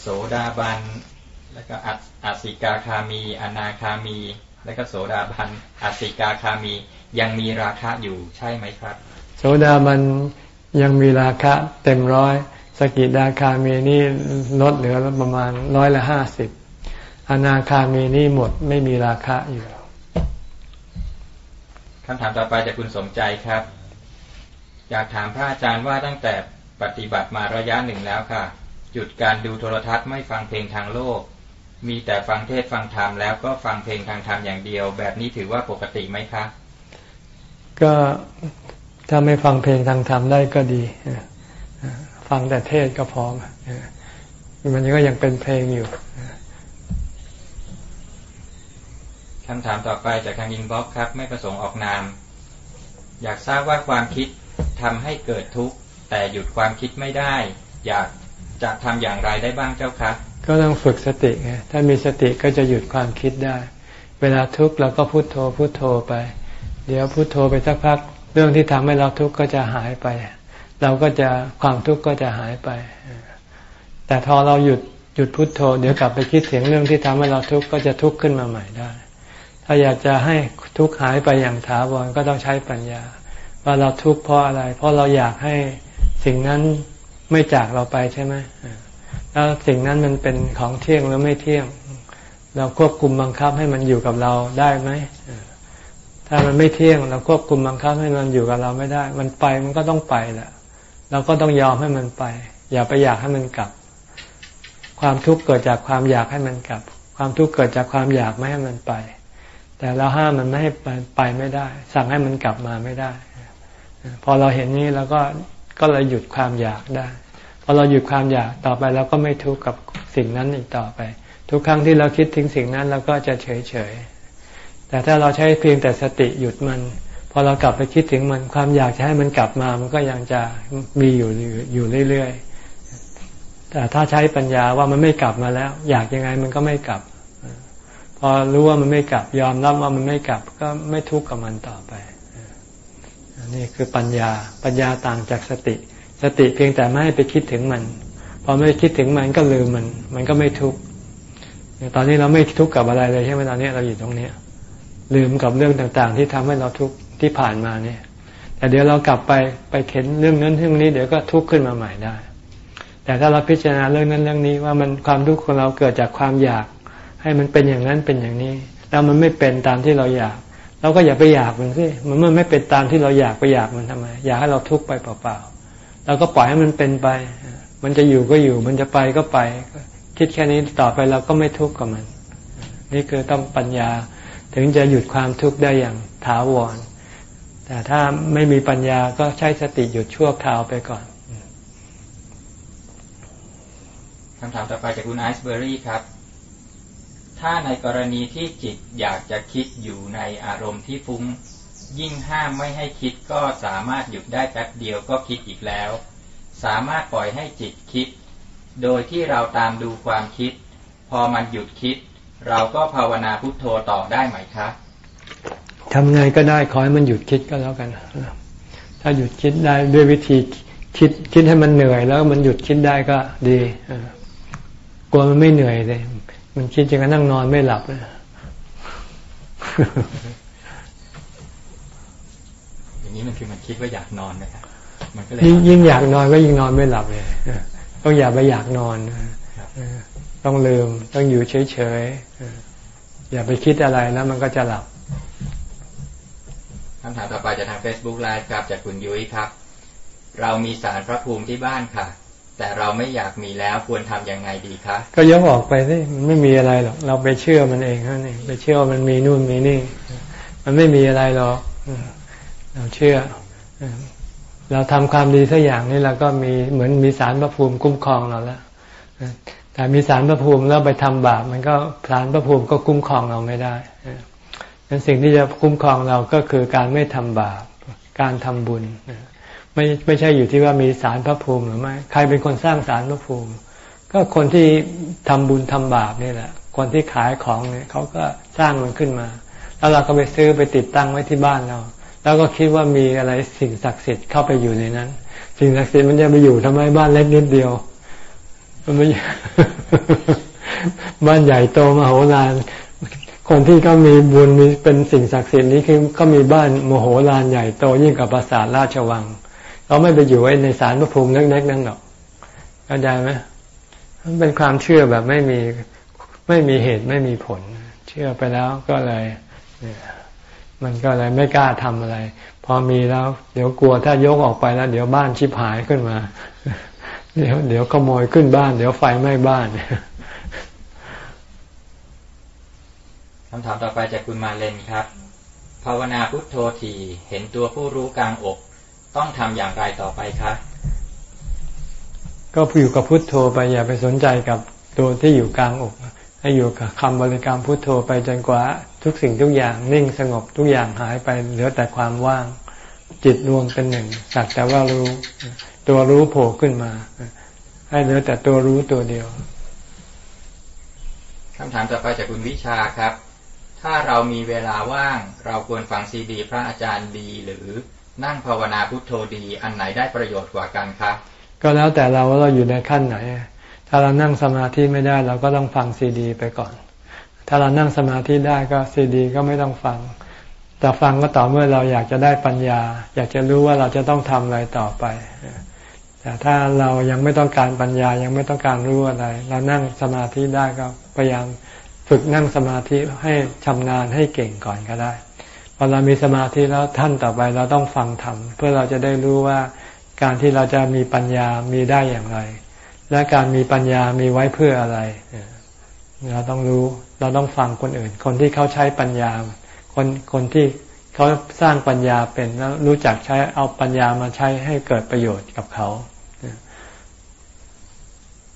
โสดาบัน แล้วก็อัสิกาคามี อนาคามี แล้วก็โสดาบันอัสิกาคามี ยังมีราคาอยู่ใช่ไหมครับ โสดาบันยังมีราคาเต็มร้อยสกิดาคามีนี่ลดเหลือประมาณร้อยละห้าสิบอนาคามีนี่หมดไม่มีราคาอยู่คำถามต่อไปจากคุณสมใจครับ อยากถามพระอาจารย์ว่าตั้งแต่ปฏิบัติมาระยะหนึ่งแล้วค่ะ หยุดการดูโทรทัศน์ไม่ฟังเพลงทางโลก มีแต่ฟังเทศฟังธรรมแล้วก็ฟังเพลงทางธรรมอย่างเดียว แบบนี้ถือว่าปกติไหมคะ ก็ถ้าไม่ฟังเพลงทางธรรมได้ก็ดีฟังแต่เทศก็พอมันก็ยังเป็นเพลงอยู่คำถามต่อไปจากทางอินบ็อกครับ ไม่ประสงค์ออกนาม อยากทราบว่าความคิดทำให้เกิดทุกข์แต่หยุดความคิดไม่ได้ อยากจะทำอย่างไรได้บ้างเจ้าคะก็ต้องฝึกสติไงถ้ามีสติก็จะหยุดความคิดได้ เวลาทุกข์เราก็พุโทโธพุโทโธไป เดี๋ยวพุโทโธไปสักพัก เรื่องที่ทำให้เราทุกข์ก็จะหายไป เราก็จะความทุกข์ก็จะหายไป แต่พอเราหยุดหยุดพุดโทโธ เดี๋ยวกลับไปคิดถึงเรื่องที่ทำให้เราทุกข์ก็จะทุกข์ขึ้นมาใหม่ได้ ถ้าอยากจะให้ทุกข์หายไปอย่างถาวรก็ต้องใช้ปัญญา ว่าเราทุกข์เพราะอะไร เพราะเราอยากให้สิ่งนั้นไม่จากเราไปใช่ไหมแล้วสิ่งนั้นมันเป็นของเที่ยงหรือไม่เที่ยง เราควบคุมบังคับให้มันอยู่กับเราได้ไหม ถ้ามันไม่เที่ยงเราควบคุมบังคับให้มันอยู่กับเราไม่ได้ มันไปมันก็ต้องไปแหละเราก็ต้องยอมให้มันไป อย่าไปอยากให้มันกลับ ความทุกข์เกิดจากความอยากให้มันกลับ ความทุกข์เกิดจากความอยากไม่ให้มันไป แต่เราห้ามมันไม่ให้ไปไม่ได้ สั่งให้มันกลับมาไม่ได้ พอเราเห็นนี้เราก็ก็เลยหยุดความอยากได้ พอเราหยุดความอยากต่อไปเราก็ไม่ทุกข์กับสิ่งนั้นอีกต่อไป ทุกครั้งที่เราคิดถึงสิ่งนั้นเราก็จะเฉยเฉย แต่ถ้าเราใช้เพียงแต่สติหยุดมัน พอเรากลับไปคิดถึงมันความอยากจะให้มันกลับมา มันก็ยังจะมีอยู่อยู่เรื่อยๆแต่ถ้าใช้ปัญญาว่ามันไม่กลับมาแล้ว อยากยังไงมันก็ไม่กลับ พอรู้ว่ามันไม่กลับ ยอมรับว่ามันไม่กลับ ก็ไม่ทุกข์กับมันต่อไปนี่คือปัญญาปัญญาต่างจากสติ สติเพียงแต่ไม่ให้ไปคิดถึงมัน พอไม่คิดถึงมันก็ลืมมัน มันก็ไม่ทุกข์ตอนนี้เราไม่ทุกข์กับอะไรเลยใช่ไหมตอนนี้เราอยู่ตรงนี้ ลืมกับเรื่องต่างๆ ที่ทำให้เราทุกข์ที่ผ่านมาเนี่ย แต่เดี๋ยวเรากลับไปไปเข็นเรื่องนั้นเรื่องนี้เดี๋ยวก็ทุกข์ขึ้นมาใหม่ได้ แต่ถ้าเราพิจารณาเรื่องนั้นเรื่องนี้ว่ามันความทุกข์ของเราเกิดจากความอยาก ให้มันเป็นอย่างนั้นเป็นอย่างนี้ แล้วมันไม่เป็นตามที่เราอยาก เราก็อย่าไปอยากมันสิมันเมื่อไม่เป็นตามที่เราอยากไปอยากมันทำไม อยากให้เราทุกข์ไปเปล่าๆเราก็ปล่อยให้มันเป็นไป มันจะอยู่ก็อยู่ มันจะไปก็ไป คิดแค่นี้ต่อไปเราก็ไม่ทุกข์กับมัน นี่คือต้องปัญญา ถึงจะหยุดความทุกข์ได้อย่างถาวร แต่ถ้าไม่มีปัญญาก็ใช้สติหยุดชั่วคราวไปก่อนคำถามต่อไปจากคุณไอซ์เบอรี่ครับ ถ้าในกรณีที่จิตอยากจะคิดอยู่ในอารมณ์ที่ฟุ้ง ยิ่งห้ามไม่ให้คิดก็สามารถหยุดได้แป๊บเดียวก็คิดอีกแล้ว สามารถปล่อยให้จิตคิด โดยที่เราตามดูความคิด พอมันหยุดคิด เราก็ภาวนาพุทโธต่อได้ไหมคะทำไงก็ได้ขอให้มันหยุดคิดก็แล้วกัน ถ้าหยุดคิดได้ด้วยวิธีคิดคิดให้มันเหนื่อยแล้วมันหยุดคิดได้ก็ดีกลัวมันไม่เหนื่อยเลยมันคิดจนกระทั่งนอนไม่หลับเลยอย่างนี้มันคือมันคิดว่าอยากนอนนะครับมันก็เลยยิ่งอยากนอนก็ยิ่งนอนไม่หลับเลยต้องอย่าไปอยากนอน ต้องลืม ต้องอยู่เฉยๆอย่าไปคิดอะไรแล้วมันก็จะหลับคำถามต่อไปจากทาง Facebook Live ครับจากคุณยุ้ยครับ เรามีสารพระภูมิที่บ้านค่ะ แต่เราไม่อยากมีแล้วควรทํำยังไงดีคะก็ยกออกไปสิมันไม่มีอะไรหรอกเราไปเชื่อมันเองเท่านั้นไปเชื่อมันมีนู่นมีนี่ มันไม่มีอะไรหรอกเราเชื่อเราทำความดีสักอย่างนี่เราก็มีเหมือนมีสารพระภูมิคุ้มครองเราแล้ว แต่มีสารพระภูมิแล้วไปทำบาปมันก็สารพระภูมิก็คุ้มครองเราไม่ได้ั้นสิ่งที่จะคุ้มครองเราก็คือการไม่ทำบาป การทำบุญ ไม่ไม่ใช่อยู่ที่ว่ามีสารพระภูมิหรือไม่ ใครเป็นคนสร้างสารพระภูมิ ก็คนที่ทำบุญทำบาปนี่แหละ คนที่ขายของเนี่ยเขาก็สร้างมันขึ้นมา แล้วเราก็ไปซื้อไปติดตั้งไว้ที่บ้านเรา แล้วก็คิดว่ามีอะไรสิ่งศักดิ์สิทธิ์เข้าไปอยู่ในนั้น สิ่งศักดิ์สิทธิ์มันจะไปอยู่ทำไมบ้านเล็กนิดเดียว มันไม่บ้านใหญ่โตมโหฬารคนที่เขามีบุญมีเป็นสิ่งศักดิ์สิทธิ์นี้คือเขามีบ้านโมโหลานใหญ่โตยิ่งกับปราสาทราชวังเขาไม่ไปอยู่ไว้ในสารพระภูมิเล็กๆนั่นหรอกเข้าใจไหมมันเป็นความเชื่อแบบไม่มีไม่มีเหตุไม่มีผล เชื่อไปแล้วก็เลยมันก็เลยไม่กล้าทำอะไร พอมีแล้ว เดี๋ยวกลัวถ้ายกออกไปแล้ว เดี๋ยวบ้านชิบหายขึ้นมา เดี๋ยวเดี๋ยวขโมยขึ้นบ้าน เดี๋ยวไฟไหม้บ้านคำถามต่อไปจากคุณมาเลนครับ ภาวนาพุทโธทีเห็นตัวผู้รู้กลางอก ต้องทำอย่างไรต่อไปคะก็อยู่กับพุทโธไปอย่าไปสนใจกับตัวที่อยู่กลางอก ให้อยู่กับคำบริกรรมพุทโธไปจนกว่า ทุกสิ่งทุกอย่างนิ่งสงบทุกอย่างหายไปเหลือแต่ความว่างจิตรวมเป็นหนึ่งสักแต่ว่ารู้ ตัวรู้โผล่ขึ้นมา ให้เหลือแต่ตัวรู้ตัวเดียวคำถามต่อไปจากคุณวิชาครับ ถ้าเรามีเวลาว่าง เราควรฟังซีดี พระอาจารย์ดีหรือนั่งภาวนาพุทโธดีอันไหนได้ประโยชน์กว่ากันครับ ก็แล้วแต่เราว่าเราอยู่ในขั้นไหน ถ้าเรานั่งสมาธิไม่ได้เราก็ต้องฟังซีดีไปก่อน ถ้าเรานั่งสมาธิได้ก็ซีดีก็ไม่ต้องฟัง แต่ฟังก็ต่อเมื่อเราอยากจะได้ปัญญา อยากจะรู้ว่าเราจะต้องทำอะไรต่อไป แต่ถ้าเรายังไม่ต้องการปัญญายังไม่ต้องการรู้อะไร เรานั่งสมาธิได้ก็พยายามฝึกนั่งสมาธิให้ชำนาญให้เก่งก่อนก็ได้พอเรามีสมาธิแล้วท่านต่อไปเราต้องฟังธรรมเพื่อเราจะได้รู้ว่าการที่เราจะมีปัญญามีได้อย่างไร และการมีปัญญามีไว้เพื่ออะไร เราต้องรู้เราต้องฟังคนอื่น คนที่เขาใช้ปัญญา คนคนที่เขาสร้างปัญญาเป็นแล้วรู้จักใช้เอาปัญญามาใช้ให้เกิดประโยชน์กับเขา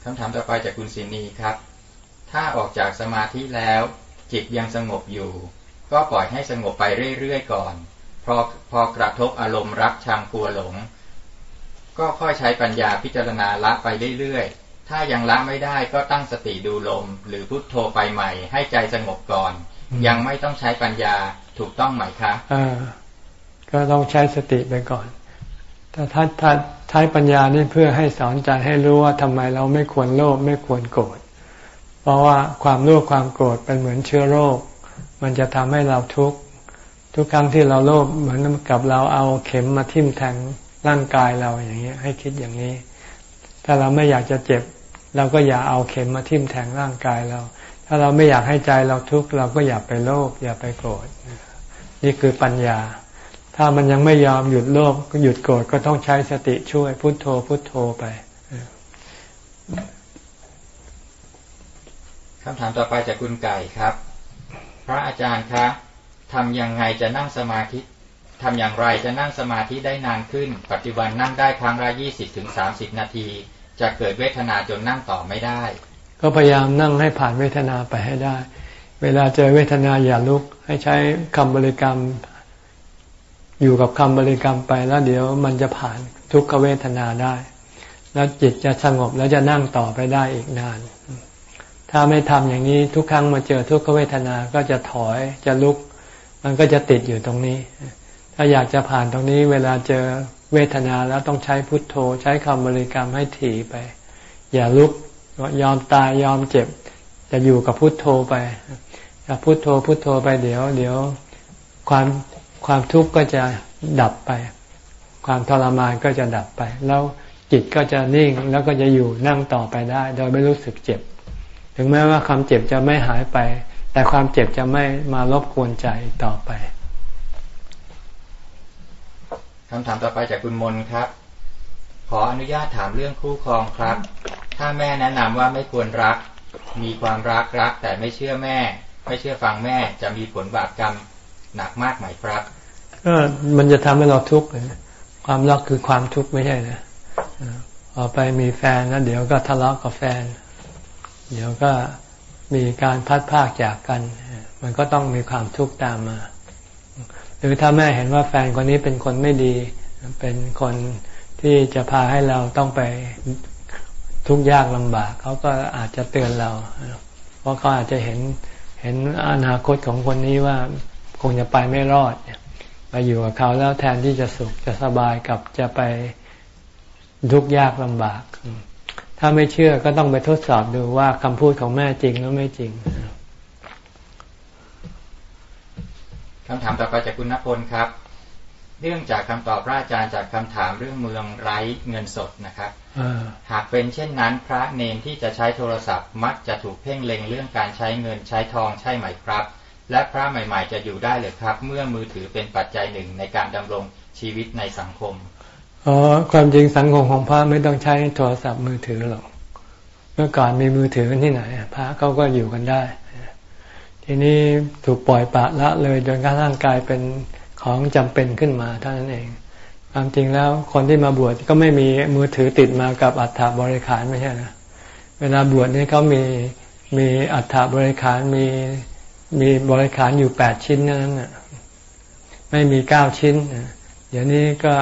คำถามต่อไปจากคุณศินีครับ ถ้าออกจากสมาธิแล้ว จิตยังสงบอยู่ ก็ปล่อยให้สงบไปเรื่อยๆก่อน พอพอกระทบอารมณ์รักชังกลัวหลง ก็ค่อยใช้ปัญญาพิจารณาละไปเรื่อยๆ ถ้ายังละไม่ได้ก็ตั้งสติดูลม หรือพุทโธไปใหม่ ให้ใจสงบก่อน ยังไม่ต้องใช้ปัญญาถูกต้องไหมคะอ่าก็ต้องใช้สติไปก่อน แต่ถ้าถ้าใช้ปัญญานี่เพื่อให้สอนใจให้รู้ว่าทำไมเราไม่ควรโลภไม่ควรโกรธเพราะว่าความโลภความโกรธเป็นเหมือนเชื้อโรค มันจะทำให้เราทุกข์ทุกครั้งที่เราโลภเหมือนกับเราเอาเข็มมาทิ่มแทงร่างกายเราอย่างนี้ให้คิดอย่างนี้ ถ้าเราไม่อยากจะเจ็บ เราก็อย่าเอาเข็มมาทิ่มแทงร่างกายเรา ถ้าเราไม่อยากให้ใจเราทุกข์เราก็อย่าไปโลภอย่าไปโกรธนี่คือปัญญา ถ้ามันยังไม่ยอมหยุดโลภก็หยุดโกรธก็ต้องใช้สติช่วย พุโทโธ พุโทโธไปคำถามต่อไปจากคุณไก่ครับ พระอาจารย์คะทำยังไงจะนั่งสมาธิทำอย่างไรจะนั่งสมาธิได้นานขึ้น ปัจจุบันนั่งได้ครั้งละยี่สิบถึงสามสิบนาที จะเกิดเวทนาจนนั่งต่อไม่ได้ ก็พยายามนั่งให้ผ่านเวทนาไปให้ได้ เวลาเจอเวทนาอย่าลุกให้ใช้คำบริกรรม อยู่กับคำบริกรรมไปแล้วเดี๋ยวมันจะผ่านทุกขเวทนาได้ แล้วจิตจะสงบแล้วจะนั่งต่อไปได้อีกนาน ถ้าไม่ทำอย่างนี้ทุกครั้งมาเจอทุกขเวทนาก็จะถอยจะลุก มันก็จะติดอยู่ตรงนี้ ถ้าอยากจะผ่านตรงนี้เวลาเจอเวทนาแล้วต้องใช้พุทโธ ใช้คำบริกรรมให้ถี่ไป อย่าลุกยอมตายยอมเจ็บ จะอยู่กับพุทโธไปถ้าพุทโธพุทโธไปเดี๋ยว เดี๋ยวความ ความทุกข์ก็จะดับไป ความทรมานก็จะดับไป แล้วจิตก็จะนิ่งแล้วก็จะอยู่นั่งต่อไปได้ โดยไม่รู้สึกเจ็บ ถึงแม้ว่าความเจ็บจะไม่หายไป แต่ความเจ็บจะไม่มารบกวนใจต่อไปคำถามต่อไปจากคุณมนครับ ขออนุญาตถามเรื่องคู่ครองครับ ถ้าแม่แนะนำว่าไม่ควรรัก มีความรักรักแต่ไม่เชื่อแม่ ไม่เชื่อฟังแม่จะมีผลบาปกรรม หนักมากไหมครับก็มันจะทำให้เราทุกข์ความรักคือความทุกข์ไม่ใช่นะพอไปมีแฟนแล้วเดี๋ยวก็ทะเลาะกับแฟน เดี๋ยวก็มีการพัดพากจากกัน มันก็ต้องมีความทุกข์ตามมา หรือถ้าแม่เห็นว่าแฟนคนนี้เป็นคนไม่ดี เป็นคนที่จะพาให้เราต้องไปทุกข์ยากลำบาก เขาก็อาจจะเตือนเรา เพราะเขาอาจจะเห็นเห็นอนาคตของคนนี้ว่า คงจะไปไม่รอดไปอยู่กับเขาแล้วแทนที่จะสุขจะสบายกับจะไปทุกข์ยากลำบาก ถ้าไม่เชื่อก็ต้องไปทดสอบดูว่าคำพูดของแม่จริงหรือไม่จริงคำถามต่อไปจากคุณณพลครับ เรื่องจากคำตอบพระอาจารย์จากคำถามเรื่องเมืองไร้เงินสดนะครับหากเป็นเช่นนั้น พระเนนที่จะใช้โทรศัพท์มักจะถูกเพ่งเล็งเรื่องการใช้เงินใช้ทองใช่ไหมครับ และพระใหม่ ๆ จะอยู่ได้หรือครับ เมื่อมือถือเป็นปัจจัยหนึ่งในการดำรงชีวิตในสังคมอ๋อความจริงสังคมของพระไม่ต้องใช้โทรศัพท์มือถือหรอกเมื่อก่อนมีมือถือกันที่ไหน พระเขาก็อยู่กันได้ ทีนี้ถูกปล่อยปะละเลยจนกระทั่งกลายเป็นของจำเป็นขึ้นมาเท่านั้นเอง ความจริงแล้วคนที่มาบวชก็ไม่มีมือถือติดมากับอัฐบริขารไม่ใช่นะเวลาบวชนี่เขามีมีอัฐบริขารมี มีบริขารอยู่แปดชิ้นนั้นน่ะไม่มีเก้าชิ้นเดี๋ยวนี้ก็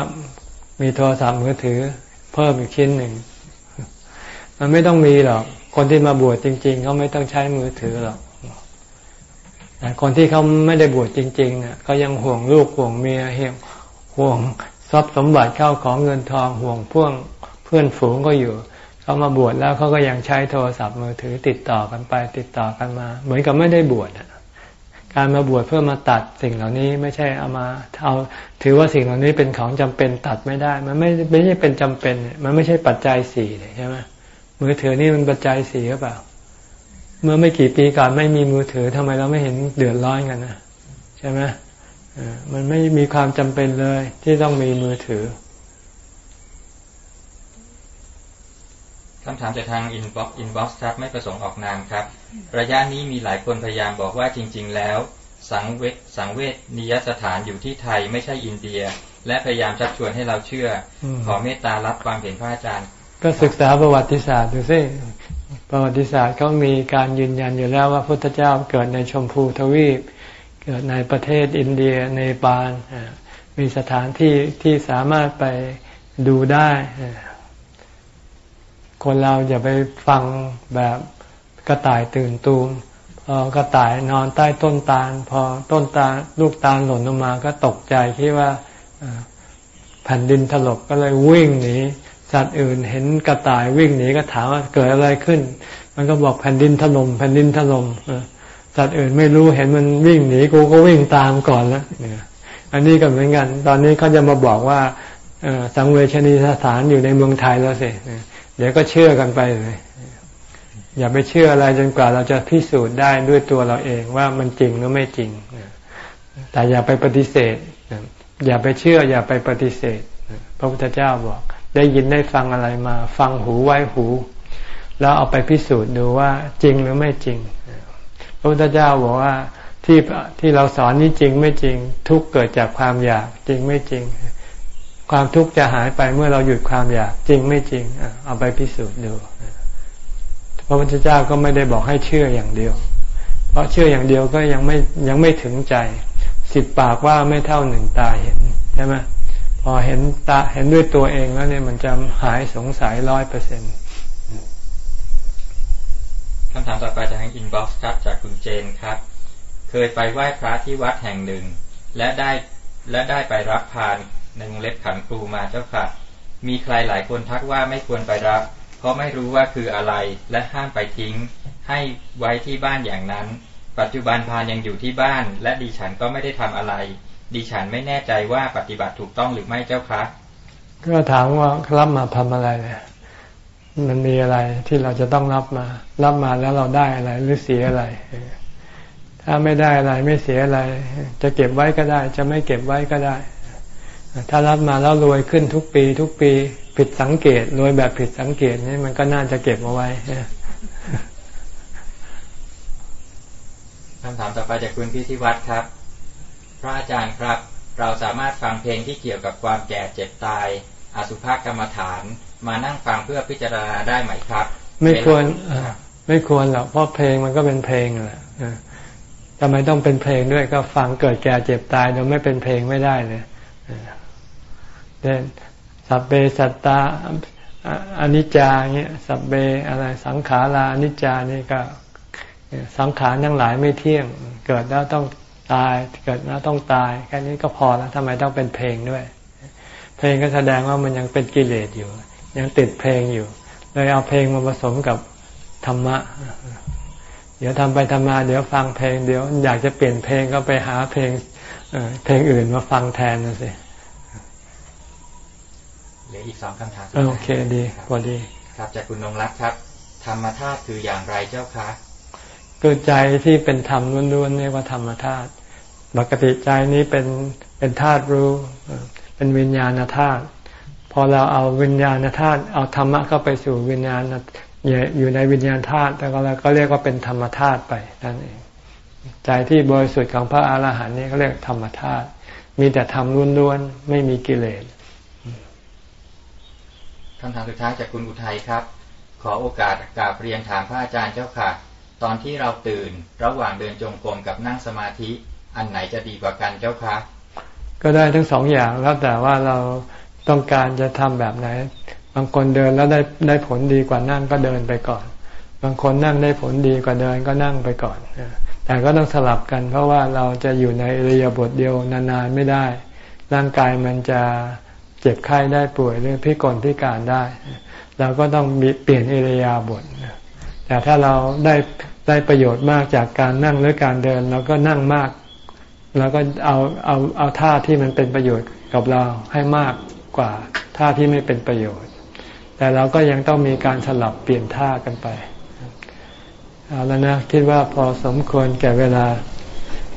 มีโทรศัพท์มือถือ เพิ่มอีกชิ้นหนึ่ง มันไม่ต้องมีหรอก คนที่มาบวชจริง ๆ เขาไม่ต้องใช้มือถือหรอกแต่คนที่เขาไม่ได้บวชจริงๆเนี่ยก็ยังห่วงลูกห่วงเมียเหี่ยห่วงทรัพย์สมบัติเข้าของเงินทองห่วงพ่วงเพื่อนฝูงก็อยู่เขามาบวชแล้วเขาก็ยังใช้โทรศัพท์มือถือติดต่อกันไปติดต่อกันมา เหมือนกับไม่ได้บวช การมาบวชเพื่อมาตัดสิ่งเหล่านี้ไม่ใช่เอามาเอาถือว่าสิ่งเหล่านี้เป็นของจำเป็นตัดไม่ได้ มันไม่ไม่ใช่เป็นจำเป็น มันไม่ใช่ปัจจัยสี่ใช่ไหมมือถือนี่มันปัจจัยสี่หรือเปล่า เมื่อไม่กี่ปีก่อนไม่มีมือถือทำไมเราไม่เห็นเดือดร้อนกันนะใช่ไหมมันไม่มีความจำเป็นเลยที่ต้องมีมือถือ คำถามจากทาง inbox inbox ครับไม่ประสงค์ออกนามครับ ระยะนี้มีหลายคนพยายามบอกว่าจริง ๆ แล้ว สังเวชสังเวชนิยสถานอยู่ที่ไทยไม่ใช่อินเดีย และพยายามชักชวนให้เราเชื่อ ขอเมตตารับความเห็นพระอาจารย์ ก็ศึกษาประวัติศาสตร์ดูสิประวัติศาสตร์เขามีการยืนยันอยู่แล้วว่าพุทธเจ้าเกิดในชมพูทวีป เกิดในประเทศอินเดียในปาลมีสถานที่ที่สามารถไปดูได้ คนเราอย่าไปฟังแบบกระต่ายตื่นตูมพอกระต่ายนอนใต้ต้นตาล พอต้นตาลลูกตาลหล่นลงมาก็ตกใจคิดว่าแผ่นดินถล่มก็เลยวิ่งหนีสัตว์อื่นเห็นกระต่ายวิ่งหนีก็ถามว่าเกิดอะไรขึ้น มันก็บอกแผ่นดินถล่มแผ่นดินถล่มสัตว์อื่นไม่รู้เห็นมันวิ่งหนีกูก็วิ่งตามก่อนแล้วอันนี้ก็เหมือนกัน ตอนนี้เขาจะมาบอกว่าสังเวชนีสถานอยู่ในเมืองไทยแล้วสิ เดี๋ยวก็เชื่อกันไปเลย อย่าไปเชื่ออะไรจนกว่าเราจะพิสูจน์ได้ด้วยตัวเราเองว่ามันจริงหรือไม่จริง แต่อย่าไปปฏิเสธ อย่าไปเชื่อ อย่าไปปฏิเสธ พระพุทธเจ้าบอก ได้ยินได้ฟังอะไรมา ฟังหูไว้หู แล้วเอาไปพิสูจน์ดูว่าจริงหรือไม่จริง พระพุทธเจ้าบอกว่าที่ที่เราสอนนี้จริงไม่จริง ทุกข์เกิดจากความอยากจริงไม่จริง ความทุกข์จะหายไปเมื่อเราหยุดความอยากจริงไม่จริงเอาไปพิสูจน์ดูพระพุทธเจ้าก็ไม่ได้บอกให้เชื่ออย่างเดียว เพราะเชื่ออย่างเดียวก็ยังไม่ยังไม่ถึงใจ สิบปากว่าไม่เท่าหนึ่งตาเห็นใช่ไหมพอเห็นตาเห็นด้วยตัวเองแล้วเนี่ยมันจะหายสงสัยร้อยเปอร์เซ็นต์คำถามต่อไปจากทาง inbox ครับจากคุณเจนครับ เคยไปไหว้พระที่วัดแห่งหนึ่ง และได้และได้ไปรับพาน ในวงเล็บขันครูมาเจ้าค่ะ มีใครหลายคนทักว่าไม่ควรไปรับ เพราะไม่รู้ว่าคืออะไรและห้ามไปทิ้ง ให้ไว้ที่บ้านอย่างนั้น ปัจจุบันพานยังอยู่ที่บ้าน และดิฉันก็ไม่ได้ทำอะไร ดิฉันไม่แน่ใจว่าปฏิบัติถูกต้องหรือไม่เจ้าคะก็ถามว่ารับมาทำอะไรเนี่ยมันมีอะไรที่เราจะต้องรับมา รับมาแล้วเราได้อะไรหรือเสียอะไร ถ้าไม่ได้อะไรไม่เสียอะไร จะเก็บไว้ก็ได้ จะไม่เก็บไว้ก็ได้ ถ้ารับมาแล้วรวยขึ้นทุกปี ทุกปีผิดสังเกตรวยแบบผิดสังเกตนี่มันก็น่าจะเก็บเอาไว้คำถามต่อไปจากคุณพิธิวัตรครับ พระอาจารย์ครับ เราสามารถฟังเพลงที่เกี่ยวกับความแก่เจ็บตาย อสุภกรรมฐาน มานั่งฟังเพื่อพิจารณาได้ไหมครับ ไม่ควรไม่ควรหรอกเพราะเพลงมันก็เป็นเพลงแหละทำไมต้องเป็นเพลงด้วยก็ฟังเกิดแก่เจ็บตายโดยไม่เป็นเพลงไม่ได้เลย เด่นสัพเบสัตตาอนิจจาเงี้ยสัพเบอะไรสังขาราอนิจจานี่ก็สังขารทั้งหลายไม่เที่ยง เกิดแล้วต้องตาย เกิดแล้วต้องตายแค่นี้ก็พอแล้วทำไมต้องเป็นเพลงด้วย เพลงก็แสดงว่ามันยังเป็นกิเลสอยู่ ยังติดเพลงอยู่ เลยเอาเพลงมาผสมกับธรรมะ เดี๋ยวทำไปทำมา เดี๋ยวฟังเพลง เดี๋ยวอยากจะเปลี่ยนเพลงก็ไปหาเพลงเพลงอื่นมาฟังแทนนะสิ ลืออีกสองคำถามโอเคดีพอดี ครับจากคุณนงรักครับ ธรรมธาตุคืออย่างไรเจ้าคะก็ใจที่เป็นธรรมล้วนๆเรียกว่าธรรมธาตุปกติใจนี้เป็นเป็นธาตุรู้ เป็นวิญญาณธาตุพอเราเอาวิญญาณธาตุเอาธรรมะเข้าไปสู่วิญญาณอยู่ในวิญญาณธาตุแต่ก็เราก็เรียกว่าเป็นธรรมธาตุไปนั่นเองใจที่บริสุทธิ์ของพระอาหารหันต์นี่เขาเรียกธรรมธาตุมีแต่ธรรมล้วนๆไม่มีกิเลส คำถามสุดท้ายจากคุณอุทัยครับ ขอโอกาสกราบเรียนถามพระอาจารย์เจ้าค่ะ ตอนที่เราตื่นระหว่างเดินจงกรมกับนั่งสมาธิ อันไหนจะดีกว่ากันเจ้าคะ ก็ได้ทั้งสองอย่างแล้วแต่ว่าเราต้องการจะทำแบบไหน บางคนเดินแล้วได้ได้ผลดีกว่านั่งก็เดินไปก่อน บางคนนั่งได้ผลดีกว่าเดินก็นั่งไปก่อน แต่ก็ต้องสลับกัน เพราะว่าเราจะอยู่ในเรียบทเดียวนานๆไม่ได้ ร่างกายมันจะ เจ็บไข้ได้ป่วยหรือพิกลพิการได้ เราก็ต้องมีเปลี่ยนอิริยาบถแต่ถ้าเราได้ได้ประโยชน์มากจากการนั่งหรือการเดินเราก็นั่งมากเราก็เอาเอาเอาท่าที่มันเป็นประโยชน์กับเราให้มากกว่าท่าที่ไม่เป็นประโยชน์ แต่เราก็ยังต้องมีการสลับเปลี่ยนท่ากันไปเอาแล้วนะคิดว่าพอสมควรแก่เวลา